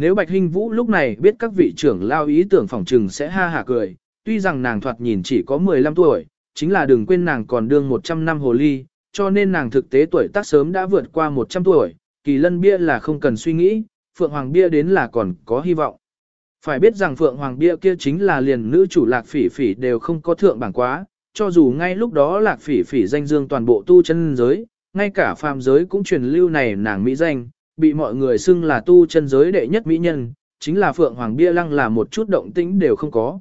Nếu Bạch Hinh Vũ lúc này biết các vị trưởng lao ý tưởng phỏng trừng sẽ ha hả cười, tuy rằng nàng thoạt nhìn chỉ có 15 tuổi, chính là đừng quên nàng còn đương 100 năm hồ ly, cho nên nàng thực tế tuổi tác sớm đã vượt qua 100 tuổi, kỳ lân bia là không cần suy nghĩ, Phượng Hoàng bia đến là còn có hy vọng. Phải biết rằng Phượng Hoàng bia kia chính là liền nữ chủ lạc phỉ phỉ đều không có thượng bảng quá, cho dù ngay lúc đó lạc phỉ phỉ danh dương toàn bộ tu chân giới, ngay cả phàm giới cũng truyền lưu này nàng mỹ danh, bị mọi người xưng là tu chân giới đệ nhất mỹ nhân, chính là Phượng Hoàng Bia Lăng là một chút động tĩnh đều không có.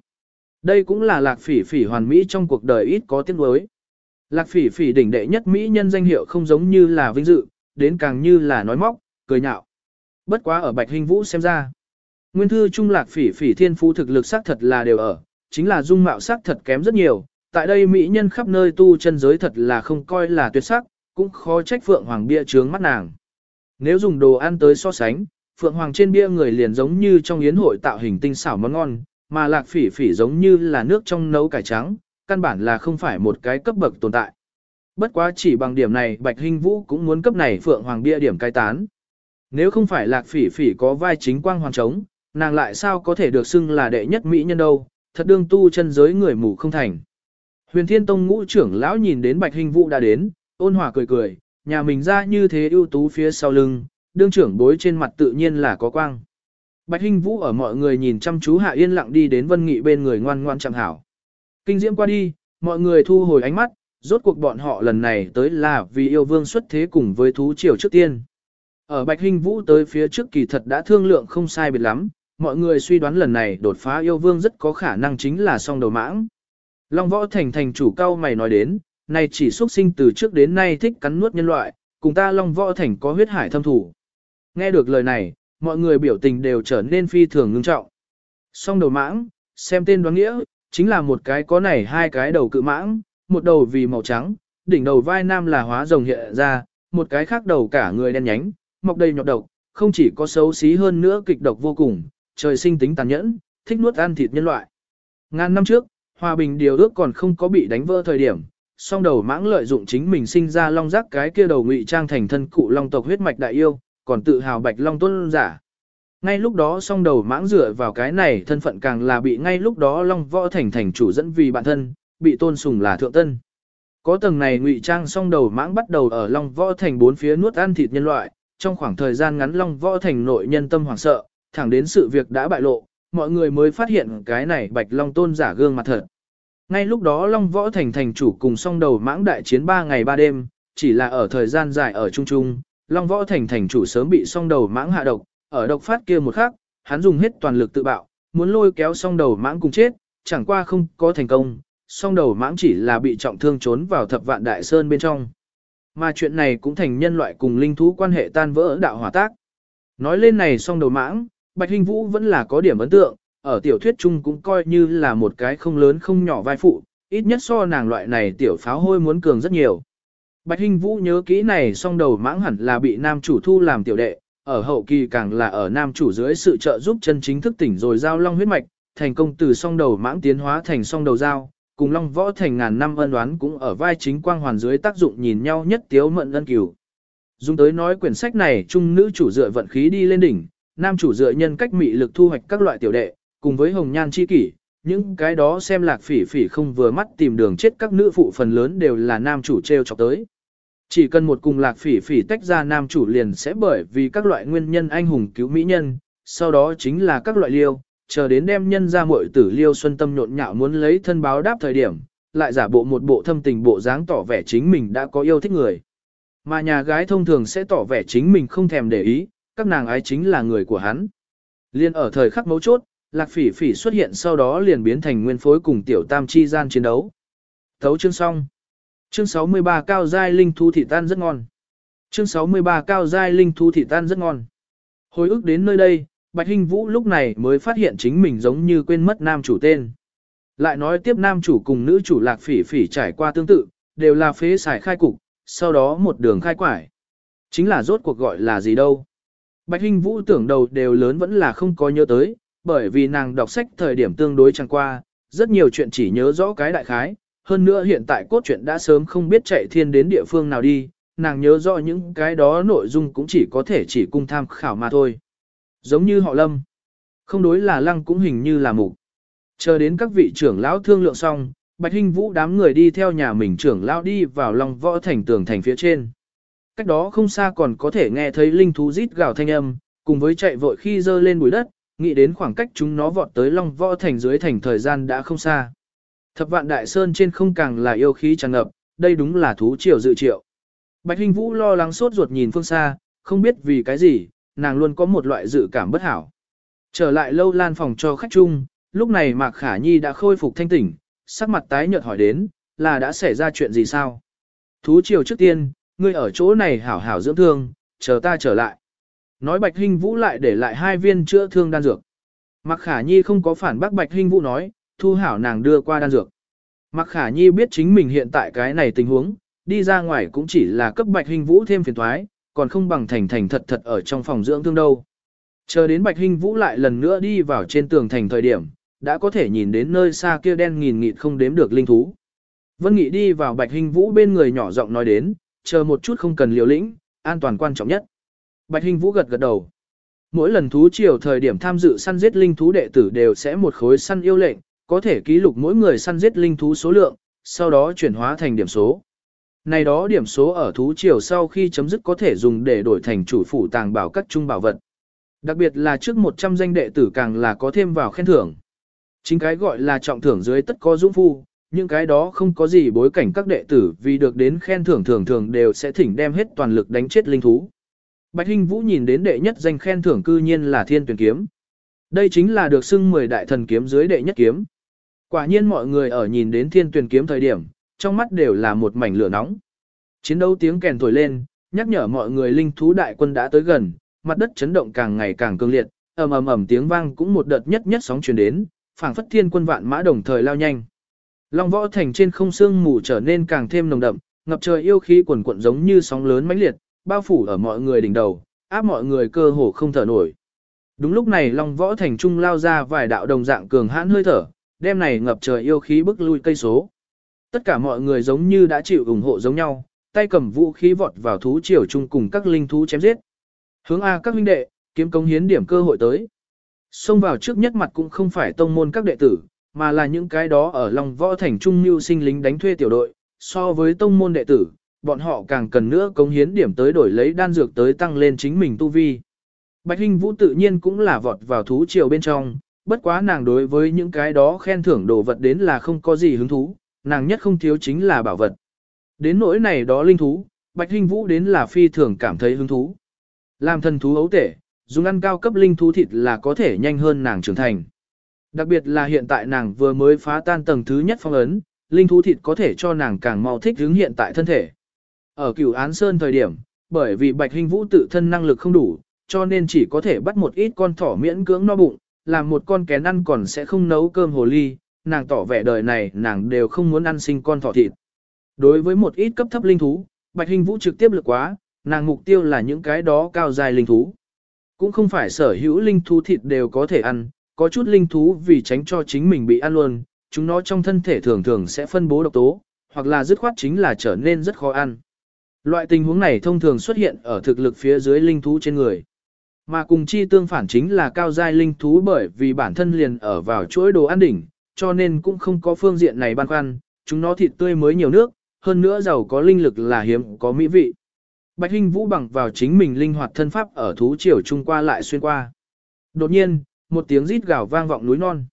Đây cũng là lạc phỉ phỉ hoàn mỹ trong cuộc đời ít có tiếng đối. Lạc phỉ phỉ đỉnh đệ nhất mỹ nhân danh hiệu không giống như là vinh dự, đến càng như là nói móc, cười nhạo. Bất quá ở Bạch Hình Vũ xem ra. Nguyên thư trung lạc phỉ phỉ thiên phú thực lực sắc thật là đều ở, chính là dung mạo sắc thật kém rất nhiều. Tại đây mỹ nhân khắp nơi tu chân giới thật là không coi là tuyệt sắc, cũng khó trách Phượng Hoàng bia trướng mắt nàng. Nếu dùng đồ ăn tới so sánh, Phượng Hoàng trên bia người liền giống như trong yến hội tạo hình tinh xảo món ngon, mà lạc phỉ phỉ giống như là nước trong nấu cải trắng, căn bản là không phải một cái cấp bậc tồn tại. Bất quá chỉ bằng điểm này Bạch Hinh Vũ cũng muốn cấp này Phượng Hoàng bia điểm cai tán. Nếu không phải lạc phỉ phỉ có vai chính quang hoàng trống, nàng lại sao có thể được xưng là đệ nhất mỹ nhân đâu, thật đương tu chân giới người mù không thành. Huyền Thiên Tông ngũ trưởng lão nhìn đến Bạch Hinh Vũ đã đến, ôn hòa cười cười, nhà mình ra như thế ưu tú phía sau lưng, đương trưởng bối trên mặt tự nhiên là có quang. Bạch Hinh Vũ ở mọi người nhìn chăm chú hạ yên lặng đi đến Vân Nghị bên người ngoan ngoan chẳng hảo. Kinh diễm qua đi, mọi người thu hồi ánh mắt, rốt cuộc bọn họ lần này tới là vì yêu vương xuất thế cùng với thú triều trước tiên. Ở Bạch Hinh Vũ tới phía trước kỳ thật đã thương lượng không sai biệt lắm, mọi người suy đoán lần này đột phá yêu vương rất có khả năng chính là song đầu mãng. Long võ thành thành chủ cao mày nói đến, này chỉ xuất sinh từ trước đến nay thích cắn nuốt nhân loại, cùng ta long võ thành có huyết hải thâm thủ. Nghe được lời này, mọi người biểu tình đều trở nên phi thường ngưng trọng. Song đầu mãng, xem tên đoán nghĩa, chính là một cái có này hai cái đầu cự mãng, một đầu vì màu trắng, đỉnh đầu vai nam là hóa rồng hiện ra, một cái khác đầu cả người đen nhánh, mọc đầy nhọt độc, không chỉ có xấu xí hơn nữa kịch độc vô cùng, trời sinh tính tàn nhẫn, thích nuốt ăn thịt nhân loại. Ngàn năm trước, hòa bình điều ước còn không có bị đánh vỡ thời điểm, song đầu mãng lợi dụng chính mình sinh ra long giác cái kia đầu ngụy trang thành thân cụ long tộc huyết mạch đại yêu, còn tự hào bạch long tuân giả. Ngay lúc đó song đầu mãng dựa vào cái này thân phận càng là bị ngay lúc đó long võ thành thành chủ dẫn vì bản thân, bị tôn sùng là thượng tân. Có tầng này ngụy trang song đầu mãng bắt đầu ở long võ thành bốn phía nuốt ăn thịt nhân loại, trong khoảng thời gian ngắn long võ thành nội nhân tâm hoảng sợ, thẳng đến sự việc đã bại lộ, mọi người mới phát hiện cái này bạch long tôn giả gương mặt thật. Ngay lúc đó long võ thành thành chủ cùng song đầu mãng đại chiến 3 ngày 3 đêm, chỉ là ở thời gian dài ở Trung Trung, long võ thành thành chủ sớm bị song đầu mãng hạ độc, ở độc phát kia một khắc, hắn dùng hết toàn lực tự bạo, muốn lôi kéo song đầu mãng cùng chết, chẳng qua không có thành công, song đầu mãng chỉ là bị trọng thương trốn vào thập vạn đại sơn bên trong. Mà chuyện này cũng thành nhân loại cùng linh thú quan hệ tan vỡ đạo hỏa tác. Nói lên này song đầu mãng, Bạch Hình Vũ vẫn là có điểm ấn tượng, ở tiểu thuyết chung cũng coi như là một cái không lớn không nhỏ vai phụ, ít nhất so nàng loại này tiểu pháo hôi muốn cường rất nhiều. Bạch Hình Vũ nhớ kỹ này song đầu mãng hẳn là bị nam chủ thu làm tiểu đệ, ở hậu kỳ càng là ở nam chủ dưới sự trợ giúp chân chính thức tỉnh rồi giao long huyết mạch, thành công từ song đầu mãng tiến hóa thành song đầu dao, cùng long võ thành ngàn năm ân đoán cũng ở vai chính quang hoàn dưới tác dụng nhìn nhau nhất tiếu mận ân cửu. Dùng tới nói quyển sách này trung nữ chủ dựa vận khí đi lên đỉnh, nam chủ dựa nhân cách mị lực thu hoạch các loại tiểu đệ, cùng với hồng nhan chi kỷ, những cái đó xem lạc phỉ phỉ không vừa mắt tìm đường chết các nữ phụ phần lớn đều là nam chủ treo chọc tới. Chỉ cần một cùng lạc phỉ phỉ tách ra nam chủ liền sẽ bởi vì các loại nguyên nhân anh hùng cứu mỹ nhân, sau đó chính là các loại liêu, chờ đến đem nhân ra muội tử liêu xuân tâm nhộn nhạo muốn lấy thân báo đáp thời điểm, lại giả bộ một bộ thâm tình bộ dáng tỏ vẻ chính mình đã có yêu thích người. Mà nhà gái thông thường sẽ tỏ vẻ chính mình không thèm để ý, các nàng ái chính là người của hắn. Liên ở thời khắc mấu chốt, lạc phỉ phỉ xuất hiện sau đó liền biến thành nguyên phối cùng tiểu tam chi gian chiến đấu. Thấu chương xong. Chương 63 cao giai linh thú thị tan rất ngon. Chương 63 cao giai linh thú thị tan rất ngon. Hồi ức đến nơi đây, Bạch Hinh Vũ lúc này mới phát hiện chính mình giống như quên mất nam chủ tên. Lại nói tiếp nam chủ cùng nữ chủ lạc phỉ phỉ trải qua tương tự, đều là phế xài khai cục, sau đó một đường khai quải. Chính là rốt cuộc gọi là gì đâu. Bạch Hinh Vũ tưởng đầu đều lớn vẫn là không có nhớ tới, bởi vì nàng đọc sách thời điểm tương đối chẳng qua, rất nhiều chuyện chỉ nhớ rõ cái đại khái, hơn nữa hiện tại cốt truyện đã sớm không biết chạy thiên đến địa phương nào đi, nàng nhớ rõ những cái đó nội dung cũng chỉ có thể chỉ cung tham khảo mà thôi. Giống như họ lâm. Không đối là lăng cũng hình như là mục. Chờ đến các vị trưởng lão thương lượng xong, Bạch Hinh Vũ đám người đi theo nhà mình trưởng lão đi vào lòng võ thành tường thành phía trên. Cách đó không xa còn có thể nghe thấy linh thú rít gào thanh âm, cùng với chạy vội khi dơ lên bụi đất, nghĩ đến khoảng cách chúng nó vọt tới long võ thành dưới thành thời gian đã không xa. Thập vạn đại sơn trên không càng là yêu khí tràn ngập, đây đúng là thú triều dự triệu. Bạch Hinh Vũ lo lắng sốt ruột nhìn phương xa, không biết vì cái gì, nàng luôn có một loại dự cảm bất hảo. Trở lại lâu lan phòng cho khách chung, lúc này Mạc Khả Nhi đã khôi phục thanh tỉnh, sắc mặt tái nhợt hỏi đến, là đã xảy ra chuyện gì sao? Thú triều trước tiên, ngươi ở chỗ này hảo hảo dưỡng thương, chờ ta trở lại. Nói Bạch Hinh Vũ lại để lại hai viên chữa thương đan dược. Mạc Khả Nhi không có phản bác Bạch Hinh Vũ nói, thu hảo nàng đưa qua đan dược. Mạc Khả Nhi biết chính mình hiện tại cái này tình huống, đi ra ngoài cũng chỉ là cấp Bạch Hinh Vũ thêm phiền toái, còn không bằng thành thành thật thật ở trong phòng dưỡng thương đâu. Chờ đến Bạch Hinh Vũ lại lần nữa đi vào trên tường thành thời điểm, đã có thể nhìn đến nơi xa kia đen nghìn nghịt không đếm được linh thú. Vân Nghị đi vào Bạch Hinh Vũ bên người nhỏ giọng nói đến, chờ một chút không cần liều lĩnh, an toàn quan trọng nhất. Bạch Hinh Vũ gật gật đầu. Mỗi lần thú triều thời điểm tham dự săn giết linh thú đệ tử đều sẽ một khối săn yêu lệnh, có thể ký lục mỗi người săn giết linh thú số lượng, sau đó chuyển hóa thành điểm số. Này đó điểm số ở thú triều sau khi chấm dứt có thể dùng để đổi thành chủ phủ tàng bảo các trung bảo vật. Đặc biệt là trước 100 danh đệ tử càng là có thêm vào khen thưởng. Chính cái gọi là trọng thưởng dưới tất có dũng phu, những cái đó không có gì bối cảnh các đệ tử vì được đến khen thưởng thường thường đều sẽ thỉnh đem hết toàn lực đánh chết linh thú. Bạch Hinh Vũ nhìn đến đệ nhất danh khen thưởng cư nhiên là thiên tuyển kiếm. Đây chính là được xưng 10 đại thần kiếm dưới đệ nhất kiếm. Quả nhiên mọi người ở nhìn đến thiên tuyển kiếm thời điểm, trong mắt đều là một mảnh lửa nóng. Chiến đấu tiếng kèn thổi lên, nhắc nhở mọi người linh thú đại quân đã tới gần, mặt đất chấn động càng ngày càng cương liệt, ầm ầm ầm tiếng vang cũng một đợt nhất nhất sóng truyền đến, phảng phất thiên quân vạn mã đồng thời lao nhanh. Long võ thành trên không xương mù trở nên càng thêm nồng đậm, ngập trời yêu khí quần quận giống như sóng lớn mãnh liệt, bao phủ ở mọi người đỉnh đầu, áp mọi người cơ hồ không thở nổi. Đúng lúc này Long võ thành trung lao ra vài đạo đồng dạng cường hãn hơi thở, đêm này ngập trời yêu khí bức lui cây số. Tất cả mọi người giống như đã chịu ủng hộ giống nhau, tay cầm vũ khí vọt vào thú triều chung cùng các linh thú chém giết. Hướng A các huynh đệ, kiếm công hiến điểm cơ hội tới. Xông vào trước nhất mặt cũng không phải tông môn các đệ tử, mà là những cái đó ở Long Võ Thành Trung Mưu sinh lính đánh thuê tiểu đội, so với tông môn đệ tử, bọn họ càng cần nữa cống hiến điểm tới đổi lấy đan dược tới tăng lên chính mình tu vi. Bạch Hinh Vũ tự nhiên cũng là vọt vào thú triều bên trong, bất quá nàng đối với những cái đó khen thưởng đồ vật đến là không có gì hứng thú, nàng nhất không thiếu chính là bảo vật. Đến nỗi này đó linh thú, Bạch Hinh Vũ đến là phi thường cảm thấy hứng thú. Làm thần thú ấu tể, dùng ăn cao cấp linh thú thịt là có thể nhanh hơn nàng trưởng thành. Đặc biệt là hiện tại nàng vừa mới phá tan tầng thứ nhất phong ấn, linh thú thịt có thể cho nàng càng mau thích hướng hiện tại thân thể. Ở cửu án sơn thời điểm, bởi vì bạch hình vũ tự thân năng lực không đủ, cho nên chỉ có thể bắt một ít con thỏ miễn cưỡng no bụng, làm một con kén ăn còn sẽ không nấu cơm hồ ly, nàng tỏ vẻ đời này nàng đều không muốn ăn sinh con thỏ thịt. Đối với một ít cấp thấp linh thú, bạch hình vũ trực tiếp lực quá, nàng mục tiêu là những cái đó cao dài linh thú. Cũng không phải sở hữu linh thú thịt đều có thể ăn, có chút linh thú vì tránh cho chính mình bị ăn luôn, chúng nó trong thân thể thường thường sẽ phân bố độc tố, hoặc là dứt khoát chính là trở nên rất khó ăn. Loại tình huống này thông thường xuất hiện ở thực lực phía dưới linh thú trên người. Mà cùng chi tương phản chính là cao giai linh thú bởi vì bản thân liền ở vào chuỗi đồ ăn đỉnh, cho nên cũng không có phương diện này băn khoăn, chúng nó thịt tươi mới nhiều nước, hơn nữa giàu có linh lực là hiếm có mỹ vị. Bạch Hinh Vũ bằng vào chính mình linh hoạt thân pháp ở thú triều trung qua lại xuyên qua. Đột nhiên, một tiếng rít gào vang vọng núi non.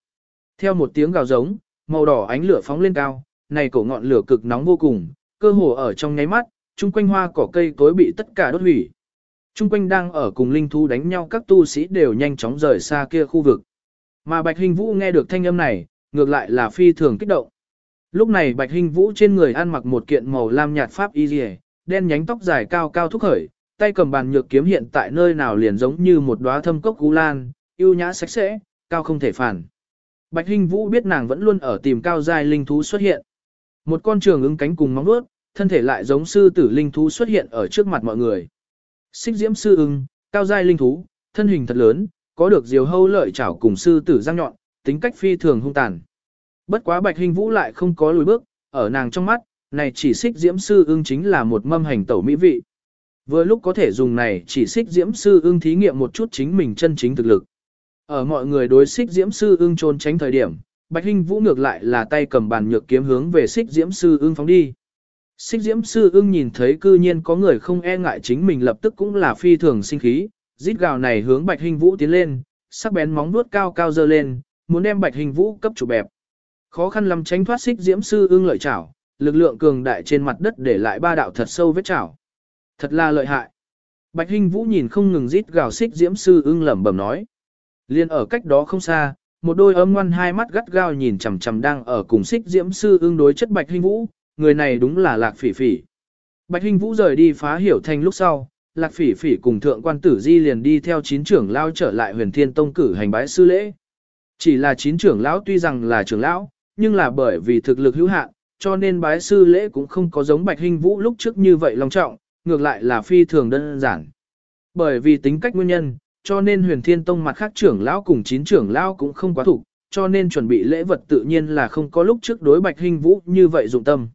Theo một tiếng gào giống, màu đỏ ánh lửa phóng lên cao, này cổ ngọn lửa cực nóng vô cùng, cơ hồ ở trong nháy mắt, chung quanh hoa cỏ cây cối bị tất cả đốt hủy. Chung quanh đang ở cùng linh thú đánh nhau các tu sĩ đều nhanh chóng rời xa kia khu vực. Mà Bạch Hình Vũ nghe được thanh âm này, ngược lại là phi thường kích động. Lúc này Bạch Hình Vũ trên người ăn mặc một kiện màu lam nhạt pháp y dì đen nhánh tóc dài cao cao thúc khởi, tay cầm bàn nhược kiếm hiện tại nơi nào liền giống như một đóa thâm cốc cú lan, yêu nhã sạch sẽ, cao không thể phản. Bạch Hinh Vũ biết nàng vẫn luôn ở tìm cao giai linh thú xuất hiện. Một con trường ứng cánh cùng móng vuốt, thân thể lại giống sư tử linh thú xuất hiện ở trước mặt mọi người. Xích diễm sư ưng, cao giai linh thú, thân hình thật lớn, có được diều hâu lợi chảo cùng sư tử răng nhọn, tính cách phi thường hung tàn. Bất quá Bạch Hinh Vũ lại không có lùi bước, ở nàng trong mắt, này chỉ xích diễm sư ưng chính là một mâm hành tẩu mỹ vị. Vừa lúc có thể dùng này chỉ xích diễm sư ưng thí nghiệm một chút chính mình chân chính thực lực. Ở mọi người đối xích diễm sư ưng trốn tránh thời điểm, Bạch Hinh Vũ ngược lại là tay cầm bàn nhược kiếm hướng về xích diễm sư ưng phóng đi. Xích diễm sư ưng nhìn thấy cư nhiên có người không e ngại chính mình lập tức cũng là phi thường sinh khí, rít gào này hướng Bạch Hinh Vũ tiến lên, sắc bén móng vuốt cao cao dơ lên, muốn đem Bạch Hinh Vũ cấp chủ bẹp. Khó khăn lắm tránh thoát xích diễm sư ưng lợi chảo, lực lượng cường đại trên mặt đất để lại ba đạo thật sâu vết chảo. Thật là lợi hại. Bạch Hinh Vũ nhìn không ngừng rít gào xích diễm sư ưng lẩm bẩm nói. Liên ở cách đó không xa, một đôi âm ngoan hai mắt gắt gao nhìn chằm chằm đang ở cùng xích diễm sư ưng đối chất Bạch Hinh Vũ, người này đúng là Lạc Phỉ Phỉ. Bạch Hinh Vũ rời đi phá hiểu thành lúc sau, Lạc Phỉ Phỉ cùng thượng quan tử di liền đi theo chín trưởng lão trở lại huyền thiên tông cử hành bái sư lễ. Chỉ là chín trưởng lão tuy rằng là trưởng lão, nhưng là bởi vì thực lực hữu hạn, cho nên bái sư lễ cũng không có giống Bạch Hinh Vũ lúc trước như vậy long trọng, ngược lại là phi thường đơn giản. Bởi vì tính cách nguyên nhân, cho nên huyền thiên tông mặt khác trưởng lão cùng chín trưởng lão cũng không quá thủ, cho nên chuẩn bị lễ vật tự nhiên là không có lúc trước đối bạch hình vũ như vậy dụng tâm.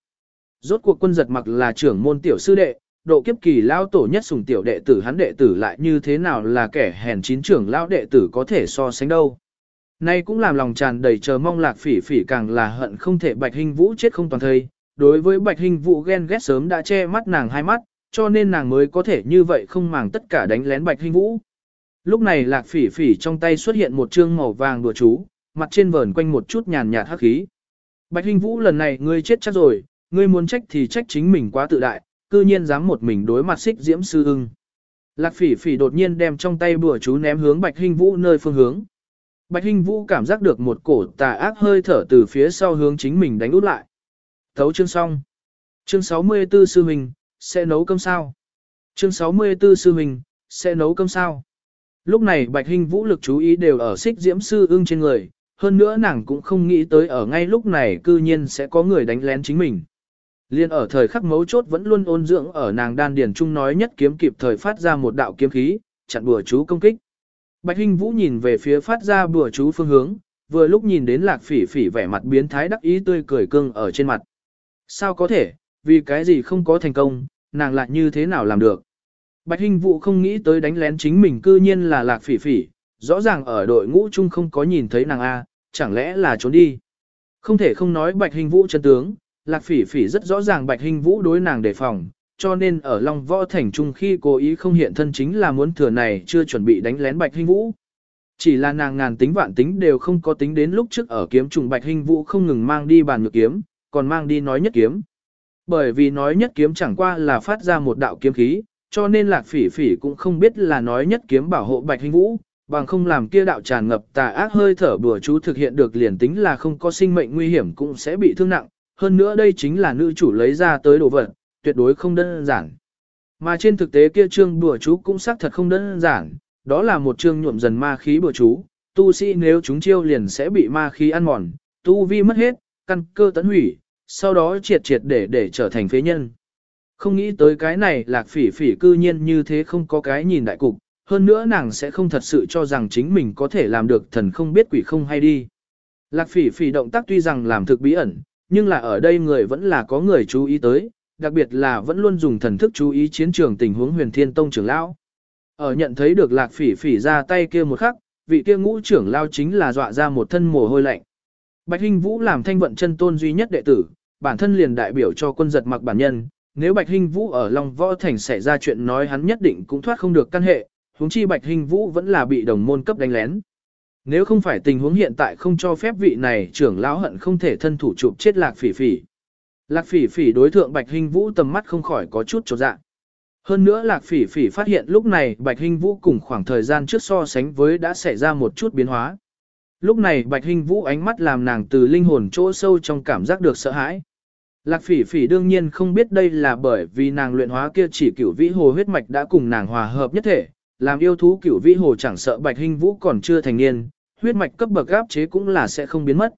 Rốt cuộc quân giật mặc là trưởng môn tiểu sư đệ, độ kiếp kỳ lão tổ nhất sùng tiểu đệ tử hắn đệ tử lại như thế nào là kẻ hèn chín trưởng lão đệ tử có thể so sánh đâu. Nay cũng làm lòng tràn đầy chờ mong lạc phỉ phỉ càng là hận không thể bạch hình vũ chết không toàn thây. Đối với bạch hình vũ ghen ghét sớm đã che mắt nàng hai mắt, cho nên nàng mới có thể như vậy không màng tất cả đánh lén bạch hình vũ. Lúc này lạc phỉ phỉ trong tay xuất hiện một trương màu vàng đùa chú, mặt trên vờn quanh một chút nhàn nhạt hắc khí. Bạch hình Vũ lần này ngươi chết chắc rồi, ngươi muốn trách thì trách chính mình quá tự đại, cư nhiên dám một mình đối mặt xích diễm sư ưng. Lạc phỉ phỉ đột nhiên đem trong tay bùa chú ném hướng Bạch Hinh Vũ nơi phương hướng. Bạch Hinh Vũ cảm giác được một cổ tà ác hơi thở từ phía sau hướng chính mình đánh út lại. Thấu chương xong. Chương 64 sư huynh, sẽ nấu cơm sao? Chương 64 sư huynh, sẽ nấu cơm sao? Lúc này Bạch Hinh Vũ lực chú ý đều ở xích diễm sư ưng trên người, hơn nữa nàng cũng không nghĩ tới ở ngay lúc này cư nhiên sẽ có người đánh lén chính mình. Liên ở thời khắc mấu chốt vẫn luôn ôn dưỡng ở nàng đan điền trung nói nhất kiếm kịp thời phát ra một đạo kiếm khí, chặn bùa chú công kích. Bạch Hinh Vũ nhìn về phía phát ra bùa chú phương hướng, vừa lúc nhìn đến Lạc Phỉ Phỉ vẻ mặt biến thái đắc ý tươi cười cưng ở trên mặt. Sao có thể, vì cái gì không có thành công, nàng lại như thế nào làm được? Bạch Hinh Vũ không nghĩ tới đánh lén chính mình cư nhiên là Lạc Phỉ Phỉ, rõ ràng ở đội ngũ chung không có nhìn thấy nàng A, chẳng lẽ là trốn đi. Không thể không nói Bạch Hinh Vũ chân tướng, Lạc Phỉ Phỉ rất rõ ràng Bạch Hinh Vũ đối nàng đề phòng, cho nên ở Long Võ Thành Trung khi cố ý không hiện thân chính là muốn thừa này chưa chuẩn bị đánh lén Bạch Hinh Vũ. Chỉ là nàng ngàn tính vạn tính đều không có tính đến lúc trước ở kiếm trùng Bạch Hinh Vũ không ngừng mang đi bàn nhược kiếm, còn mang đi nói nhất kiếm. Bởi vì nói nhất kiếm chẳng qua là phát ra một đạo kiếm khí, cho nên Lạc Phỉ Phỉ cũng không biết là nói nhất kiếm bảo hộ Bạch Hinh Vũ, bằng không làm kia đạo tràn ngập tà ác hơi thở bùa chú thực hiện được liền tính là không có sinh mệnh nguy hiểm cũng sẽ bị thương nặng, hơn nữa đây chính là nữ chủ lấy ra tới đồ vật, tuyệt đối không đơn giản. Mà trên thực tế kia trương bùa chú cũng xác thật không đơn giản, đó là một trương nhuộm dần ma khí bùa chú, tu sĩ nếu chúng chiêu liền sẽ bị ma khí ăn mòn, tu vi mất hết, căn cơ tấn hủy, sau đó triệt triệt để để trở thành phế nhân. Không nghĩ tới cái này lạc phỉ phỉ cư nhiên như thế không có cái nhìn đại cục, hơn nữa nàng sẽ không thật sự cho rằng chính mình có thể làm được thần không biết quỷ không hay đi. Lạc phỉ phỉ động tác tuy rằng làm thực bí ẩn, nhưng là ở đây người vẫn là có người chú ý tới, đặc biệt là vẫn luôn dùng thần thức chú ý chiến trường tình huống huyền thiên tông trưởng lão. Ở nhận thấy được lạc phỉ phỉ ra tay kia một khắc, vị kia ngũ trưởng lao chính là dọa ra một thân mồ hôi lạnh. Bạch Hinh Vũ làm thanh vận chân tôn duy nhất đệ tử, bản thân liền đại biểu cho quân giật mặc bản nhân, nếu Bạch Hinh Vũ ở Long Võ Thành xảy ra chuyện nói hắn nhất định cũng thoát không được căn hệ, huống chi Bạch Hinh Vũ vẫn là bị đồng môn cấp đánh lén. Nếu không phải tình huống hiện tại không cho phép vị này trưởng lão hận không thể thân thủ chụp chết Lạc Phỉ Phỉ. Lạc Phỉ Phỉ đối thượng Bạch Hinh Vũ tầm mắt không khỏi có chút chột dạ. Hơn nữa Lạc Phỉ Phỉ phát hiện lúc này Bạch Hinh Vũ cùng khoảng thời gian trước so sánh với đã xảy ra một chút biến hóa. Lúc này Bạch Hinh Vũ ánh mắt làm nàng từ linh hồn chỗ sâu trong cảm giác được sợ hãi. Lạc phỉ phỉ đương nhiên không biết đây là bởi vì nàng luyện hóa kia chỉ cửu vĩ hồ huyết mạch đã cùng nàng hòa hợp nhất thể, làm yêu thú cửu vĩ hồ chẳng sợ bạch hinh vũ còn chưa thành niên, huyết mạch cấp bậc áp chế cũng là sẽ không biến mất.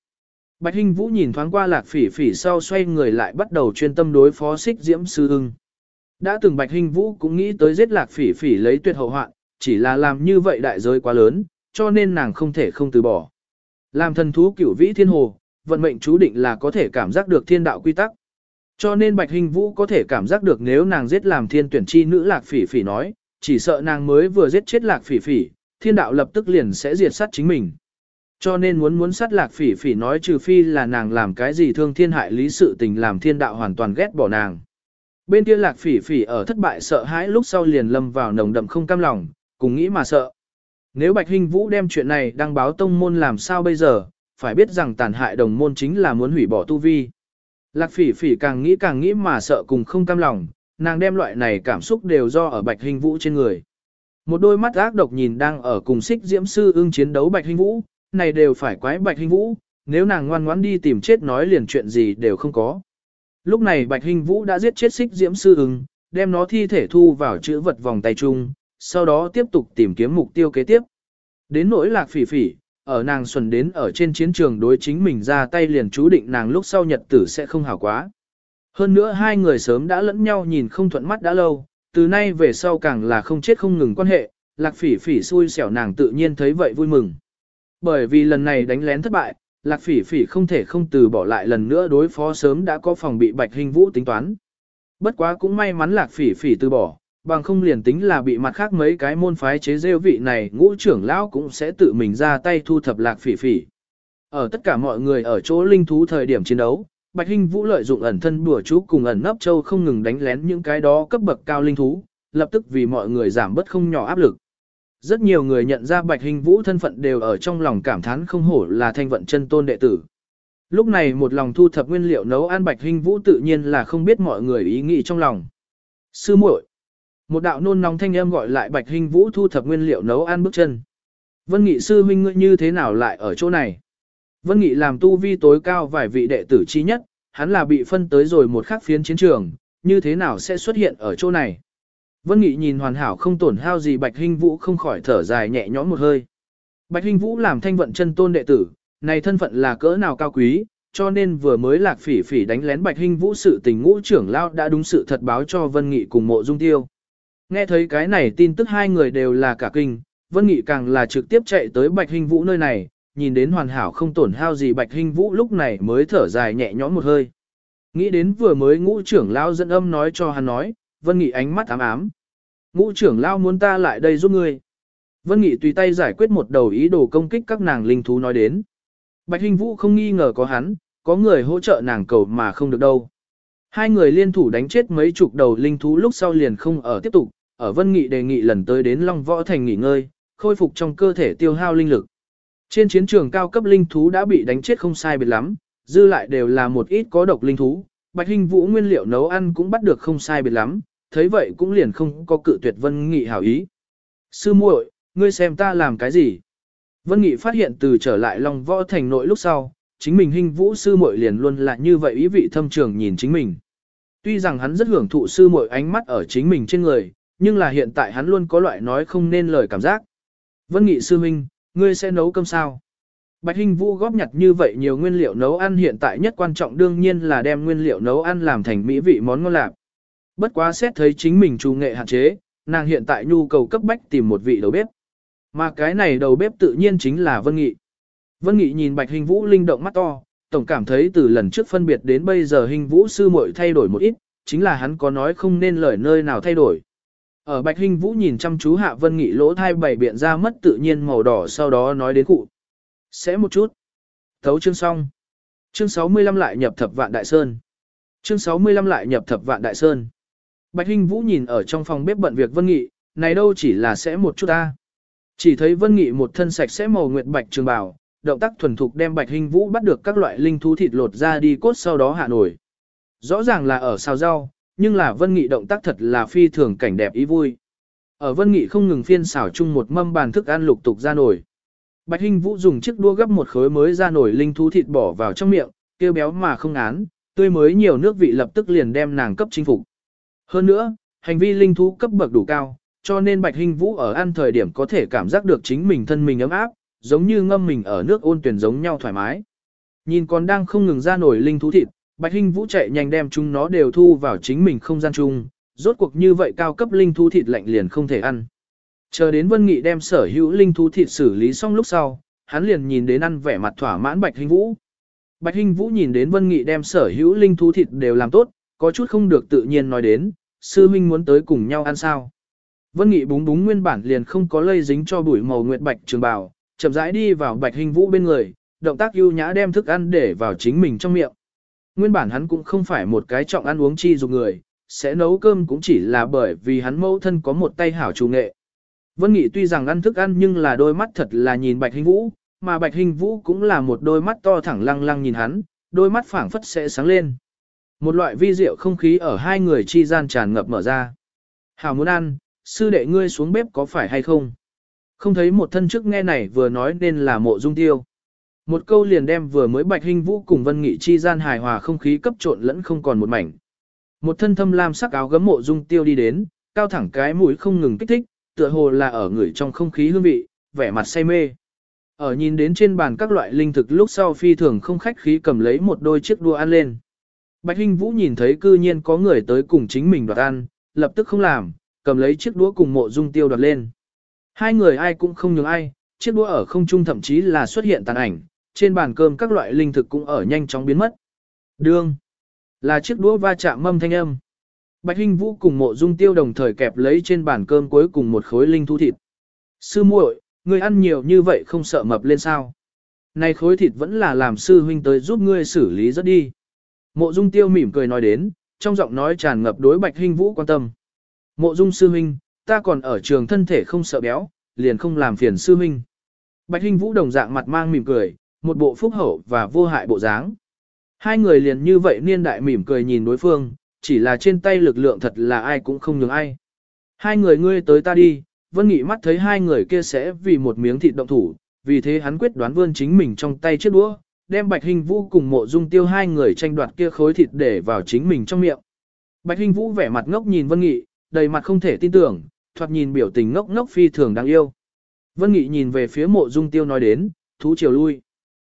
Bạch hinh vũ nhìn thoáng qua lạc phỉ phỉ sau xoay người lại bắt đầu chuyên tâm đối phó xích diễm sư ưng. Đã từng bạch hinh vũ cũng nghĩ tới giết lạc phỉ phỉ lấy tuyệt hậu hoạn, chỉ là làm như vậy đại giới quá lớn, cho nên nàng không thể không từ bỏ. Làm thần thú cửu vĩ thiên hồ, vận mệnh chú định là có thể cảm giác được thiên đạo quy tắc. Cho nên Bạch Hình Vũ có thể cảm giác được nếu nàng giết làm thiên tuyển chi nữ lạc phỉ phỉ nói, chỉ sợ nàng mới vừa giết chết lạc phỉ phỉ, thiên đạo lập tức liền sẽ diệt sát chính mình. Cho nên muốn muốn sát lạc phỉ phỉ nói trừ phi là nàng làm cái gì thương thiên hại lý sự tình làm thiên đạo hoàn toàn ghét bỏ nàng. Bên kia lạc phỉ phỉ ở thất bại sợ hãi lúc sau liền lâm vào nồng đậm không cam lòng, cùng nghĩ mà sợ. Nếu Bạch Hình Vũ đem chuyện này đăng báo tông môn làm sao bây giờ, phải biết rằng tàn hại đồng môn chính là muốn hủy bỏ tu vi. Lạc phỉ phỉ càng nghĩ càng nghĩ mà sợ cùng không cam lòng, nàng đem loại này cảm xúc đều do ở bạch hình vũ trên người. Một đôi mắt ác độc nhìn đang ở cùng xích diễm sư ưng chiến đấu bạch hình vũ, này đều phải quái bạch hình vũ, nếu nàng ngoan ngoãn đi tìm chết nói liền chuyện gì đều không có. Lúc này bạch hình vũ đã giết chết xích diễm sư ưng, đem nó thi thể thu vào chữ vật vòng tay chung, sau đó tiếp tục tìm kiếm mục tiêu kế tiếp. Đến nỗi lạc phỉ phỉ, ở nàng xuân đến ở trên chiến trường đối chính mình ra tay liền chú định nàng lúc sau nhật tử sẽ không hảo quá. Hơn nữa hai người sớm đã lẫn nhau nhìn không thuận mắt đã lâu, từ nay về sau càng là không chết không ngừng quan hệ, lạc phỉ phỉ xui xẻo nàng tự nhiên thấy vậy vui mừng. Bởi vì lần này đánh lén thất bại, lạc phỉ phỉ không thể không từ bỏ lại lần nữa đối phó sớm đã có phòng bị bạch hình vũ tính toán. Bất quá cũng may mắn lạc phỉ phỉ từ bỏ, bằng không liền tính là bị mặt khác mấy cái môn phái chế rêu vị này ngũ trưởng lão cũng sẽ tự mình ra tay thu thập lạc phỉ phỉ. Ở tất cả mọi người ở chỗ linh thú thời điểm chiến đấu, Bạch Hinh Vũ lợi dụng ẩn thân bùa chú cùng ẩn nấp châu không ngừng đánh lén những cái đó cấp bậc cao linh thú, lập tức vì mọi người giảm bớt không nhỏ áp lực. Rất nhiều người nhận ra Bạch Hinh Vũ thân phận đều ở trong lòng cảm thán không hổ là thanh vận chân tôn đệ tử. Lúc này một lòng thu thập nguyên liệu nấu ăn Bạch Hinh Vũ tự nhiên là không biết mọi người ý nghĩ trong lòng. Sư muội, một đạo nôn nóng thanh âm gọi lại Bạch Hinh Vũ thu thập nguyên liệu nấu ăn bước chân. Vân Nghị sư huynh ngươi như thế nào lại ở chỗ này? Vân Nghị làm tu vi tối cao vài vị đệ tử chi nhất, hắn là bị phân tới rồi một khắc phiến chiến trường, như thế nào sẽ xuất hiện ở chỗ này? Vân Nghị nhìn hoàn hảo không tổn hao gì Bạch Hinh Vũ không khỏi thở dài nhẹ nhõm một hơi. Bạch Hinh Vũ làm thanh vận chân tôn đệ tử, này thân phận là cỡ nào cao quý, cho nên vừa mới lạc phỉ phỉ đánh lén Bạch Hinh Vũ sự tình ngũ trưởng lao đã đúng sự thật báo cho Vân Nghị cùng mộ dung tiêu. Nghe thấy cái này tin tức hai người đều là cả kinh, Vân Nghị càng là trực tiếp chạy tới Bạch Hinh Vũ nơi này, nhìn đến hoàn hảo không tổn hao gì Bạch Hinh Vũ lúc này mới thở dài nhẹ nhõm một hơi. Nghĩ đến vừa mới ngũ trưởng lao dẫn âm nói cho hắn nói, Vân Nghị ánh mắt ám ám. Ngũ trưởng lao muốn ta lại đây giúp ngươi. Vân Nghị tùy tay giải quyết một đầu ý đồ công kích các nàng linh thú nói đến. Bạch Hinh Vũ không nghi ngờ có hắn, có người hỗ trợ nàng cầu mà không được đâu. Hai người liên thủ đánh chết mấy chục đầu linh thú lúc sau liền không ở tiếp tục, ở Vân Nghị đề nghị lần tới đến Long Võ Thành nghỉ ngơi, khôi phục trong cơ thể tiêu hao linh lực. Trên chiến trường cao cấp linh thú đã bị đánh chết không sai biệt lắm, dư lại đều là một ít có độc linh thú, Bạch hình Vũ nguyên liệu nấu ăn cũng bắt được không sai biệt lắm, thấy vậy cũng liền không có cự tuyệt Vân Nghị hảo ý. Sư muội, ngươi xem ta làm cái gì? Vân Nghị phát hiện từ trở lại Long Võ Thành nội lúc sau, chính mình hình Vũ sư muội liền luôn là như vậy ý vị thâm trường nhìn chính mình. Tuy rằng hắn rất hưởng thụ sư muội ánh mắt ở chính mình trên người, nhưng là hiện tại hắn luôn có loại nói không nên lời cảm giác. Vân Nghị sư huynh, ngươi sẽ nấu cơm sao? Bạch Hinh Vũ góp nhặt như vậy nhiều nguyên liệu nấu ăn hiện tại nhất quan trọng đương nhiên là đem nguyên liệu nấu ăn làm thành mỹ vị món ngon lạc. Bất quá xét thấy chính mình trù nghệ hạn chế, nàng hiện tại nhu cầu cấp bách tìm một vị đầu bếp. Mà cái này đầu bếp tự nhiên chính là Vân Nghị. Vân Nghị nhìn Bạch Hình Vũ linh động mắt to, tổng cảm thấy từ lần trước phân biệt đến bây giờ Hình Vũ sư muội thay đổi một ít, chính là hắn có nói không nên lời nơi nào thay đổi. Ở Bạch Hình Vũ nhìn chăm chú Hạ Vân Nghị lỗ thai bảy biện ra mất tự nhiên màu đỏ sau đó nói đến cụ. Sẽ một chút. Thấu chương xong. Chương 65 lại nhập thập vạn đại sơn. Chương 65 lại nhập thập vạn đại sơn. Bạch Hinh Vũ nhìn ở trong phòng bếp bận việc Vân Nghị, này đâu chỉ là sẽ một chút ta. Chỉ thấy Vân Nghị một thân sạch sẽ màu nguyệt bạch trường bào, động tác thuần thục đem Bạch Hinh Vũ bắt được các loại linh thú thịt lột ra đi cốt sau đó hạ nổi. Rõ ràng là ở xào rau, nhưng là Vân Nghị động tác thật là phi thường cảnh đẹp ý vui. Ở Vân Nghị không ngừng phiên xào chung một mâm bàn thức ăn lục tục ra nổi. Bạch Hinh Vũ dùng chiếc đũa gấp một khối mới ra nổi linh thú thịt bỏ vào trong miệng, kêu béo mà không án, tươi mới nhiều nước vị lập tức liền đem nàng cấp chinh phục. Hơn nữa, hành vi linh thú cấp bậc đủ cao, cho nên Bạch Hinh Vũ ở ăn thời điểm có thể cảm giác được chính mình thân mình ấm áp, giống như ngâm mình ở nước ôn tuyển giống nhau thoải mái. Nhìn còn đang không ngừng ra nổi linh thú thịt, Bạch Hinh Vũ chạy nhanh đem chúng nó đều thu vào chính mình không gian chung, rốt cuộc như vậy cao cấp linh thú thịt lạnh liền không thể ăn. Chờ đến Vân Nghị đem sở hữu linh thú thịt xử lý xong lúc sau, hắn liền nhìn đến ăn vẻ mặt thỏa mãn Bạch Hinh Vũ. Bạch Hinh Vũ nhìn đến Vân Nghị đem sở hữu linh thú thịt đều làm tốt, có chút không được tự nhiên nói đến, sư minh muốn tới cùng nhau ăn sao. Vân Nghị búng búng nguyên bản liền không có lây dính cho bụi màu nguyệt bạch trường bào, chậm rãi đi vào bạch Hinh vũ bên người, động tác ưu nhã đem thức ăn để vào chính mình trong miệng. Nguyên bản hắn cũng không phải một cái trọng ăn uống chi dục người, sẽ nấu cơm cũng chỉ là bởi vì hắn mẫu thân có một tay hảo chủ nghệ. Vân Nghị tuy rằng ăn thức ăn nhưng là đôi mắt thật là nhìn bạch hình vũ, mà bạch hình vũ cũng là một đôi mắt to thẳng lăng lăng nhìn hắn, đôi mắt phảng phất sẽ sáng lên. Một loại vi diệu không khí ở hai người chi gian tràn ngập mở ra. Hảo muốn ăn, sư đệ ngươi xuống bếp có phải hay không? Không thấy một thân trước nghe này vừa nói nên là mộ dung tiêu. Một câu liền đem vừa mới bạch hình vũ cùng vân nghị chi gian hài hòa không khí cấp trộn lẫn không còn một mảnh. Một thân thâm lam sắc áo gấm mộ dung tiêu đi đến, cao thẳng cái mũi không ngừng kích thích, tựa hồ là ở người trong không khí hương vị, vẻ mặt say mê. Ở nhìn đến trên bàn các loại linh thực lúc sau phi thường không khách khí cầm lấy một đôi chiếc đua ăn lên. Bạch Hinh Vũ nhìn thấy cư nhiên có người tới cùng chính mình đoạt ăn, lập tức không làm, cầm lấy chiếc đũa cùng mộ dung tiêu đoạt lên. Hai người ai cũng không nhường ai, chiếc đũa ở không trung thậm chí là xuất hiện tàn ảnh, trên bàn cơm các loại linh thực cũng ở nhanh chóng biến mất. Đương, là chiếc đũa va chạm mâm thanh âm. Bạch Hinh Vũ cùng mộ dung tiêu đồng thời kẹp lấy trên bàn cơm cuối cùng một khối linh thu thịt. Sư muội, người ăn nhiều như vậy không sợ mập lên sao? Này khối thịt vẫn là làm sư huynh tới giúp ngươi xử lý rất đi. Mộ Dung Tiêu mỉm cười nói đến, trong giọng nói tràn ngập đối Bạch Hinh Vũ quan tâm. Mộ Dung sư huynh, ta còn ở trường thân thể không sợ béo, liền không làm phiền sư huynh. Bạch Hinh Vũ đồng dạng mặt mang mỉm cười, một bộ phúc hậu và vô hại bộ dáng. Hai người liền như vậy niên đại mỉm cười nhìn đối phương, chỉ là trên tay lực lượng thật là ai cũng không nhường ai. Hai người ngươi tới ta đi, Vân Nghị mắt thấy hai người kia sẽ vì một miếng thịt động thủ, vì thế hắn quyết đoán vươn chính mình trong tay chiếc đũa, đem Bạch Hình Vũ cùng mộ dung tiêu hai người tranh đoạt kia khối thịt để vào chính mình trong miệng. Bạch Hình Vũ vẻ mặt ngốc nhìn Vân Nghị, đầy mặt không thể tin tưởng, thoạt nhìn biểu tình ngốc ngốc phi thường đáng yêu. Vân Nghị nhìn về phía mộ dung tiêu nói đến, thú chiều lui.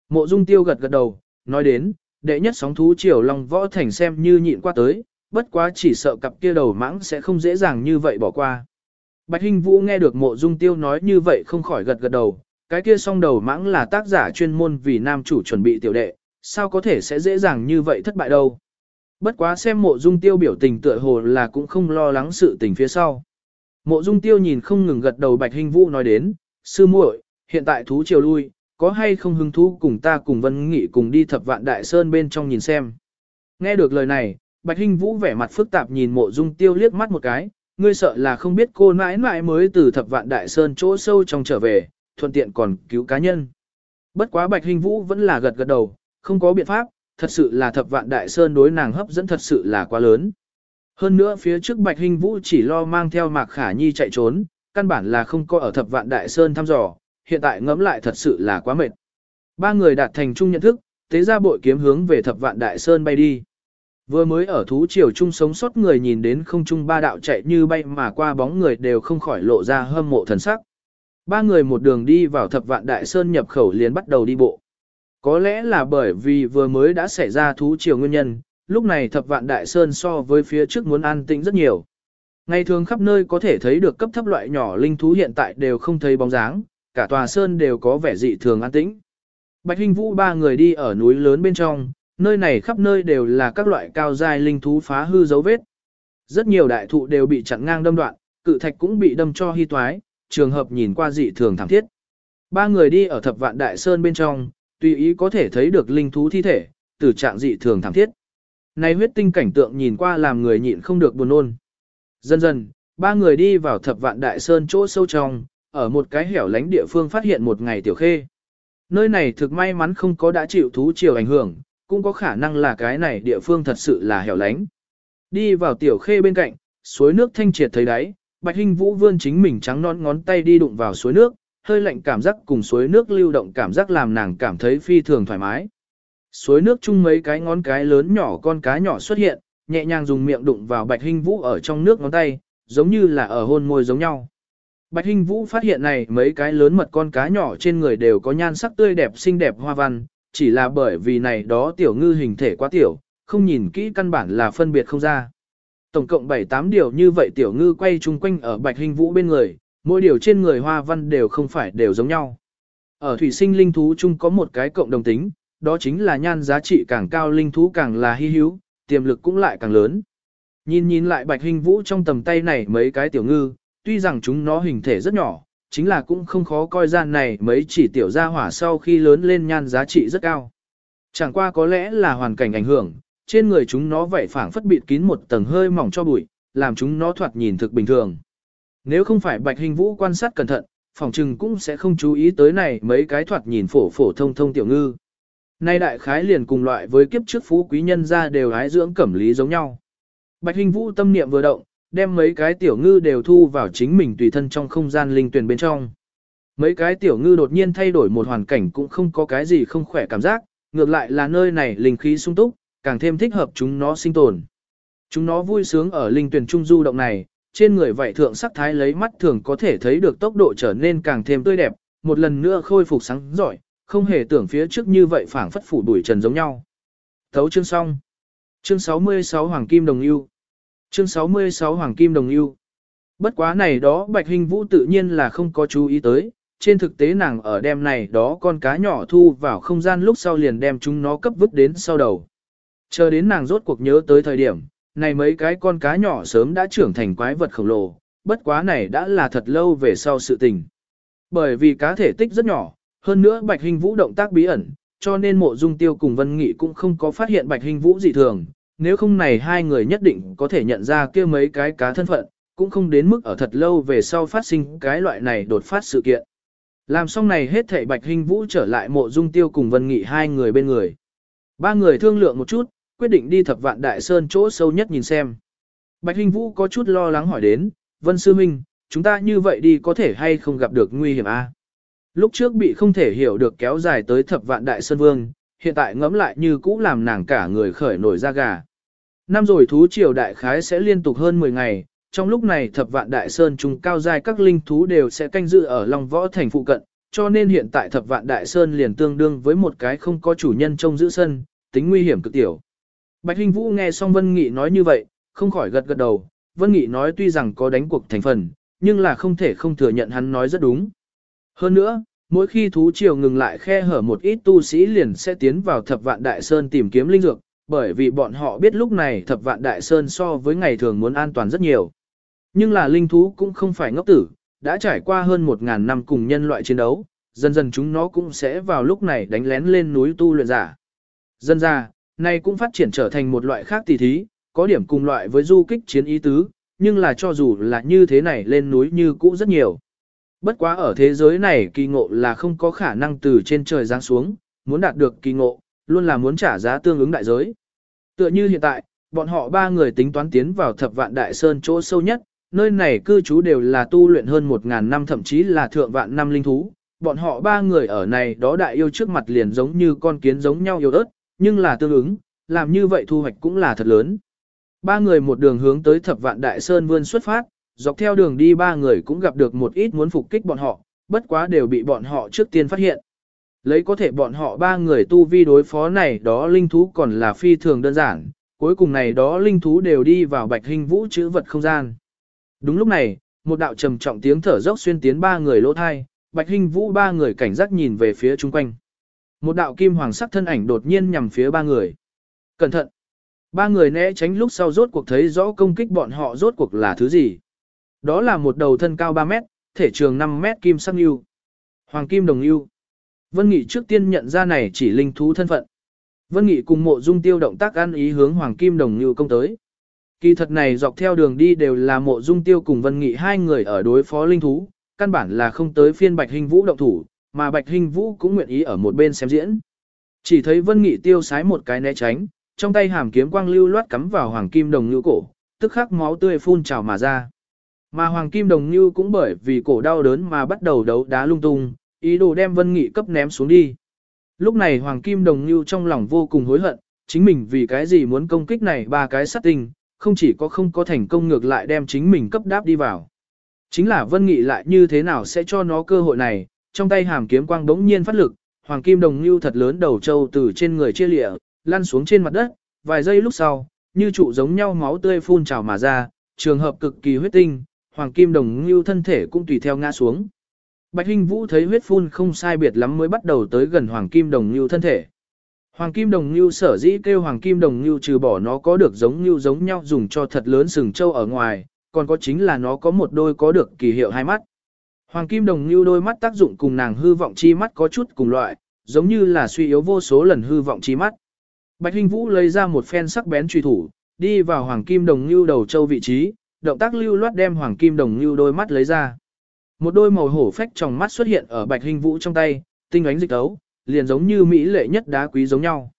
Mộ dung tiêu gật gật đầu, nói đến, đệ nhất sóng thú triều long võ thành xem như nhịn qua tới, bất quá chỉ sợ cặp kia đầu mãng sẽ không dễ dàng như vậy bỏ qua. Bạch Hinh Vũ nghe được mộ dung tiêu nói như vậy không khỏi gật gật đầu, cái kia song đầu mãng là tác giả chuyên môn vì nam chủ chuẩn bị tiểu đệ, sao có thể sẽ dễ dàng như vậy thất bại đâu. Bất quá xem mộ dung tiêu biểu tình tựa hồ là cũng không lo lắng sự tình phía sau. Mộ dung tiêu nhìn không ngừng gật đầu Bạch Hinh Vũ nói đến, sư muội, hiện tại thú triều lui, có hay không hứng thú cùng ta cùng Vân Nghị cùng đi thập vạn đại sơn bên trong nhìn xem. Nghe được lời này, Bạch Hinh Vũ vẻ mặt phức tạp nhìn mộ dung tiêu liếc mắt một cái, ngươi sợ là không biết cô nãi nãi mới từ thập vạn đại sơn chỗ sâu trong trở về, thuận tiện còn cứu cá nhân. Bất quá Bạch Hinh Vũ vẫn là gật gật đầu, không có biện pháp, thật sự là thập vạn đại sơn đối nàng hấp dẫn thật sự là quá lớn. Hơn nữa phía trước Bạch Hinh Vũ chỉ lo mang theo Mạc Khả Nhi chạy trốn, căn bản là không có ở thập vạn đại sơn thăm dò, hiện tại ngẫm lại thật sự là quá mệt. Ba người đạt thành chung nhận thức, tế ra bội kiếm hướng về thập vạn đại sơn bay đi. Vừa mới ở thú triều chung sống sót người nhìn đến không trung ba đạo chạy như bay mà qua bóng người đều không khỏi lộ ra hâm mộ thần sắc. Ba người một đường đi vào thập vạn đại sơn nhập khẩu liền bắt đầu đi bộ. Có lẽ là bởi vì vừa mới đã xảy ra thú triều nguyên nhân, lúc này thập vạn đại sơn so với phía trước muốn an tĩnh rất nhiều. Ngày thường khắp nơi có thể thấy được cấp thấp loại nhỏ linh thú hiện tại đều không thấy bóng dáng, cả tòa sơn đều có vẻ dị thường an tĩnh. Bạch Hinh Vũ ba người đi ở núi lớn bên trong, nơi này khắp nơi đều là các loại cao dài linh thú phá hư dấu vết. Rất nhiều đại thụ đều bị chặn ngang đâm đoạn, cự thạch cũng bị đâm cho hy toái, trường hợp nhìn qua dị thường thảm thiết. Ba người đi ở thập vạn đại sơn bên trong, tùy ý có thể thấy được linh thú thi thể, tử trạng dị thường thảm thiết. Này huyết tinh cảnh tượng nhìn qua làm người nhịn không được buồn nôn. Dần dần, ba người đi vào thập vạn đại sơn chỗ sâu trong, ở một cái hẻo lánh địa phương phát hiện một ngày tiểu khê. Nơi này thực may mắn không có đã chịu thú chiều ảnh hưởng, cũng có khả năng là cái này địa phương thật sự là hẻo lánh. Đi vào tiểu khê bên cạnh, suối nước thanh triệt thấy đáy, Bạch Hinh Vũ vươn chính mình trắng non ngón tay đi đụng vào suối nước, hơi lạnh cảm giác cùng suối nước lưu động cảm giác làm nàng cảm thấy phi thường thoải mái. Suối nước chung mấy cái ngón cái lớn nhỏ con cá nhỏ xuất hiện, nhẹ nhàng dùng miệng đụng vào Bạch Hinh Vũ ở trong nước ngón tay, giống như là ở hôn môi giống nhau. Bạch Hinh Vũ phát hiện này mấy cái lớn mật con cá nhỏ trên người đều có nhan sắc tươi đẹp xinh đẹp hoa văn, chỉ là bởi vì này đó tiểu ngư hình thể quá tiểu, không nhìn kỹ căn bản là phân biệt không ra. Tổng cộng 7-8 điều như vậy tiểu ngư quay chung quanh ở Bạch Hinh Vũ bên người, mỗi điều trên người hoa văn đều không phải đều giống nhau. Ở thủy sinh linh thú chung có một cái cộng đồng tính, đó chính là nhan giá trị càng cao linh thú càng là hy hữu, tiềm lực cũng lại càng lớn. Nhìn nhìn lại Bạch Hinh Vũ trong tầm tay này mấy cái tiểu ngư, tuy rằng chúng nó hình thể rất nhỏ, chính là cũng không khó coi gian này mấy chỉ tiểu gia hỏa sau khi lớn lên nhan giá trị rất cao. Chẳng qua có lẽ là hoàn cảnh ảnh hưởng, trên người chúng nó vậy phảng phất bịt kín một tầng hơi mỏng cho bụi, làm chúng nó thoạt nhìn thực bình thường. Nếu không phải Bạch Hình Vũ quan sát cẩn thận, phòng trừng cũng sẽ không chú ý tới này mấy cái thoạt nhìn phổ phổ thông thông tiểu ngư. Nay đại khái liền cùng loại với kiếp trước phú quý nhân ra đều hái dưỡng cẩm lý giống nhau. Bạch Hình Vũ tâm niệm vừa động, đem mấy cái tiểu ngư đều thu vào chính mình tùy thân trong không gian linh tuyển bên trong. Mấy cái tiểu ngư đột nhiên thay đổi một hoàn cảnh cũng không có cái gì không khỏe cảm giác, ngược lại là nơi này linh khí sung túc, càng thêm thích hợp chúng nó sinh tồn. Chúng nó vui sướng ở linh tuyển trung du động này, trên người vậy thượng sắc thái lấy mắt thường có thể thấy được tốc độ trở nên càng thêm tươi đẹp, một lần nữa khôi phục sáng giỏi, không hề tưởng phía trước như vậy phảng phất phủ đuổi trần giống nhau. Thấu chương xong. Chương 66 Hoàng Kim Đồng Yêu. Chương 66 Hoàng Kim Đồng Yêu. Bất quá này đó Bạch Hình Vũ tự nhiên là không có chú ý tới, trên thực tế nàng ở đêm này đó con cá nhỏ thu vào không gian lúc sau liền đem chúng nó cấp vứt đến sau đầu. Chờ đến nàng rốt cuộc nhớ tới thời điểm, này mấy cái con cá nhỏ sớm đã trưởng thành quái vật khổng lồ, bất quá này đã là thật lâu về sau sự tình. Bởi vì cá thể tích rất nhỏ, hơn nữa Bạch Hình Vũ động tác bí ẩn, cho nên mộ dung tiêu cùng Vân Nghị cũng không có phát hiện Bạch Hình Vũ dị thường, nếu không này hai người nhất định có thể nhận ra kia mấy cái cá thân phận, cũng không đến mức ở thật lâu về sau phát sinh cái loại này đột phát sự kiện. Làm xong này hết thảy Bạch Hinh Vũ trở lại mộ dung tiêu cùng Vân Nghị hai người bên người. Ba người thương lượng một chút, quyết định đi thập vạn đại sơn chỗ sâu nhất nhìn xem. Bạch Hinh Vũ có chút lo lắng hỏi đến, Vân Sư Minh, chúng ta như vậy đi có thể hay không gặp được nguy hiểm a? À? Lúc trước bị không thể hiểu được kéo dài tới thập vạn đại sơn vương, hiện tại ngẫm lại như cũ làm nàng cả người khởi nổi da gà. Năm rồi thú triều đại khái sẽ liên tục hơn 10 ngày, trong lúc này thập vạn đại sơn trung cao dài các linh thú đều sẽ canh giữ ở Long Võ thành phụ cận, cho nên hiện tại thập vạn đại sơn liền tương đương với một cái không có chủ nhân trông giữ sân, tính nguy hiểm cực tiểu. Bạch Hinh Vũ nghe xong Vân Nghị nói như vậy, không khỏi gật gật đầu, Vân Nghị nói tuy rằng có đánh cuộc thành phần, nhưng là không thể không thừa nhận hắn nói rất đúng. Hơn nữa, mỗi khi thú triều ngừng lại khe hở một ít tu sĩ liền sẽ tiến vào thập vạn đại sơn tìm kiếm linh dược, bởi vì bọn họ biết lúc này thập vạn đại sơn so với ngày thường muốn an toàn rất nhiều. Nhưng là linh thú cũng không phải ngốc tử, đã trải qua hơn một ngàn năm cùng nhân loại chiến đấu, dần dần chúng nó cũng sẽ vào lúc này đánh lén lên núi tu luyện giả. Dân ra, này cũng phát triển trở thành một loại khác tỷ thí, có điểm cùng loại với du kích chiến ý tứ, nhưng là cho dù là như thế này lên núi như cũ rất nhiều. Bất quá ở thế giới này kỳ ngộ là không có khả năng từ trên trời giáng xuống, muốn đạt được kỳ ngộ, luôn là muốn trả giá tương ứng đại giới. Tựa như hiện tại, bọn họ ba người tính toán tiến vào thập vạn đại sơn chỗ sâu nhất, nơi này cư trú đều là tu luyện hơn một ngàn năm thậm chí là thượng vạn năm linh thú. Bọn họ ba người ở này đó đại yêu trước mặt liền giống như con kiến giống nhau yêu ớt, nhưng là tương ứng, làm như vậy thu hoạch cũng là thật lớn. Ba người một đường hướng tới thập vạn đại sơn vươn xuất phát, dọc theo đường đi ba người cũng gặp được một ít muốn phục kích bọn họ, bất quá đều bị bọn họ trước tiên phát hiện. Lấy có thể bọn họ ba người tu vi đối phó này đó linh thú còn là phi thường đơn giản, cuối cùng này đó linh thú đều đi vào bạch hình vũ chữ vật không gian. Đúng lúc này, một đạo trầm trọng tiếng thở dốc xuyên tiến ba người lỗ thai, bạch hình vũ ba người cảnh giác nhìn về phía chung quanh. Một đạo kim hoàng sắc thân ảnh đột nhiên nhằm phía ba người. Cẩn thận! Ba người né tránh lúc sau rốt cuộc thấy rõ công kích bọn họ rốt cuộc là thứ gì. Đó là một đầu thân cao 3 mét, thể trường 5 mét kim sắc yêu. Hoàng kim đồng yêu. Vân Nghị trước tiên nhận ra này chỉ linh thú thân phận. Vân Nghị cùng mộ dung tiêu động tác ăn ý hướng Hoàng kim đồng Như công tới. Kỳ thật này dọc theo đường đi đều là mộ dung tiêu cùng Vân Nghị hai người ở đối phó linh thú, căn bản là không tới phiên Bạch Hình Vũ động thủ, mà Bạch Hình Vũ cũng nguyện ý ở một bên xem diễn. Chỉ thấy Vân Nghị tiêu sái một cái né tránh, trong tay hàm kiếm quang lưu loát cắm vào hoàng kim đồng như cổ, tức khắc máu tươi phun trào mà ra. Mà hoàng kim đồng như cũng bởi vì cổ đau đớn mà bắt đầu đấu đá lung tung, ý đồ đem Vân Nghị cấp ném xuống đi. Lúc này hoàng kim đồng như trong lòng vô cùng hối hận, chính mình vì cái gì muốn công kích này ba cái sát tinh, không chỉ có không có thành công ngược lại đem chính mình cấp đáp đi vào. Chính là Vân Nghị lại như thế nào sẽ cho nó cơ hội này, trong tay hàm kiếm quang đống nhiên phát lực, hoàng kim đồng như thật lớn đầu trâu từ trên người chia lịa, lăn xuống trên mặt đất, vài giây lúc sau, như trụ giống nhau máu tươi phun trào mà ra, trường hợp cực kỳ huyết tinh, hoàng kim đồng như thân thể cũng tùy theo ngã xuống. Bạch Hinh Vũ thấy huyết phun không sai biệt lắm mới bắt đầu tới gần hoàng kim đồng Nưu thân thể. Hoàng kim đồng Nưu sở dĩ kêu hoàng kim đồng Nưu trừ bỏ nó có được giống như giống nhau dùng cho thật lớn sừng trâu ở ngoài, còn có chính là nó có một đôi có được kỳ hiệu hai mắt. Hoàng kim đồng Nưu đôi mắt tác dụng cùng nàng hư vọng chi mắt có chút cùng loại, giống như là suy yếu vô số lần hư vọng chi mắt. Bạch Hinh Vũ lấy ra một phen sắc bén truy thủ, đi vào hoàng kim đồng Nưu đầu châu vị trí, động tác lưu loát đem hoàng kim đồng Nưu đôi mắt lấy ra. Một đôi màu hổ phách trong mắt xuất hiện ở Bạch hình Vũ trong tay, tinh ánh dịch tấu, liền giống như mỹ lệ nhất đá quý giống nhau.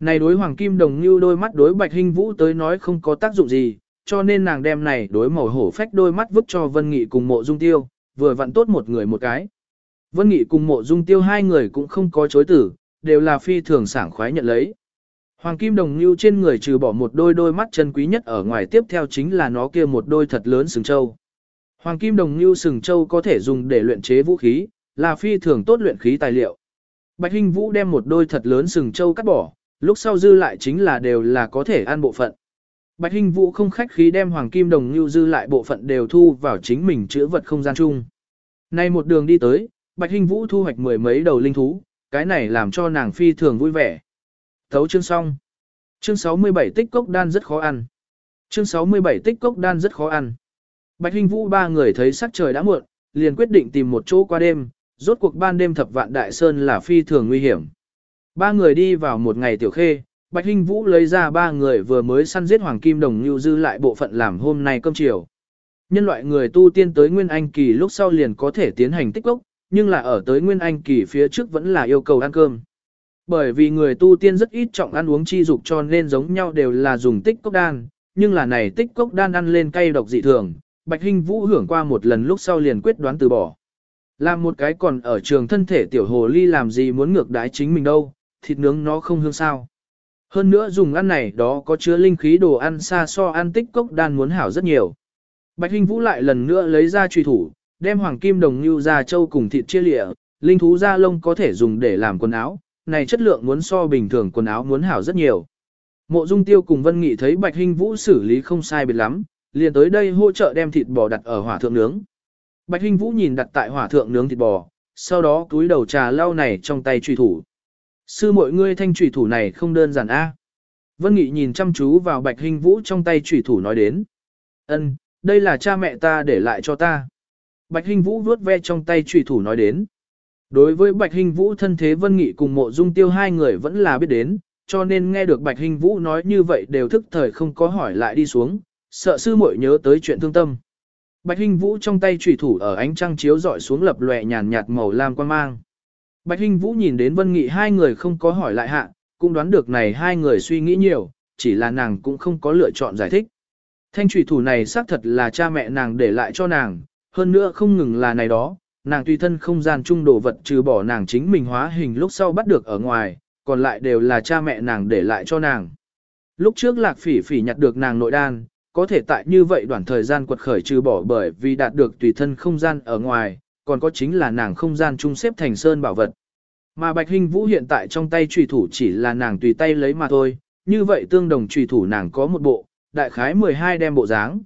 Này đối hoàng kim đồng như đôi mắt đối Bạch hình Vũ tới nói không có tác dụng gì, cho nên nàng đem này đối màu hổ phách đôi mắt vứt cho Vân Nghị cùng mộ dung tiêu, vừa vặn tốt một người một cái. Vân Nghị cùng mộ dung tiêu hai người cũng không có chối tử, đều là phi thường sảng khoái nhận lấy. Hoàng kim đồng lưu trên người trừ bỏ một đôi đôi mắt chân quý nhất ở ngoài tiếp theo chính là nó kia một đôi thật lớn sừng châu. Hoàng kim đồng như sừng châu có thể dùng để luyện chế vũ khí, là phi thường tốt luyện khí tài liệu. Bạch Hinh Vũ đem một đôi thật lớn sừng châu cắt bỏ, lúc sau dư lại chính là đều là có thể ăn bộ phận. Bạch Hinh Vũ không khách khí đem hoàng kim đồng như dư lại bộ phận đều thu vào chính mình chữa vật không gian chung. Nay một đường đi tới, Bạch Hinh Vũ thu hoạch mười mấy đầu linh thú, cái này làm cho nàng phi thường vui vẻ. Thấu chương xong. Chương 67 tích cốc đan rất khó ăn. Chương 67 tích cốc đan rất khó ăn. Bạch Hinh Vũ ba người thấy sắc trời đã muộn, liền quyết định tìm một chỗ qua đêm, rốt cuộc ban đêm thập vạn đại sơn là phi thường nguy hiểm. Ba người đi vào một ngày tiểu khê, Bạch Hinh Vũ lấy ra ba người vừa mới săn giết hoàng kim đồng như dư lại bộ phận làm hôm nay cơm chiều. nhân loại người tu tiên tới nguyên anh kỳ lúc sau liền có thể tiến hành tích lốc, nhưng là ở tới nguyên anh kỳ phía trước vẫn là yêu cầu ăn cơm. Bởi vì người tu tiên rất ít trọng ăn uống chi dục cho nên giống nhau đều là dùng tích cốc đan, nhưng là này tích cốc đan ăn lên cay độc dị thường, Bạch Hinh Vũ hưởng qua một lần lúc sau liền quyết đoán từ bỏ. Làm một cái còn ở trường thân thể tiểu hồ ly làm gì muốn ngược đái chính mình đâu, thịt nướng nó không hương sao. Hơn nữa dùng ăn này đó có chứa linh khí đồ ăn xa so ăn tích cốc đan muốn hảo rất nhiều. Bạch Hinh Vũ lại lần nữa lấy ra truy thủ, đem hoàng kim đồng như ra châu cùng thịt chia lịa, linh thú da lông có thể dùng để làm quần áo, này chất lượng muốn so bình thường quần áo muốn hảo rất nhiều. Mộ Dung Tiêu cùng Vân Nghị thấy Bạch Hinh Vũ xử lý không sai biệt lắm, liền tới đây hỗ trợ đem thịt bò đặt ở hỏa thượng nướng. Bạch Hinh Vũ nhìn đặt tại hỏa thượng nướng thịt bò, sau đó túi đầu trà lau này trong tay truy thủ. Sư mọi ngươi thanh truy thủ này không đơn giản a. Vân Nghị nhìn chăm chú vào Bạch Hinh Vũ trong tay truy thủ nói đến. Ân, đây là cha mẹ ta để lại cho ta. Bạch Hinh Vũ vuốt ve trong tay truy thủ nói đến. Đối với Bạch Hinh Vũ thân thế Vân Nghị cùng mộ dung tiêu hai người vẫn là biết đến, cho nên nghe được Bạch Hinh Vũ nói như vậy đều thức thời không có hỏi lại đi xuống, sợ sư muội nhớ tới chuyện thương tâm. Bạch Hinh Vũ trong tay chủy thủ ở ánh trăng chiếu rọi xuống lập lòe nhàn nhạt màu lam quan mang. Bạch Hinh Vũ nhìn đến Vân Nghị hai người không có hỏi lại hạ, cũng đoán được này hai người suy nghĩ nhiều, chỉ là nàng cũng không có lựa chọn giải thích. Thanh chủy thủ này xác thật là cha mẹ nàng để lại cho nàng, hơn nữa không ngừng là này đó, nàng tùy thân không gian trung đồ vật trừ bỏ nàng chính mình hóa hình lúc sau bắt được ở ngoài, còn lại đều là cha mẹ nàng để lại cho nàng. Lúc trước lạc phỉ phỉ nhặt được nàng nội đan, có thể tại như vậy đoạn thời gian quật khởi trừ bỏ bởi vì đạt được tùy thân không gian ở ngoài, còn có chính là nàng không gian trung xếp thành sơn bảo vật. Mà Bạch hình Vũ hiện tại trong tay trùy thủ chỉ là nàng tùy tay lấy mà thôi, như vậy tương đồng trùy thủ nàng có một bộ, đại khái 12 đem bộ dáng.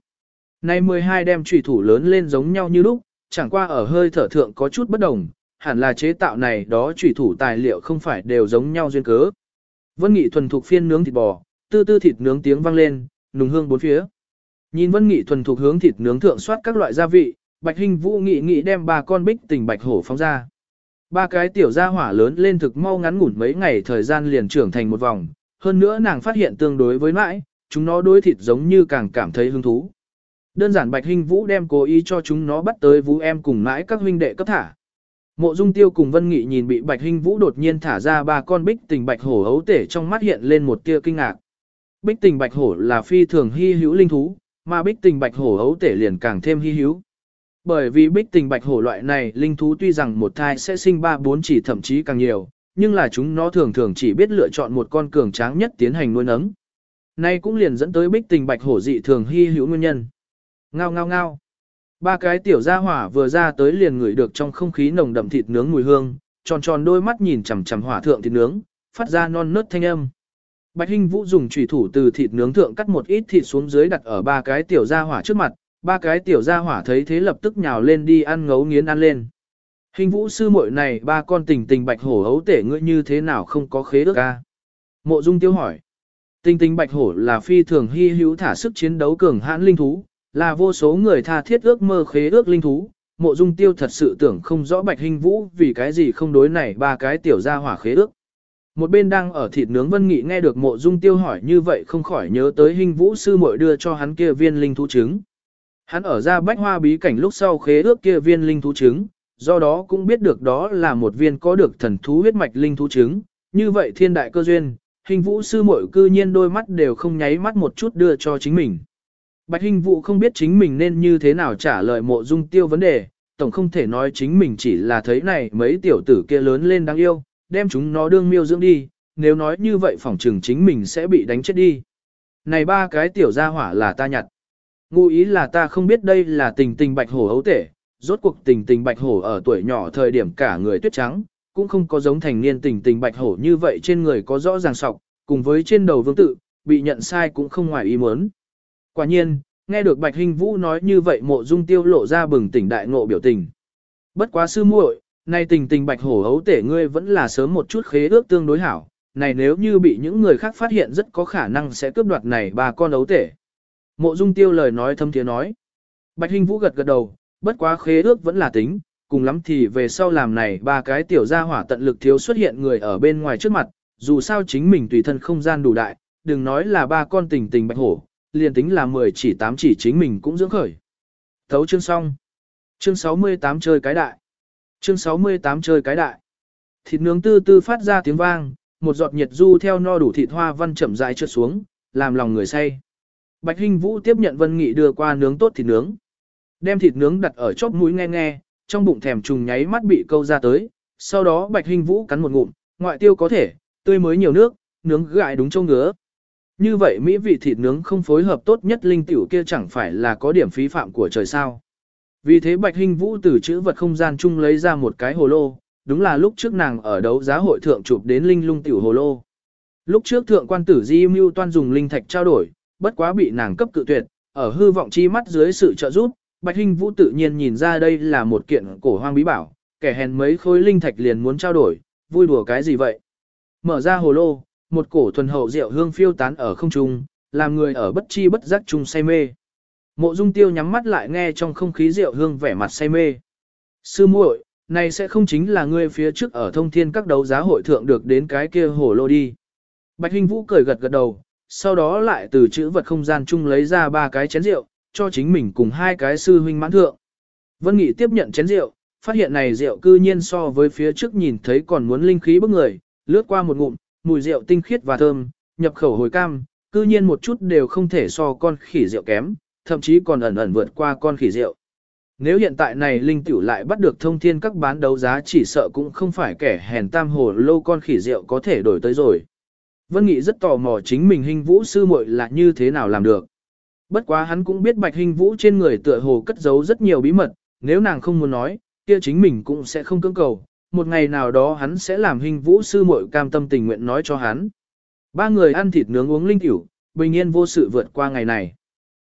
Nay 12 đem trùy thủ lớn lên giống nhau như lúc, chẳng qua ở hơi thở thượng có chút bất đồng, hẳn là chế tạo này đó trùy thủ tài liệu không phải đều giống nhau duyên cớ. Vân Nghị thuần thục phiên nướng thịt bò, tư tư thịt nướng tiếng vang lên, nùng hương bốn phía. Nhìn Vân Nghị thuần thuộc hướng thịt nướng thượng soát các loại gia vị, Bạch Hinh Vũ nghị nghị đem ba con bích tình bạch hổ phóng ra. Ba cái tiểu gia hỏa lớn lên thực mau ngắn ngủn mấy ngày thời gian liền trưởng thành một vòng, hơn nữa nàng phát hiện tương đối với mãi, chúng nó đối thịt giống như càng cảm thấy hứng thú. Đơn giản Bạch Hinh Vũ đem cố ý cho chúng nó bắt tới vũ em cùng mãi các huynh đệ cấp thả. Mộ Dung Tiêu cùng Vân Nghị nhìn bị Bạch Hinh Vũ đột nhiên thả ra ba con bích tình bạch hổ ấu tể trong mắt hiện lên một tia kinh ngạc. Bích tình bạch hổ là phi thường hy hữu linh thú, mà bích tình bạch hổ ấu tể liền càng thêm hy hữu. Bởi vì bích tình bạch hổ loại này linh thú tuy rằng một thai sẽ sinh ba bốn chỉ thậm chí càng nhiều, nhưng là chúng nó thường thường chỉ biết lựa chọn một con cường tráng nhất tiến hành nuôi nấng. Nay cũng liền dẫn tới bích tình bạch hổ dị thường hy hữu nguyên nhân. Ngao ngao ngao. Ba cái tiểu gia hỏa vừa ra tới liền ngửi được trong không khí nồng đậm thịt nướng mùi hương, tròn tròn đôi mắt nhìn chằm chằm hỏa thượng thịt nướng, phát ra non nớt thanh âm. Bạch Hinh Vũ dùng chủy thủ từ thịt nướng thượng cắt một ít thịt xuống dưới đặt ở ba cái tiểu gia hỏa trước mặt, ba cái tiểu gia hỏa thấy thế lập tức nhào lên đi ăn ngấu nghiến ăn lên. Hình Vũ sư muội này ba con tình tình bạch hổ ấu tể ngươi như thế nào không có khế ước ca? Mộ Dung Tiêu hỏi. Tình tình bạch hổ là phi thường hy hữu thả sức chiến đấu cường hãn linh thú, là vô số người tha thiết ước mơ khế ước linh thú. Mộ Dung Tiêu thật sự tưởng không rõ bạch hình vũ vì cái gì không đối này ba cái tiểu gia hỏa khế ước. Một bên đang ở thịt nướng Vân Nghị nghe được mộ dung tiêu hỏi như vậy không khỏi nhớ tới hình vũ sư muội đưa cho hắn kia viên linh thú trứng. Hắn ở ra bách hoa bí cảnh lúc sau khế ước kia viên linh thú trứng, do đó cũng biết được đó là một viên có được thần thú huyết mạch linh thú trứng, như vậy thiên đại cơ duyên, hình vũ sư muội cư nhiên đôi mắt đều không nháy mắt một chút đưa cho chính mình. Bạch hình vũ không biết chính mình nên như thế nào trả lời mộ dung tiêu vấn đề, tổng không thể nói chính mình chỉ là thấy này mấy tiểu tử kia lớn lên đáng yêu, đem chúng nó đương miêu dưỡng đi, nếu nói như vậy phỏng trừng chính mình sẽ bị đánh chết đi. Này ba cái tiểu gia hỏa là ta nhặt. Ngụ ý là ta không biết đây là tình tình bạch hổ hấu tể, rốt cuộc tình tình bạch hổ ở tuổi nhỏ thời điểm cả người tuyết trắng, cũng không có giống thành niên tình tình bạch hổ như vậy trên người có rõ ràng sọc, cùng với trên đầu vương tự, bị nhận sai cũng không ngoài ý muốn. Quả nhiên, nghe được bạch hình vũ nói như vậy mộ dung tiêu lộ ra bừng tỉnh đại ngộ biểu tình. Bất quá sư muội, Nay tình tình bạch hổ ấu tể ngươi vẫn là sớm một chút khế ước tương đối hảo, này nếu như bị những người khác phát hiện rất có khả năng sẽ cướp đoạt này ba con ấu tể. Mộ dung tiêu lời nói thâm tiếng nói. Bạch Hinh Vũ gật gật đầu, bất quá khế ước vẫn là tính, cùng lắm thì về sau làm này ba cái tiểu gia hỏa tận lực thiếu xuất hiện người ở bên ngoài trước mặt, dù sao chính mình tùy thân không gian đủ đại, đừng nói là ba con tình tình bạch hổ, liền tính là 10 chỉ 8 chỉ chính mình cũng dưỡng khởi. Thấu chương xong. Chương 68 chơi cái đại. Chương 68 chơi cái đại. Thịt nướng tư tư phát ra tiếng vang, một giọt nhiệt du theo no đủ thịt hoa văn chậm rãi trượt xuống, làm lòng người say. Bạch Hinh Vũ tiếp nhận Vân Nghị đưa qua nướng tốt thịt nướng. Đem thịt nướng đặt ở chóp mũi nghe nghe, trong bụng thèm trùng nháy mắt bị câu ra tới, sau đó Bạch Hinh Vũ cắn một ngụm, ngoại tiêu có thể, tươi mới nhiều nước, nướng gại đúng châu ngứa. Như vậy mỹ vị thịt nướng không phối hợp tốt nhất linh tiểu kia chẳng phải là có điểm phí phạm của trời sao. Vì thế Bạch Hinh Vũ từ chữ vật không gian chung lấy ra một cái hồ lô, đúng là lúc trước nàng ở đấu giá hội thượng chụp đến linh lung tiểu hồ lô. Lúc trước thượng quan tử Di Mưu toan dùng linh thạch trao đổi, bất quá bị nàng cấp cự tuyệt, ở hư vọng chi mắt dưới sự trợ giúp, Bạch Hinh Vũ tự nhiên nhìn ra đây là một kiện cổ hoang bí bảo, kẻ hèn mấy khối linh thạch liền muốn trao đổi, vui đùa cái gì vậy? Mở ra hồ lô, một cổ thuần hậu rượu hương phiêu tán ở không trung, làm người ở bất chi bất giác chung say mê. Mộ Dung Tiêu nhắm mắt lại nghe trong không khí rượu hương vẻ mặt say mê. Sư muội, này sẽ không chính là ngươi phía trước ở thông thiên các đấu giá hội thượng được đến cái kia hồ lô đi. Bạch Hinh Vũ cười gật gật đầu, sau đó lại từ chữ vật không gian chung lấy ra ba cái chén rượu, cho chính mình cùng hai cái sư huynh mãn thượng. Vân Nghị tiếp nhận chén rượu, phát hiện này rượu cư nhiên so với phía trước nhìn thấy còn muốn linh khí bức người, lướt qua một ngụm, mùi rượu tinh khiết và thơm, nhập khẩu hồi cam, cư nhiên một chút đều không thể so con khỉ rượu kém, thậm chí còn ẩn ẩn vượt qua con khỉ rượu. Nếu hiện tại này linh tiểu lại bắt được thông thiên các bán đấu giá chỉ sợ cũng không phải kẻ hèn tam hồ lô con khỉ rượu có thể đổi tới rồi. Vân Nghị rất tò mò chính mình hình vũ sư muội là như thế nào làm được. Bất quá hắn cũng biết bạch hình vũ trên người tựa hồ cất giấu rất nhiều bí mật, nếu nàng không muốn nói, kia chính mình cũng sẽ không cưỡng cầu, một ngày nào đó hắn sẽ làm hình vũ sư muội cam tâm tình nguyện nói cho hắn. Ba người ăn thịt nướng uống linh tiểu, bình yên vô sự vượt qua ngày này.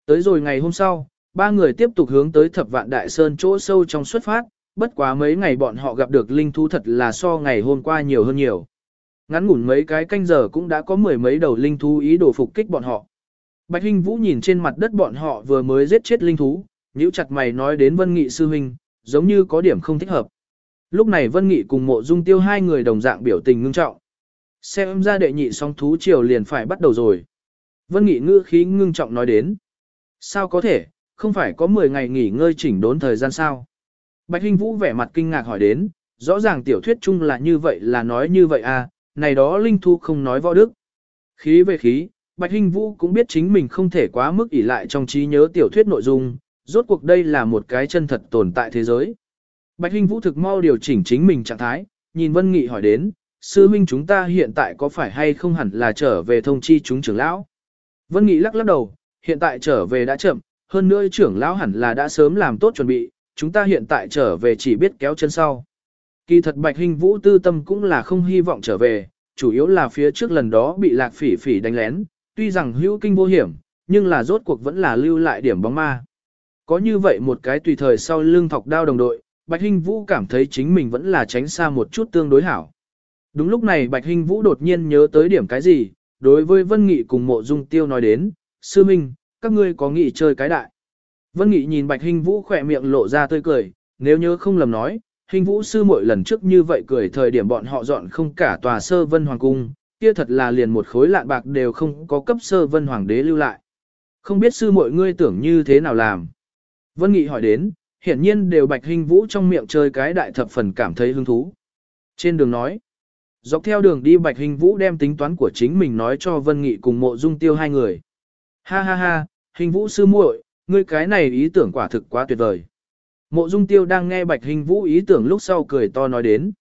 Tới rồi ngày hôm sau, ba người tiếp tục hướng tới thập vạn đại sơn chỗ sâu trong xuất phát, bất quá mấy ngày bọn họ gặp được linh thú thật là so ngày hôm qua nhiều hơn nhiều. Ngắn ngủn mấy cái canh giờ cũng đã có mười mấy đầu linh thú ý đồ phục kích bọn họ. Bạch Hinh Vũ nhìn trên mặt đất bọn họ vừa mới giết chết linh thú, nhíu chặt mày nói đến Vân Nghị sư huynh, giống như có điểm không thích hợp. Lúc này Vân Nghị cùng Mộ Dung Tiêu hai người đồng dạng biểu tình ngưng trọng. Xem ra đệ nhị song thú triều liền phải bắt đầu rồi. Vân Nghị ngữ khí ngưng trọng nói đến. Sao có thể, không phải có 10 ngày nghỉ ngơi chỉnh đốn thời gian sao? Bạch Hinh Vũ vẻ mặt kinh ngạc hỏi đến, rõ ràng tiểu thuyết chung là như vậy là nói như vậy à, này đó linh thu không nói võ đức. Khí về khí, Bạch Hinh Vũ cũng biết chính mình không thể quá mức ỷ lại trong trí nhớ tiểu thuyết nội dung, rốt cuộc đây là một cái chân thật tồn tại thế giới. Bạch Hinh Vũ thực mau điều chỉnh chính mình trạng thái, nhìn Vân Nghị hỏi đến, sư minh chúng ta hiện tại có phải hay không hẳn là trở về thông chi chúng trưởng lão? Vân Nghị lắc lắc đầu, hiện tại trở về đã chậm, hơn nữa trưởng lão hẳn là đã sớm làm tốt chuẩn bị, chúng ta hiện tại trở về chỉ biết kéo chân sau. Kỳ thật Bạch Hình Vũ tư tâm cũng là không hy vọng trở về, chủ yếu là phía trước lần đó bị lạc phỉ phỉ đánh lén, tuy rằng hữu kinh vô hiểm, nhưng là rốt cuộc vẫn là lưu lại điểm bóng ma. Có như vậy một cái tùy thời sau lưng thọc đao đồng đội, Bạch Hình Vũ cảm thấy chính mình vẫn là tránh xa một chút tương đối hảo. Đúng lúc này Bạch Hình Vũ đột nhiên nhớ tới điểm cái gì, đối với Vân Nghị cùng mộ dung tiêu nói đến, Sư Minh, các ngươi có nghĩ chơi cái đại. Vân Nghị nhìn Bạch Hình Vũ khỏe miệng lộ ra tươi cười, nếu nhớ không lầm nói, Hình Vũ sư mỗi lần trước như vậy cười thời điểm bọn họ dọn không cả tòa sơ vân hoàng cung, kia thật là liền một khối lạn bạc đều không có cấp sơ vân hoàng đế lưu lại. Không biết sư muội ngươi tưởng như thế nào làm. Vân Nghị hỏi đến, hiển nhiên đều Bạch Hình Vũ trong miệng chơi cái đại thập phần cảm thấy hứng thú. Trên đường nói, dọc theo đường đi Bạch Hình Vũ đem tính toán của chính mình nói cho Vân Nghị cùng mộ dung tiêu hai người. Ha ha ha, hình vũ sư muội, ngươi cái này ý tưởng quả thực quá tuyệt vời. Mộ Dung Tiêu đang nghe Bạch Hình Vũ ý tưởng lúc sau cười to nói đến.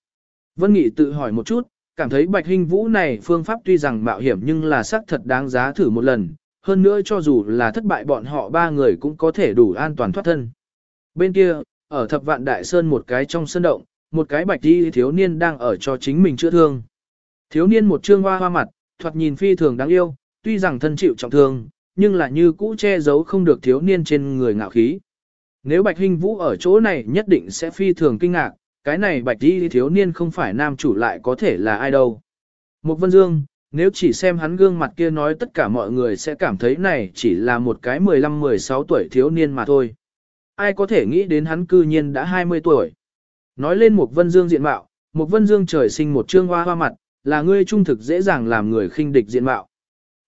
Vân Nghị tự hỏi một chút, cảm thấy Bạch Hình Vũ này phương pháp tuy rằng mạo hiểm nhưng là xác thật đáng giá thử một lần, hơn nữa cho dù là thất bại bọn họ ba người cũng có thể đủ an toàn thoát thân. Bên kia, ở thập vạn đại sơn một cái trong sân động, một cái bạch đi thiếu niên đang ở cho chính mình chữa thương. Thiếu niên một trương hoa hoa mặt, thoạt nhìn phi thường đáng yêu, tuy rằng thân chịu trọng thương, nhưng là như cũ che giấu không được thiếu niên trên người ngạo khí. Nếu Bạch Hinh Vũ ở chỗ này nhất định sẽ phi thường kinh ngạc, cái này Bạch Đi thiếu niên không phải nam chủ lại có thể là ai đâu. Một Vân Dương, nếu chỉ xem hắn gương mặt kia nói tất cả mọi người sẽ cảm thấy này chỉ là một cái 15-16 tuổi thiếu niên mà thôi. Ai có thể nghĩ đến hắn cư nhiên đã 20 tuổi. Nói lên một Vân Dương diện mạo, một Vân Dương trời sinh một trương hoa hoa mặt, là người trung thực dễ dàng làm người khinh địch diện mạo.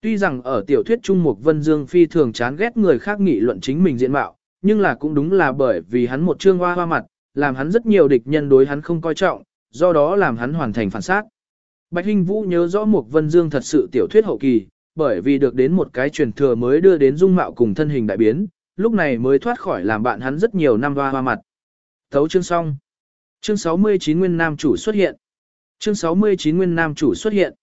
Tuy rằng ở tiểu thuyết Trung Mục Vân Dương phi thường chán ghét người khác nghị luận chính mình diện mạo, nhưng là cũng đúng là bởi vì hắn một trương hoa hoa mặt, làm hắn rất nhiều địch nhân đối hắn không coi trọng, do đó làm hắn hoàn thành phản sát. Bạch Hinh Vũ nhớ rõ Mục Vân Dương thật sự tiểu thuyết hậu kỳ, bởi vì được đến một cái truyền thừa mới đưa đến dung mạo cùng thân hình đại biến, lúc này mới thoát khỏi làm bạn hắn rất nhiều năm hoa hoa mặt. Thấu chương xong. Chương 69 Nguyên Nam chủ xuất hiện. Chương 69 Nguyên Nam chủ xuất hiện.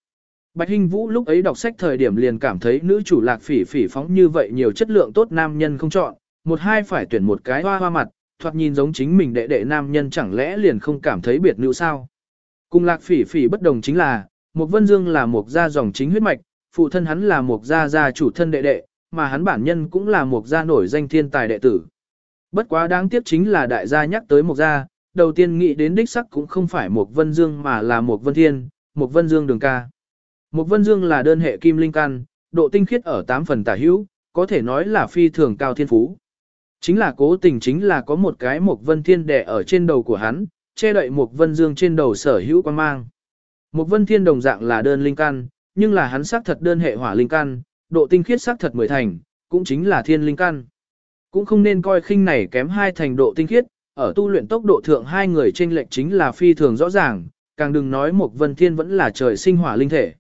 Bạch Hinh Vũ lúc ấy đọc sách thời điểm liền cảm thấy nữ chủ lạc phỉ phỉ phóng như vậy nhiều chất lượng tốt nam nhân không chọn, một hai phải tuyển một cái hoa hoa mặt, thoạt nhìn giống chính mình đệ đệ nam nhân chẳng lẽ liền không cảm thấy biệt nữ sao. Cùng lạc phỉ phỉ bất đồng chính là, một vân dương là một gia dòng chính huyết mạch, phụ thân hắn là một gia gia chủ thân đệ đệ, mà hắn bản nhân cũng là một gia nổi danh thiên tài đệ tử. Bất quá đáng tiếc chính là đại gia nhắc tới một gia, đầu tiên nghĩ đến đích sắc cũng không phải một vân dương mà là một vân thiên, một vân dương đường ca. Một vân dương là đơn hệ kim linh căn, độ tinh khiết ở 8 phần tả hữu, có thể nói là phi thường cao thiên phú. Chính là cố tình chính là có một cái một vân thiên đẻ ở trên đầu của hắn, che đậy một vân dương trên đầu sở hữu quan mang. Một vân thiên đồng dạng là đơn linh căn, nhưng là hắn xác thật đơn hệ hỏa linh căn, độ tinh khiết xác thật mười thành, cũng chính là thiên linh căn. Cũng không nên coi khinh này kém hai thành độ tinh khiết, ở tu luyện tốc độ thượng hai người trên lệch chính là phi thường rõ ràng, càng đừng nói một vân thiên vẫn là trời sinh hỏa linh thể.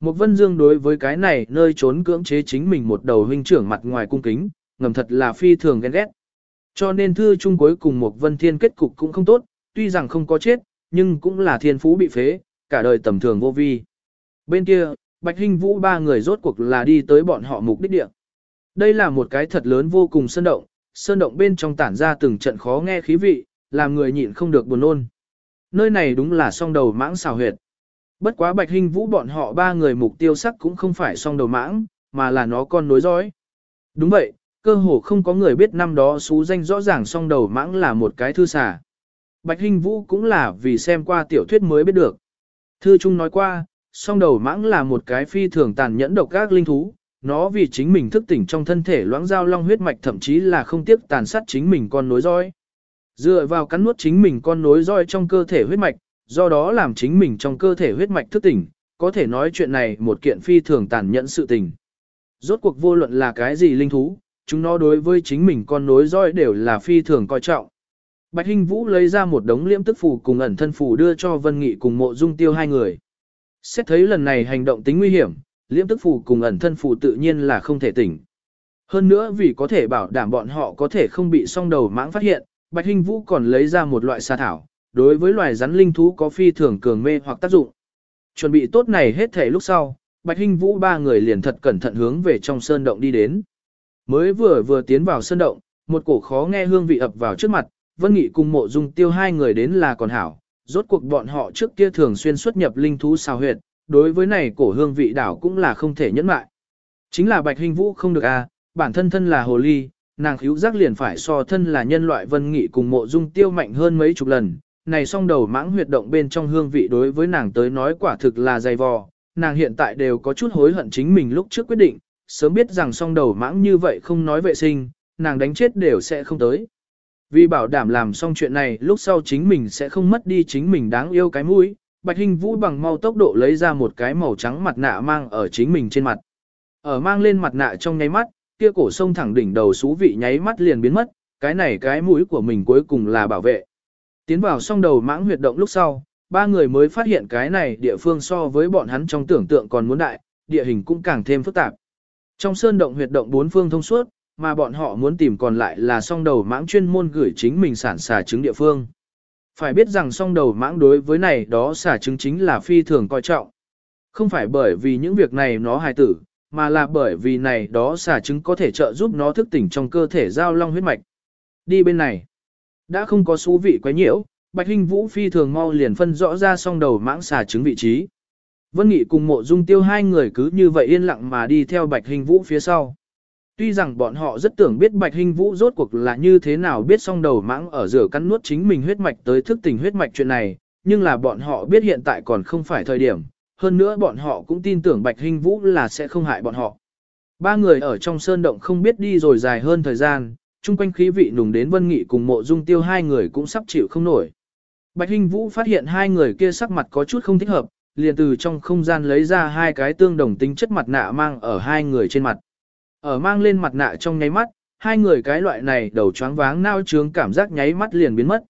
Một vân dương đối với cái này nơi trốn cưỡng chế chính mình một đầu huynh trưởng mặt ngoài cung kính, ngầm thật là phi thường ghen ghét. Cho nên thư chung cuối cùng một vân thiên kết cục cũng không tốt, tuy rằng không có chết, nhưng cũng là thiên phú bị phế, cả đời tầm thường vô vi. Bên kia, Bạch Hinh Vũ ba người rốt cuộc là đi tới bọn họ mục đích địa. Đây là một cái thật lớn vô cùng sơn động, sơn động bên trong tản ra từng trận khó nghe khí vị, làm người nhịn không được buồn nôn. Nơi này đúng là song đầu mãng xào huyệt. Bất quá Bạch Hinh Vũ bọn họ ba người mục tiêu sắc cũng không phải song đầu mãng, mà là nó con nối dõi. Đúng vậy, cơ hồ không có người biết năm đó xú danh rõ ràng song đầu mãng là một cái thư xà. Bạch Hinh Vũ cũng là vì xem qua tiểu thuyết mới biết được. Thư Trung nói qua, song đầu mãng là một cái phi thường tàn nhẫn độc các linh thú, nó vì chính mình thức tỉnh trong thân thể loãng giao long huyết mạch thậm chí là không tiếc tàn sát chính mình con nối dõi, Dựa vào cắn nuốt chính mình con nối roi trong cơ thể huyết mạch, do đó làm chính mình trong cơ thể huyết mạch thức tỉnh, có thể nói chuyện này một kiện phi thường tàn nhẫn sự tình. Rốt cuộc vô luận là cái gì linh thú, chúng nó đối với chính mình con nối roi đều là phi thường coi trọng. Bạch Hinh Vũ lấy ra một đống liễm tức phù cùng ẩn thân phù đưa cho Vân Nghị cùng mộ dung tiêu hai người. Xét thấy lần này hành động tính nguy hiểm, liễm tức phù cùng ẩn thân phù tự nhiên là không thể tỉnh. Hơn nữa vì có thể bảo đảm bọn họ có thể không bị song đầu mãng phát hiện, Bạch Hinh Vũ còn lấy ra một loại sa thảo, đối với loài rắn linh thú có phi thường cường mê hoặc tác dụng. Chuẩn bị tốt này hết thể lúc sau, Bạch Hinh Vũ ba người liền thật cẩn thận hướng về trong sơn động đi đến. Mới vừa vừa tiến vào sơn động, một cổ khó nghe hương vị ập vào trước mặt, Vân Nghị cùng mộ dung tiêu hai người đến là còn hảo, rốt cuộc bọn họ trước kia thường xuyên xuất nhập linh thú sao huyệt, đối với này cổ hương vị đảo cũng là không thể nhẫn mại. Chính là Bạch hinh Vũ không được a, à, bản thân thân là hồ ly, nàng khíu giác liền phải so thân là nhân loại Vân Nghị cùng mộ dung tiêu mạnh hơn mấy chục lần, này song đầu mãng huyệt động bên trong hương vị đối với nàng tới nói quả thực là dày vò, nàng hiện tại đều có chút hối hận chính mình lúc trước quyết định, sớm biết rằng song đầu mãng như vậy không nói vệ sinh, nàng đánh chết đều sẽ không tới. Vì bảo đảm làm xong chuyện này lúc sau chính mình sẽ không mất đi chính mình đáng yêu cái mũi, Bạch Hình Vũ bằng mau tốc độ lấy ra một cái màu trắng mặt nạ mang ở chính mình trên mặt. Ở mang lên mặt nạ trong nháy mắt, kia cổ sông thẳng đỉnh đầu xú vị nháy mắt liền biến mất, cái này cái mũi của mình cuối cùng là bảo vệ. Tiến vào song đầu mãng huyệt động lúc sau, ba người mới phát hiện cái này địa phương so với bọn hắn trong tưởng tượng còn muốn đại, địa hình cũng càng thêm phức tạp. Trong sơn động huyệt động bốn phương thông suốt, mà bọn họ muốn tìm còn lại là song đầu mãng chuyên môn gửi chính mình sản xà trứng địa phương. Phải biết rằng song đầu mãng đối với này đó xà trứng chính là phi thường coi trọng. Không phải bởi vì những việc này nó hài tử, mà là bởi vì này đó xà trứng có thể trợ giúp nó thức tỉnh trong cơ thể giao long huyết mạch. Đi bên này. Đã không có xú vị quá nhiễu, Bạch Hinh Vũ phi thường mau liền phân rõ ra song đầu mãng xà trứng vị trí. Vân Nghị cùng mộ dung tiêu hai người cứ như vậy yên lặng mà đi theo Bạch Hinh Vũ phía sau. Tuy rằng bọn họ rất tưởng biết Bạch Hinh Vũ rốt cuộc là như thế nào biết song đầu mãng ở rửa cắn nuốt chính mình huyết mạch tới thức tỉnh huyết mạch chuyện này, nhưng là bọn họ biết hiện tại còn không phải thời điểm, hơn nữa bọn họ cũng tin tưởng Bạch Hinh Vũ là sẽ không hại bọn họ. Ba người ở trong sơn động không biết đi rồi dài hơn thời gian, chung quanh khí vị nùng đến Vân Nghị cùng mộ dung tiêu hai người cũng sắp chịu không nổi. Bạch Hinh Vũ phát hiện hai người kia sắc mặt có chút không thích hợp, liền từ trong không gian lấy ra hai cái tương đồng tính chất mặt nạ mang ở hai người trên mặt. Ở mang lên mặt nạ trong nháy mắt, hai người cái loại này đầu choáng váng nao trướng cảm giác nháy mắt liền biến mất.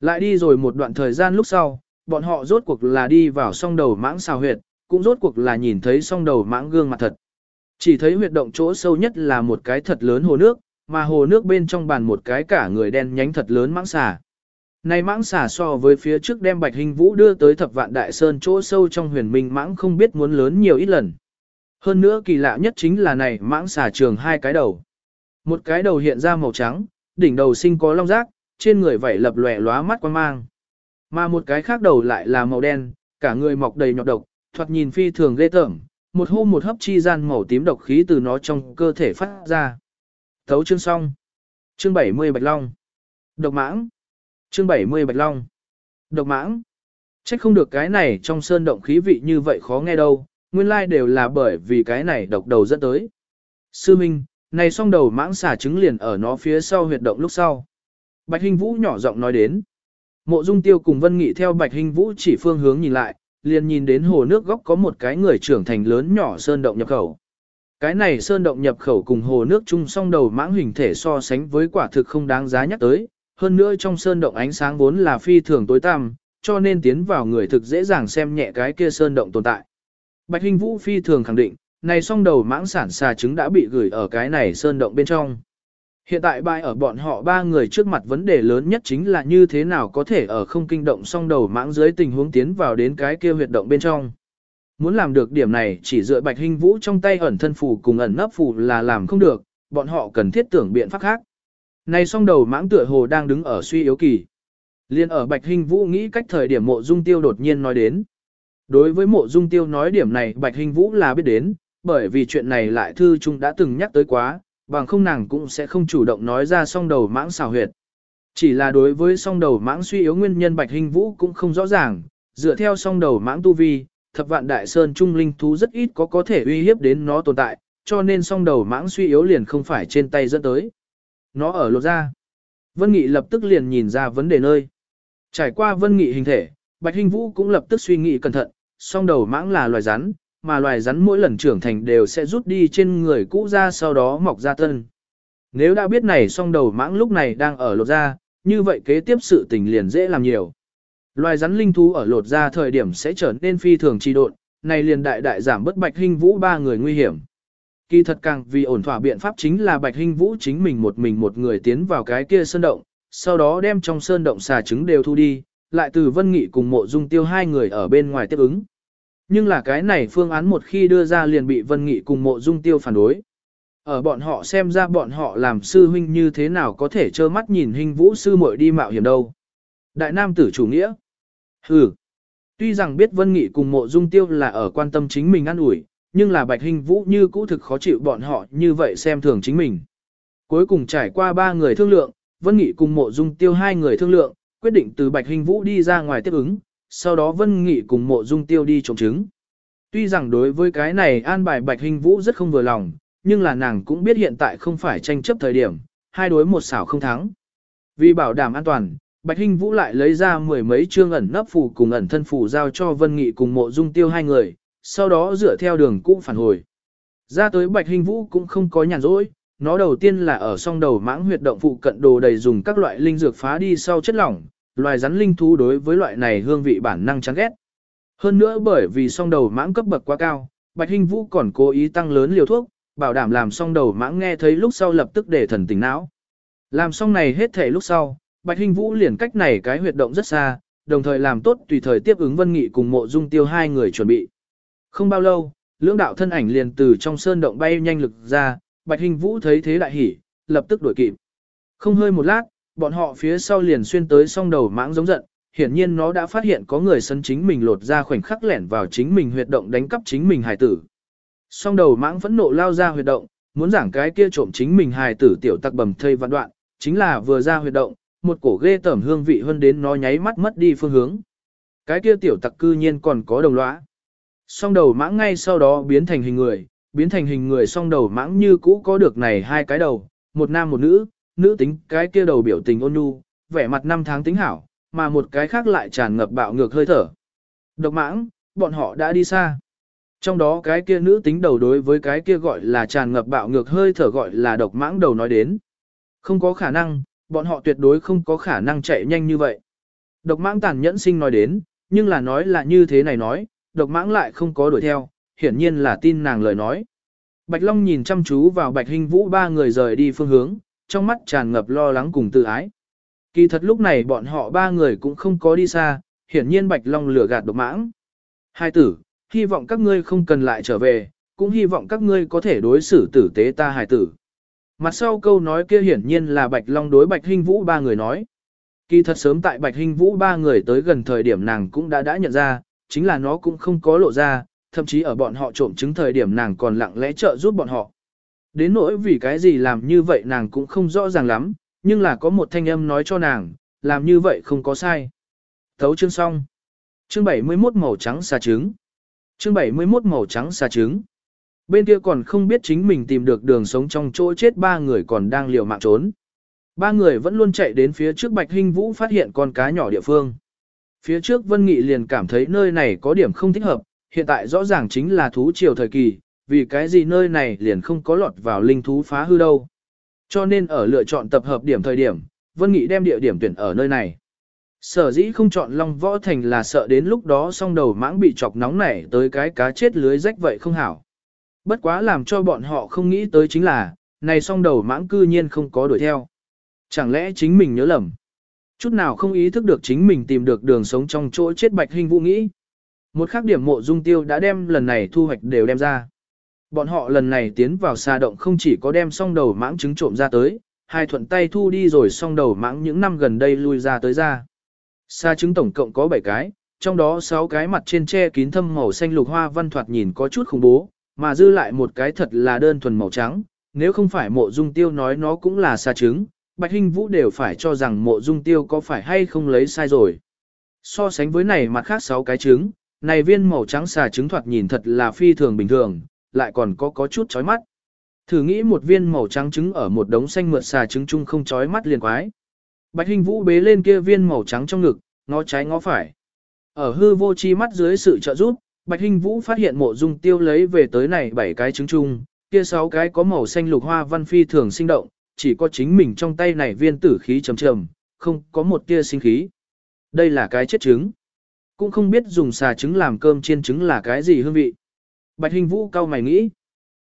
Lại đi rồi một đoạn thời gian lúc sau, bọn họ rốt cuộc là đi vào song đầu mãng xào huyệt, cũng rốt cuộc là nhìn thấy song đầu mãng gương mặt thật. Chỉ thấy huyệt động chỗ sâu nhất là một cái thật lớn hồ nước, mà hồ nước bên trong bàn một cái cả người đen nhánh thật lớn mãng xà. Này mãng xà so với phía trước đem bạch hình vũ đưa tới thập vạn đại sơn chỗ sâu trong huyền minh mãng không biết muốn lớn nhiều ít lần. Hơn nữa kỳ lạ nhất chính là này mãng xà trường hai cái đầu. Một cái đầu hiện ra màu trắng, đỉnh đầu sinh có long rác, trên người vảy lập lòe lóa mắt quan mang. Mà một cái khác đầu lại là màu đen, cả người mọc đầy nhọt độc, thoạt nhìn phi thường ghê tởm, một hôm một hấp chi gian màu tím độc khí từ nó trong cơ thể phát ra. Thấu chương xong. Chương 70 Bạch Long. Độc mãng. Chương 70 Bạch Long. Độc mãng. Trách không được cái này trong sơn động khí vị như vậy khó nghe đâu, nguyên lai đều là bởi vì cái này độc đầu dẫn tới. Sư Minh, này song đầu mãng xả trứng liền ở nó phía sau huyệt động lúc sau. Bạch Hình Vũ nhỏ giọng nói đến. Mộ Dung Tiêu cùng Vân Nghị theo Bạch Hình Vũ chỉ phương hướng nhìn lại, liền nhìn đến hồ nước góc có một cái người trưởng thành lớn nhỏ sơn động nhập khẩu. Cái này sơn động nhập khẩu cùng hồ nước chung song đầu mãng hình thể so sánh với quả thực không đáng giá nhắc tới, hơn nữa trong sơn động ánh sáng vốn là phi thường tối tăm, cho nên tiến vào người thực dễ dàng xem nhẹ cái kia sơn động tồn tại. Bạch Hình Vũ phi thường khẳng định, này song đầu mãng sản xà trứng đã bị gửi ở cái này sơn động bên trong. Hiện tại bài ở bọn họ ba người trước mặt vấn đề lớn nhất chính là như thế nào có thể ở không kinh động song đầu mãng dưới tình huống tiến vào đến cái kia huyệt động bên trong. Muốn làm được điểm này chỉ dựa bạch hình vũ trong tay ẩn thân phù cùng ẩn nấp phù là làm không được, bọn họ cần thiết tưởng biện pháp khác. Này song đầu mãng tựa hồ đang đứng ở suy yếu kỳ. Liên ở bạch hình vũ nghĩ cách thời điểm mộ dung tiêu đột nhiên nói đến. Đối với mộ dung tiêu nói điểm này bạch hình vũ là biết đến, bởi vì chuyện này lại thư trung đã từng nhắc tới quá, bằng không nàng cũng sẽ không chủ động nói ra song đầu mãng xào huyệt. Chỉ là đối với song đầu mãng suy yếu nguyên nhân bạch hình vũ cũng không rõ ràng, dựa theo song đầu mãng tu vi, thập vạn đại sơn trung linh thú rất ít có có thể uy hiếp đến nó tồn tại, cho nên song đầu mãng suy yếu liền không phải trên tay dẫn tới. Nó ở lột ra. Vân Nghị lập tức liền nhìn ra vấn đề nơi. Trải qua Vân Nghị hình thể, Bạch Hình Vũ cũng lập tức suy nghĩ cẩn thận, song đầu mãng là loài rắn, mà loài rắn mỗi lần trưởng thành đều sẽ rút đi trên người cũ ra sau đó mọc ra tân. Nếu đã biết này song đầu mãng lúc này đang ở lột ra, như vậy kế tiếp sự tình liền dễ làm nhiều. Loài rắn linh thú ở lột ra thời điểm sẽ trở nên phi thường trì độn, này liền đại đại giảm bất bạch hình vũ ba người nguy hiểm. Kỳ thật càng vì ổn thỏa biện pháp chính là bạch hình vũ chính mình một mình một người tiến vào cái kia sơn động, sau đó đem trong sơn động xà trứng đều thu đi, lại từ vân nghị cùng mộ dung tiêu hai người ở bên ngoài tiếp ứng. Nhưng là cái này phương án một khi đưa ra liền bị Vân Nghị cùng mộ dung tiêu phản đối. Ở bọn họ xem ra bọn họ làm sư huynh như thế nào có thể trơ mắt nhìn hình vũ sư muội đi mạo hiểm đâu. Đại nam tử chủ nghĩa. Hừ. Tuy rằng biết Vân Nghị cùng mộ dung tiêu là ở quan tâm chính mình ăn ủi, nhưng là bạch hình vũ như cũ thực khó chịu bọn họ như vậy xem thường chính mình. Cuối cùng trải qua ba người thương lượng, Vân Nghị cùng mộ dung tiêu hai người thương lượng, quyết định từ bạch hình vũ đi ra ngoài tiếp ứng, sau đó Vân Nghị cùng mộ dung tiêu đi trộm trứng. Tuy rằng đối với cái này an bài Bạch Hình Vũ rất không vừa lòng, nhưng là nàng cũng biết hiện tại không phải tranh chấp thời điểm, hai đối một xảo không thắng. Vì bảo đảm an toàn, Bạch Hinh Vũ lại lấy ra mười mấy chương ẩn nấp phù cùng ẩn thân phù giao cho Vân Nghị cùng mộ dung tiêu hai người, sau đó dựa theo đường cũ phản hồi. Ra tới Bạch Hinh Vũ cũng không có nhàn rỗi, nó đầu tiên là ở song đầu mãng huyệt động phụ cận đồ đầy dùng các loại linh dược phá đi sau chất lỏng, loài rắn linh thú đối với loại này hương vị bản năng chán ghét. Hơn nữa bởi vì song đầu mãng cấp bậc quá cao, Bạch Hinh Vũ còn cố ý tăng lớn liều thuốc, bảo đảm làm song đầu mãng nghe thấy lúc sau lập tức để thần tỉnh não. Làm xong này hết thể lúc sau, Bạch Hinh Vũ liền cách này cái huyệt động rất xa, đồng thời làm tốt tùy thời tiếp ứng Vân Nghị cùng Mộ Dung Tiêu hai người chuẩn bị. Không bao lâu, lưỡng đạo thân ảnh liền từ trong sơn động bay nhanh lực ra, Bạch Hinh Vũ thấy thế đại hỉ, lập tức đuổi kịp. Không hơi một lát, bọn họ phía sau liền xuyên tới song đầu mãng giống giận, hiển nhiên nó đã phát hiện có người sân chính mình lột ra khoảnh khắc lẻn vào chính mình huyệt động đánh cắp chính mình hài tử. Song đầu mãng phẫn nộ lao ra huyệt động, muốn giảng cái kia trộm chính mình hài tử tiểu tặc bầm thây vạn đoạn, chính là vừa ra huyệt động, một cổ ghê tẩm hương vị hơn đến nó nháy mắt mất đi phương hướng. Cái kia tiểu tặc cư nhiên còn có đồng lõa. Song đầu mãng ngay sau đó biến thành hình người, biến thành hình người song đầu mãng như cũ có được này hai cái đầu, một nam một nữ, nữ tính cái kia đầu biểu tình ôn nhu, vẻ mặt năm tháng tính hảo, mà một cái khác lại tràn ngập bạo ngược hơi thở. Độc mãng, bọn họ đã đi xa. Trong đó cái kia nữ tính đầu đối với cái kia gọi là tràn ngập bạo ngược hơi thở gọi là độc mãng đầu nói đến. Không có khả năng, bọn họ tuyệt đối không có khả năng chạy nhanh như vậy. Độc mãng tàn nhẫn sinh nói đến, nhưng là nói là như thế này nói, độc mãng lại không có đuổi theo, hiển nhiên là tin nàng lời nói. Bạch Long nhìn chăm chú vào Bạch Hinh Vũ ba người rời đi phương hướng, trong mắt tràn ngập lo lắng cùng tự ái. Kỳ thật lúc này bọn họ ba người cũng không có đi xa, hiển nhiên Bạch Long lừa gạt độc mãng. Hai tử, hy vọng các ngươi không cần lại trở về, cũng hy vọng các ngươi có thể đối xử tử tế ta hài tử. Mặt sau câu nói kia hiển nhiên là Bạch Long đối Bạch Hinh Vũ ba người nói. Kỳ thật sớm tại Bạch Hinh Vũ ba người tới gần thời điểm nàng cũng đã đã nhận ra, chính là nó cũng không có lộ ra, thậm chí ở bọn họ trộm chứng thời điểm nàng còn lặng lẽ trợ giúp bọn họ. Đến nỗi vì cái gì làm như vậy nàng cũng không rõ ràng lắm, nhưng là có một thanh âm nói cho nàng, làm như vậy không có sai. Thấu chương xong. Chương 71 màu trắng xà trứng. Chương 71 màu trắng xà trứng. Bên kia còn không biết chính mình tìm được đường sống trong chỗ chết ba người còn đang liều mạng trốn. Ba người vẫn luôn chạy đến phía trước Bạch Hinh Vũ phát hiện con cá nhỏ địa phương. Phía trước Vân Nghị liền cảm thấy nơi này có điểm không thích hợp, hiện tại rõ ràng chính là thú triều thời kỳ, vì cái gì nơi này liền không có lọt vào linh thú phá hư đâu. Cho nên ở lựa chọn tập hợp điểm thời điểm, Vân Nghị đem địa điểm tuyển ở nơi này. Sở dĩ không chọn Long Võ Thành là sợ đến lúc đó song đầu mãng bị chọc nóng nảy tới cái cá chết lưới rách vậy không hảo. Bất quá làm cho bọn họ không nghĩ tới chính là, này song đầu mãng cư nhiên không có đuổi theo. Chẳng lẽ chính mình nhớ lầm? Chút nào không ý thức được chính mình tìm được đường sống trong chỗ chết bạch hình vũ nghĩ. Một khác điểm mộ dung tiêu đã đem lần này thu hoạch đều đem ra. Bọn họ lần này tiến vào xa động không chỉ có đem song đầu mãng trứng trộm ra tới, hai thuận tay thu đi rồi song đầu mãng những năm gần đây lui ra tới ra. xa trứng tổng cộng có 7 cái, trong đó 6 cái mặt trên che kín thâm màu xanh lục hoa văn thoạt nhìn có chút khủng bố, mà dư lại một cái thật là đơn thuần màu trắng, nếu không phải mộ dung tiêu nói nó cũng là xa trứng, Bạch Hinh Vũ đều phải cho rằng mộ dung tiêu có phải hay không lấy sai rồi. So sánh với này mặt khác 6 cái trứng, này viên màu trắng xà trứng thoạt nhìn thật là phi thường bình thường, lại còn có có chút chói mắt. Thử nghĩ một viên màu trắng trứng ở một đống xanh mượt xà trứng chung không chói mắt liền quái. Bạch Hinh Vũ bế lên kia viên màu trắng trong ngực, ngó trái ngó phải. Ở hư vô chi mắt dưới sự trợ giúp, Bạch Hinh Vũ phát hiện mộ dung tiêu lấy về tới này bảy cái trứng chung, kia sáu cái có màu xanh lục hoa văn phi thường sinh động, chỉ có chính mình trong tay này viên tử khí trầm trầm, không có một tia sinh khí. Đây là cái chết trứng. Cũng không biết dùng xà trứng làm cơm chiên trứng là cái gì hương vị. Bạch Hinh Vũ cau mày nghĩ.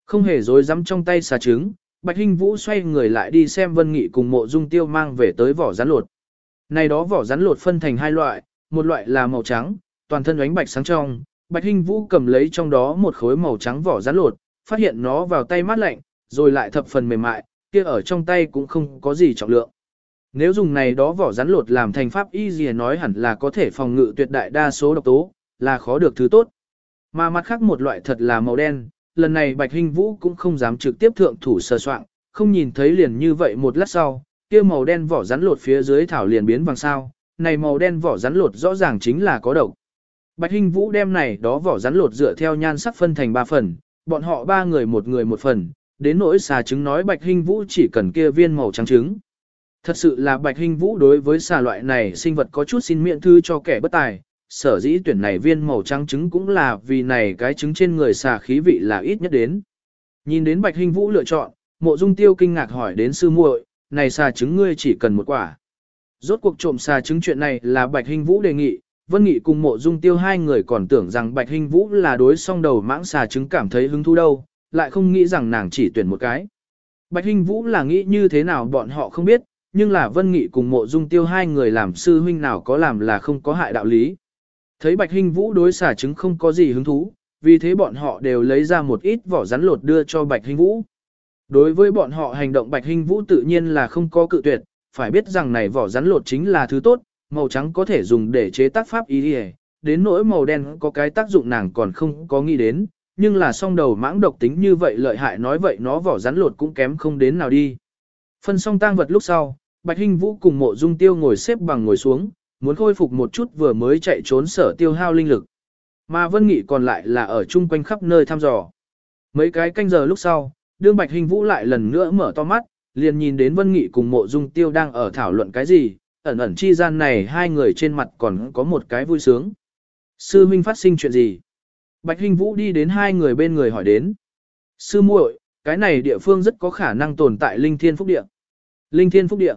Không hề dối dám trong tay xà trứng, Bạch Hinh Vũ xoay người lại đi xem Vân Nghị cùng mộ dung tiêu mang về tới vỏ rắn lột. Này đó vỏ rắn lột phân thành hai loại, một loại là màu trắng, toàn thân ánh bạch sáng trong. Bạch Hinh Vũ cầm lấy trong đó một khối màu trắng vỏ rắn lột, phát hiện nó vào tay mát lạnh, rồi lại thập phần mềm mại, kia ở trong tay cũng không có gì trọng lượng. Nếu dùng này đó vỏ rắn lột làm thành pháp y gì nói hẳn là có thể phòng ngự tuyệt đại đa số độc tố, là khó được thứ tốt. Mà mặt khác một loại thật là màu đen, lần này Bạch Hinh Vũ cũng không dám trực tiếp thượng thủ sơ soạn, không nhìn thấy liền như vậy một lát sau, kia màu đen vỏ rắn lột phía dưới thảo liền biến vàng sao, này màu đen vỏ rắn lột rõ ràng chính là có độc. Bạch Hinh Vũ đem này đó vỏ rắn lột dựa theo nhan sắc phân thành ba phần, bọn họ ba người một người một phần, đến nỗi xà trứng nói Bạch Hinh Vũ chỉ cần kia viên màu trắng trứng. Thật sự là Bạch Hinh Vũ đối với xà loại này sinh vật có chút xin miễn thư cho kẻ bất tài, sở dĩ tuyển này viên màu trắng trứng cũng là vì này cái trứng trên người xà khí vị là ít nhất đến. Nhìn đến Bạch Hinh Vũ lựa chọn, mộ dung tiêu kinh ngạc hỏi đến sư muội, này xà trứng ngươi chỉ cần một quả. Rốt cuộc trộm xà trứng chuyện này là Bạch Hinh Vũ đề nghị, Vân Nghị cùng mộ dung tiêu hai người còn tưởng rằng Bạch Hinh Vũ là đối song đầu mãng xà trứng cảm thấy hứng thú đâu, lại không nghĩ rằng nàng chỉ tuyển một cái. Bạch Hinh Vũ là nghĩ như thế nào bọn họ không biết, nhưng là Vân Nghị cùng mộ dung tiêu hai người làm sư huynh nào có làm là không có hại đạo lý. Thấy Bạch Hinh Vũ đối xà trứng không có gì hứng thú, vì thế bọn họ đều lấy ra một ít vỏ rắn lột đưa cho Bạch Hinh Vũ. Đối với bọn họ hành động Bạch Hinh Vũ tự nhiên là không có cự tuyệt, phải biết rằng này vỏ rắn lột chính là thứ tốt, màu trắng có thể dùng để chế tác pháp y đi đến nỗi màu đen có cái tác dụng nàng còn không có nghĩ đến, nhưng là song đầu mãng độc tính như vậy lợi hại nói vậy nó vỏ rắn lột cũng kém không đến nào đi. Phân xong tang vật lúc sau, Bạch Hinh Vũ cùng mộ dung tiêu ngồi xếp bằng ngồi xuống, muốn khôi phục một chút vừa mới chạy trốn sở tiêu hao linh lực. Mà Vân Nghị còn lại là ở chung quanh khắp nơi thăm dò. Mấy cái canh giờ lúc sau, đương Bạch Hình Vũ lại lần nữa mở to mắt, liền nhìn đến Vân Nghị cùng mộ dung tiêu đang ở thảo luận cái gì, ẩn ẩn chi gian này hai người trên mặt còn có một cái vui sướng. Sư Minh phát sinh chuyện gì? Bạch Hinh Vũ đi đến hai người bên người hỏi đến. Sư muội, cái này địa phương rất có khả năng tồn tại linh thiên phúc địa. Linh thiên phúc địa.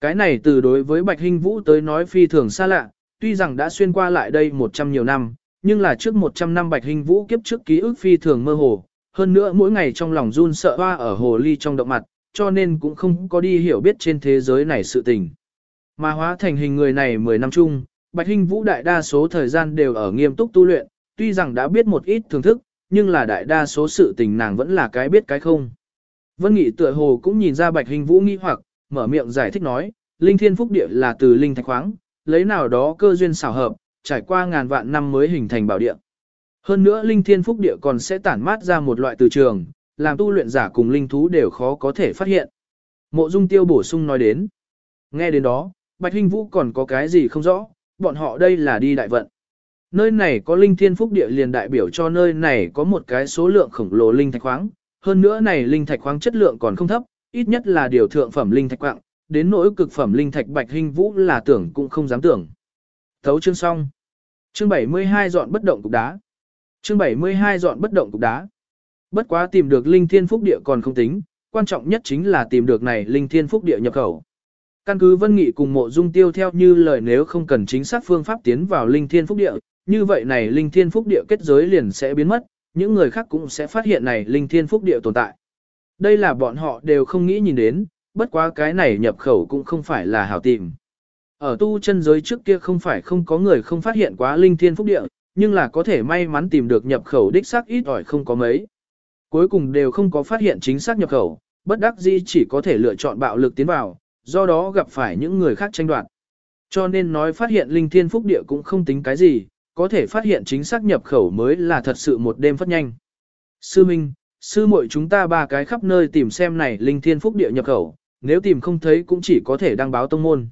Cái này từ đối với Bạch Hinh Vũ tới nói phi thường xa lạ, tuy rằng đã xuyên qua lại đây 100 nhiều năm, nhưng là trước 100 năm Bạch Hinh Vũ kiếp trước ký ức phi thường mơ hồ, hơn nữa mỗi ngày trong lòng run sợ hoa ở hồ ly trong động mặt, cho nên cũng không có đi hiểu biết trên thế giới này sự tình. Mà hóa thành hình người này 10 năm chung, Bạch Hinh Vũ đại đa số thời gian đều ở nghiêm túc tu luyện, tuy rằng đã biết một ít thưởng thức, nhưng là đại đa số sự tình nàng vẫn là cái biết cái không. Vân Nghị tựa hồ cũng nhìn ra Bạch Hinh Vũ nghi hoặc, mở miệng giải thích nói, Linh Thiên Phúc Địa là từ linh thạch khoáng, lấy nào đó cơ duyên xảo hợp, trải qua ngàn vạn năm mới hình thành bảo địa. Hơn nữa Linh Thiên Phúc Địa còn sẽ tản mát ra một loại từ trường, làm tu luyện giả cùng linh thú đều khó có thể phát hiện. Mộ Dung Tiêu bổ sung nói đến. Nghe đến đó, Bạch Hinh Vũ còn có cái gì không rõ, bọn họ đây là đi đại vận. Nơi này có linh thiên phúc địa liền đại biểu cho nơi này có một cái số lượng khổng lồ linh thạch khoáng, hơn nữa này linh thạch khoáng chất lượng còn không thấp, ít nhất là điều thượng phẩm linh thạch quạng, đến nỗi cực phẩm linh thạch bạch Hinh vũ là tưởng cũng không dám tưởng. Thấu chương xong. Chương 72 dọn bất động cục đá. Chương 72 dọn bất động cục đá. Bất quá tìm được linh thiên phúc địa còn không tính, quan trọng nhất chính là tìm được này linh thiên phúc địa nhập khẩu. Căn cứ Vân Nghị cùng mộ dung tiêu theo như lời nếu không cần chính xác phương pháp tiến vào linh thiên phúc địa, như vậy này linh thiên phúc địa kết giới liền sẽ biến mất, những người khác cũng sẽ phát hiện này linh thiên phúc địa tồn tại. Đây là bọn họ đều không nghĩ nhìn đến, bất quá cái này nhập khẩu cũng không phải là hảo tìm. Ở tu chân giới trước kia không phải không có người không phát hiện quá linh thiên phúc địa, nhưng là có thể may mắn tìm được nhập khẩu đích xác ít ỏi không có mấy. Cuối cùng đều không có phát hiện chính xác nhập khẩu, bất đắc dĩ chỉ có thể lựa chọn bạo lực tiến vào, do đó gặp phải những người khác tranh đoạt. Cho nên nói phát hiện linh thiên phúc địa cũng không tính cái gì, có thể phát hiện chính xác nhập khẩu mới là thật sự một đêm phát nhanh. Sư Minh, sư muội chúng ta ba cái khắp nơi tìm xem này linh thiên phúc địa nhập khẩu, nếu tìm không thấy cũng chỉ có thể đăng báo tông môn.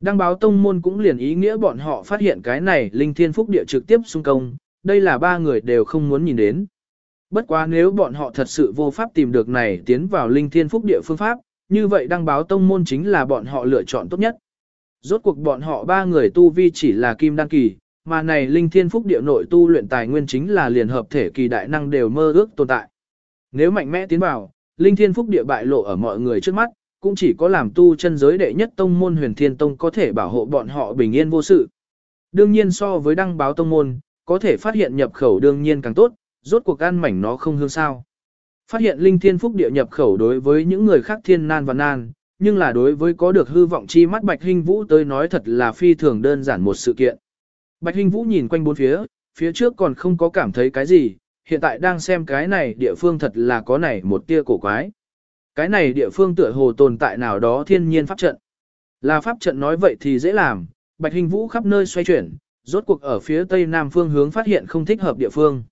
Đăng báo tông môn cũng liền ý nghĩa bọn họ phát hiện cái này linh thiên phúc địa trực tiếp xung công, đây là ba người đều không muốn nhìn đến. Bất quá nếu bọn họ thật sự vô pháp tìm được này tiến vào linh thiên phúc địa phương pháp, như vậy đăng báo tông môn chính là bọn họ lựa chọn tốt nhất. Rốt cuộc bọn họ ba người tu vi chỉ là kim đăng kỳ, mà này linh thiên phúc địa nội tu luyện tài nguyên chính là liền hợp thể kỳ đại năng đều mơ ước tồn tại. Nếu mạnh mẽ tiến vào, linh thiên phúc địa bại lộ ở mọi người trước mắt, cũng chỉ có làm tu chân giới đệ nhất tông môn huyền thiên tông có thể bảo hộ bọn họ bình yên vô sự. Đương nhiên so với đăng báo tông môn, có thể phát hiện nhập khẩu đương nhiên càng tốt, rốt cuộc ăn mảnh nó không hương sao. Phát hiện linh thiên phúc địa nhập khẩu đối với những người khác thiên nan và nan, nhưng là đối với có được hư vọng chi mắt bạch hinh vũ tới nói thật là phi thường đơn giản một sự kiện. Bạch Hinh Vũ nhìn quanh bốn phía, phía trước còn không có cảm thấy cái gì, hiện tại đang xem cái này địa phương thật là có này một tia cổ quái. Cái này địa phương tựa hồ tồn tại nào đó thiên nhiên pháp trận. Là pháp trận nói vậy thì dễ làm, Bạch Hinh Vũ khắp nơi xoay chuyển, rốt cuộc ở phía tây nam phương hướng phát hiện không thích hợp địa phương.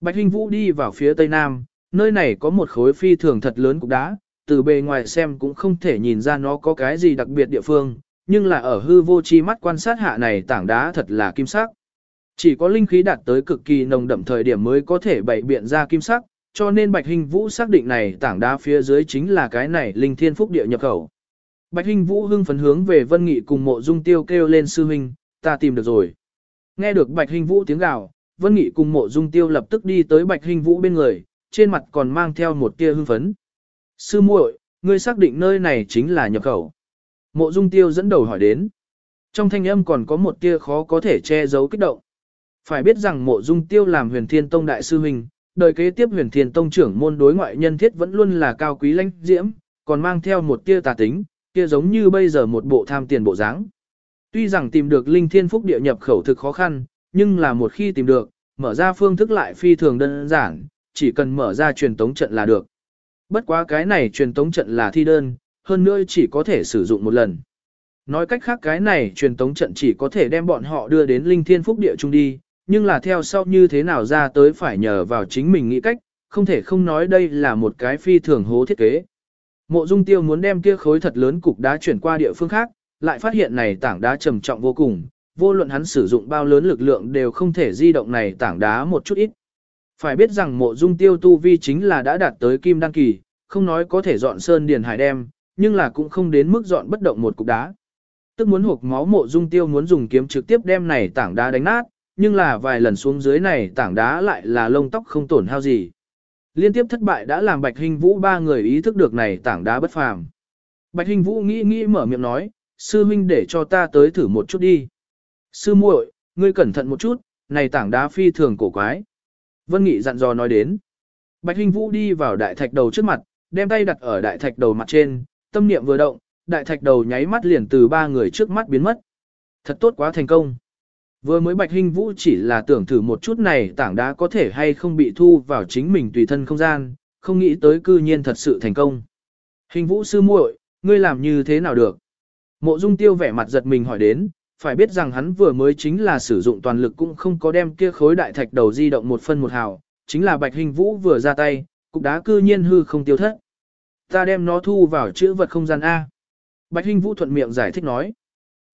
Bạch Hinh Vũ đi vào phía tây nam, nơi này có một khối phi thường thật lớn cục đá, từ bề ngoài xem cũng không thể nhìn ra nó có cái gì đặc biệt địa phương, nhưng là ở hư vô chi mắt quan sát hạ này tảng đá thật là kim sắc. Chỉ có linh khí đạt tới cực kỳ nồng đậm thời điểm mới có thể bày biện ra kim sắc, cho nên Bạch Hình Vũ xác định này tảng đá phía dưới chính là cái này linh thiên phúc địa nhập khẩu. Bạch Hình Vũ hưng phấn hướng về Vân Nghị cùng mộ dung tiêu kêu lên sư huynh, ta tìm được rồi. Nghe được Bạch Hình Vũ tiếng gào, Vân Nghị cùng mộ dung tiêu lập tức đi tới Bạch Hình Vũ bên người, trên mặt còn mang theo một tia hưng phấn. Sư muội, ngươi xác định nơi này chính là nhập khẩu. Mộ Dung Tiêu dẫn đầu hỏi đến. Trong thanh âm còn có một tia khó có thể che giấu kích động. Phải biết rằng Mộ Dung Tiêu làm Huyền Thiên Tông đại sư huynh, đời kế tiếp Huyền Thiên Tông trưởng môn đối ngoại nhân thiết vẫn luôn là cao quý lãnh diễm, còn mang theo một tia tà tính, kia giống như bây giờ một bộ tham tiền bộ dáng. Tuy rằng tìm được Linh Thiên Phúc địa nhập khẩu thực khó khăn, nhưng là một khi tìm được, mở ra phương thức lại phi thường đơn giản, chỉ cần mở ra truyền tống trận là được. Bất quá cái này truyền tống trận là thi đơn, hơn nữa chỉ có thể sử dụng một lần. Nói cách khác cái này truyền tống trận chỉ có thể đem bọn họ đưa đến linh thiên phúc địa trung đi, nhưng là theo sau như thế nào ra tới phải nhờ vào chính mình nghĩ cách, không thể không nói đây là một cái phi thường hố thiết kế. Mộ Dung Tiêu muốn đem kia khối thật lớn cục đá chuyển qua địa phương khác, lại phát hiện này tảng đá trầm trọng vô cùng, vô luận hắn sử dụng bao lớn lực lượng đều không thể di động này tảng đá một chút ít. Phải biết rằng mộ dung tiêu tu vi chính là đã đạt tới kim đăng kỳ, không nói có thể dọn sơn điền hải đem, nhưng là cũng không đến mức dọn bất động một cục đá. Tức muốn hộp máu mộ dung tiêu muốn dùng kiếm trực tiếp đem này tảng đá đánh nát, nhưng là vài lần xuống dưới này tảng đá lại là lông tóc không tổn hao gì. Liên tiếp thất bại đã làm Bạch Hình Vũ ba người ý thức được này tảng đá bất phàm. Bạch Hình Vũ nghĩ nghĩ mở miệng nói, sư huynh để cho ta tới thử một chút đi. Sư muội, ngươi cẩn thận một chút, này tảng đá phi thường cổ quái. Vân Nghị dặn dò nói đến. Bạch Hinh Vũ đi vào đại thạch đầu trước mặt, đem tay đặt ở đại thạch đầu mặt trên, tâm niệm vừa động, đại thạch đầu nháy mắt liền từ ba người trước mắt biến mất. Thật tốt quá thành công. Vừa mới Bạch Hinh Vũ chỉ là tưởng thử một chút này tảng đá có thể hay không bị thu vào chính mình tùy thân không gian, không nghĩ tới cư nhiên thật sự thành công. Hình Vũ sư muội, ngươi làm như thế nào được? Mộ Dung Tiêu vẻ mặt giật mình hỏi đến, phải biết rằng hắn vừa mới chính là sử dụng toàn lực cũng không có đem kia khối đại thạch đầu di động một phân một hào, chính là Bạch Hình Vũ vừa ra tay, cục đá cư nhiên hư không tiêu thất. Ta đem nó thu vào chữ vật không gian A. Bạch Hình Vũ thuận miệng giải thích nói.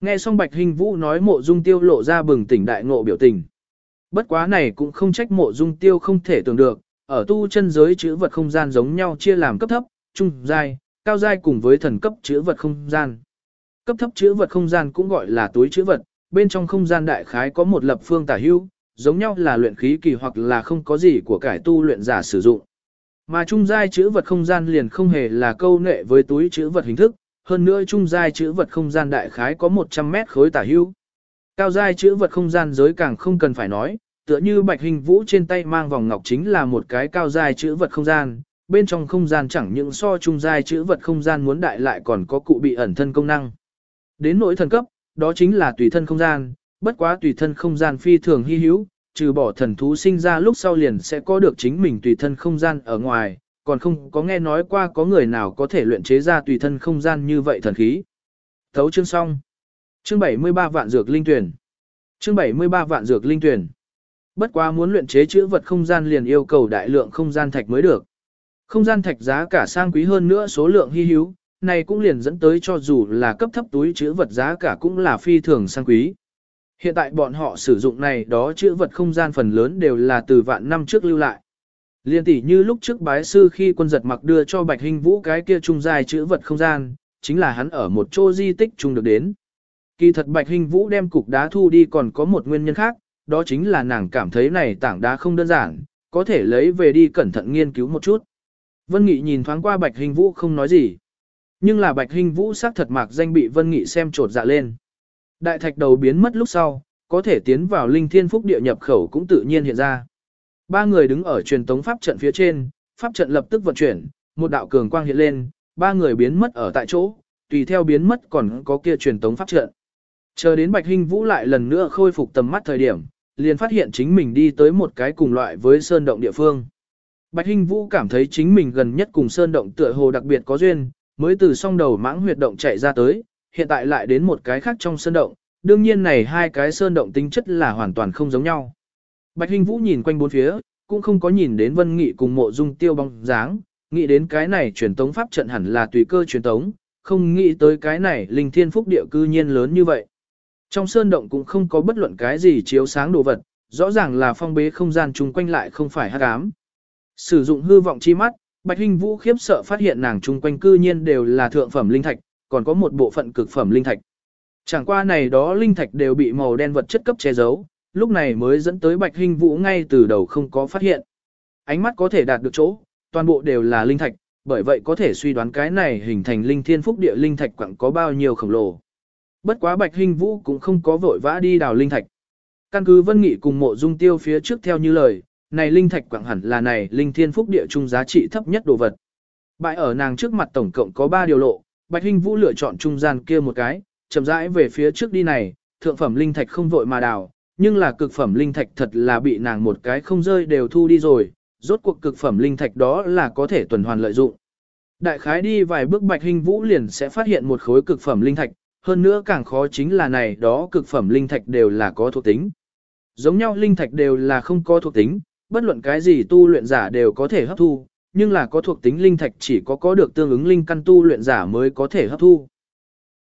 Nghe xong Bạch Hình Vũ nói mộ dung tiêu lộ ra bừng tỉnh đại ngộ biểu tình. Bất quá này cũng không trách mộ dung tiêu không thể tưởng được, ở tu chân giới chữ vật không gian giống nhau chia làm cấp thấp, trung, giai, cao giai cùng với thần cấp chữ vật không gian. Cấp thấp chữ vật không gian cũng gọi là túi chữ vật, bên trong không gian đại khái có một lập phương tả hưu, giống nhau là luyện khí kỳ hoặc là không có gì của cải tu luyện giả sử dụng. Mà trung giai chữ vật không gian liền không hề là câu nệ với túi chữ vật hình thức, hơn nữa trung giai chữ vật không gian đại khái có 100 mét khối tả hưu. Cao giai chữ vật không gian giới càng không cần phải nói, tựa như bạch hình vũ trên tay mang vòng ngọc chính là một cái cao giai chữ vật không gian, bên trong không gian chẳng những so trung giai chữ vật không gian muốn đại lại còn có cụ bị ẩn thân công năng. Đến nỗi thần cấp, đó chính là tùy thân không gian, bất quá tùy thân không gian phi thường hy hữu, trừ bỏ thần thú sinh ra lúc sau liền sẽ có được chính mình tùy thân không gian ở ngoài, còn không có nghe nói qua có người nào có thể luyện chế ra tùy thân không gian như vậy thần khí. Thấu chương xong. Chương 73 vạn dược linh tuyển. Chương 73 vạn dược linh tuyển. Bất quá muốn luyện chế chữ vật không gian liền yêu cầu đại lượng không gian thạch mới được. Không gian thạch giá cả sang quý hơn nữa số lượng hy hữu, này cũng liền dẫn tới cho dù là cấp thấp túi chữ vật giá cả cũng là phi thường sang quý. Hiện tại bọn họ sử dụng này đó chữ vật không gian phần lớn đều là từ vạn năm trước lưu lại. Liên tỷ như lúc trước bái sư khi quân giật mặc đưa cho Bạch Hình Vũ cái kia trung dài chữ vật không gian, chính là hắn ở một chỗ di tích trung được đến. Kỳ thật Bạch Hình Vũ đem cục đá thu đi còn có một nguyên nhân khác, đó chính là nàng cảm thấy này tảng đá không đơn giản, có thể lấy về đi cẩn thận nghiên cứu một chút. Vân Nghị nhìn thoáng qua Bạch Hình Vũ không nói gì. Nhưng là Bạch Hình Vũ xác thật mạc danh bị Vân Nghị xem trột dạ lên. Đại thạch đầu biến mất lúc sau, có thể tiến vào linh thiên phúc địa nhập khẩu cũng tự nhiên hiện ra. Ba người đứng ở truyền tống pháp trận phía trên, pháp trận lập tức vận chuyển, một đạo cường quang hiện lên, ba người biến mất ở tại chỗ, tùy theo biến mất còn có kia truyền tống pháp trận. Chờ đến Bạch Hinh Vũ lại lần nữa khôi phục tầm mắt thời điểm, liền phát hiện chính mình đi tới một cái cùng loại với sơn động địa phương. Bạch Hinh Vũ cảm thấy chính mình gần nhất cùng sơn động tựa hồ đặc biệt có duyên, mới từ song đầu mãng huyệt động chạy ra tới, hiện tại lại đến một cái khác trong sơn động, đương nhiên này hai cái sơn động tính chất là hoàn toàn không giống nhau. Bạch Hinh Vũ nhìn quanh bốn phía, cũng không có nhìn đến Vân Nghị cùng mộ dung tiêu bóng dáng, nghĩ đến cái này truyền tống pháp trận hẳn là tùy cơ truyền tống, không nghĩ tới cái này linh thiên phúc địa cư nhiên lớn như vậy. Trong sơn động cũng không có bất luận cái gì chiếu sáng đồ vật, rõ ràng là phong bế không gian chung quanh lại không phải hắc ám. Sử dụng hư vọng chi mắt, Bạch Hinh Vũ khiếp sợ phát hiện nàng chung quanh cư nhiên đều là thượng phẩm linh thạch, còn có một bộ phận cực phẩm linh thạch. Chẳng qua này đó linh thạch đều bị màu đen vật chất cấp che giấu, lúc này mới dẫn tới Bạch Hinh Vũ ngay từ đầu không có phát hiện. Ánh mắt có thể đạt được chỗ, toàn bộ đều là linh thạch, bởi vậy có thể suy đoán cái này hình thành linh thiên phúc địa linh thạch quặng có bao nhiêu khổng lồ. Bất quá Bạch Hinh Vũ cũng không có vội vã đi đào linh thạch. Căn cứ Vân Nghị cùng mộ dung tiêu phía trước theo như lời, này linh thạch quảng hẳn là này linh thiên phúc địa trung giá trị thấp nhất đồ vật. Bại ở nàng trước mặt tổng cộng có 3 điều lộ, Bạch Hinh Vũ lựa chọn trung gian kia một cái, chậm rãi về phía trước đi này, thượng phẩm linh thạch không vội mà đào, nhưng là cực phẩm linh thạch thật là bị nàng một cái không rơi đều thu đi rồi, rốt cuộc cực phẩm linh thạch đó là có thể tuần hoàn lợi dụng. Đại khái đi vài bước Bạch Hinh Vũ liền sẽ phát hiện một khối cực phẩm linh thạch, hơn nữa càng khó chính là này đó cực phẩm linh thạch đều là có thuộc tính. Giống nhau linh thạch đều là không có thuộc tính, bất luận cái gì tu luyện giả đều có thể hấp thu, nhưng là có thuộc tính linh thạch chỉ có có được tương ứng linh căn tu luyện giả mới có thể hấp thu.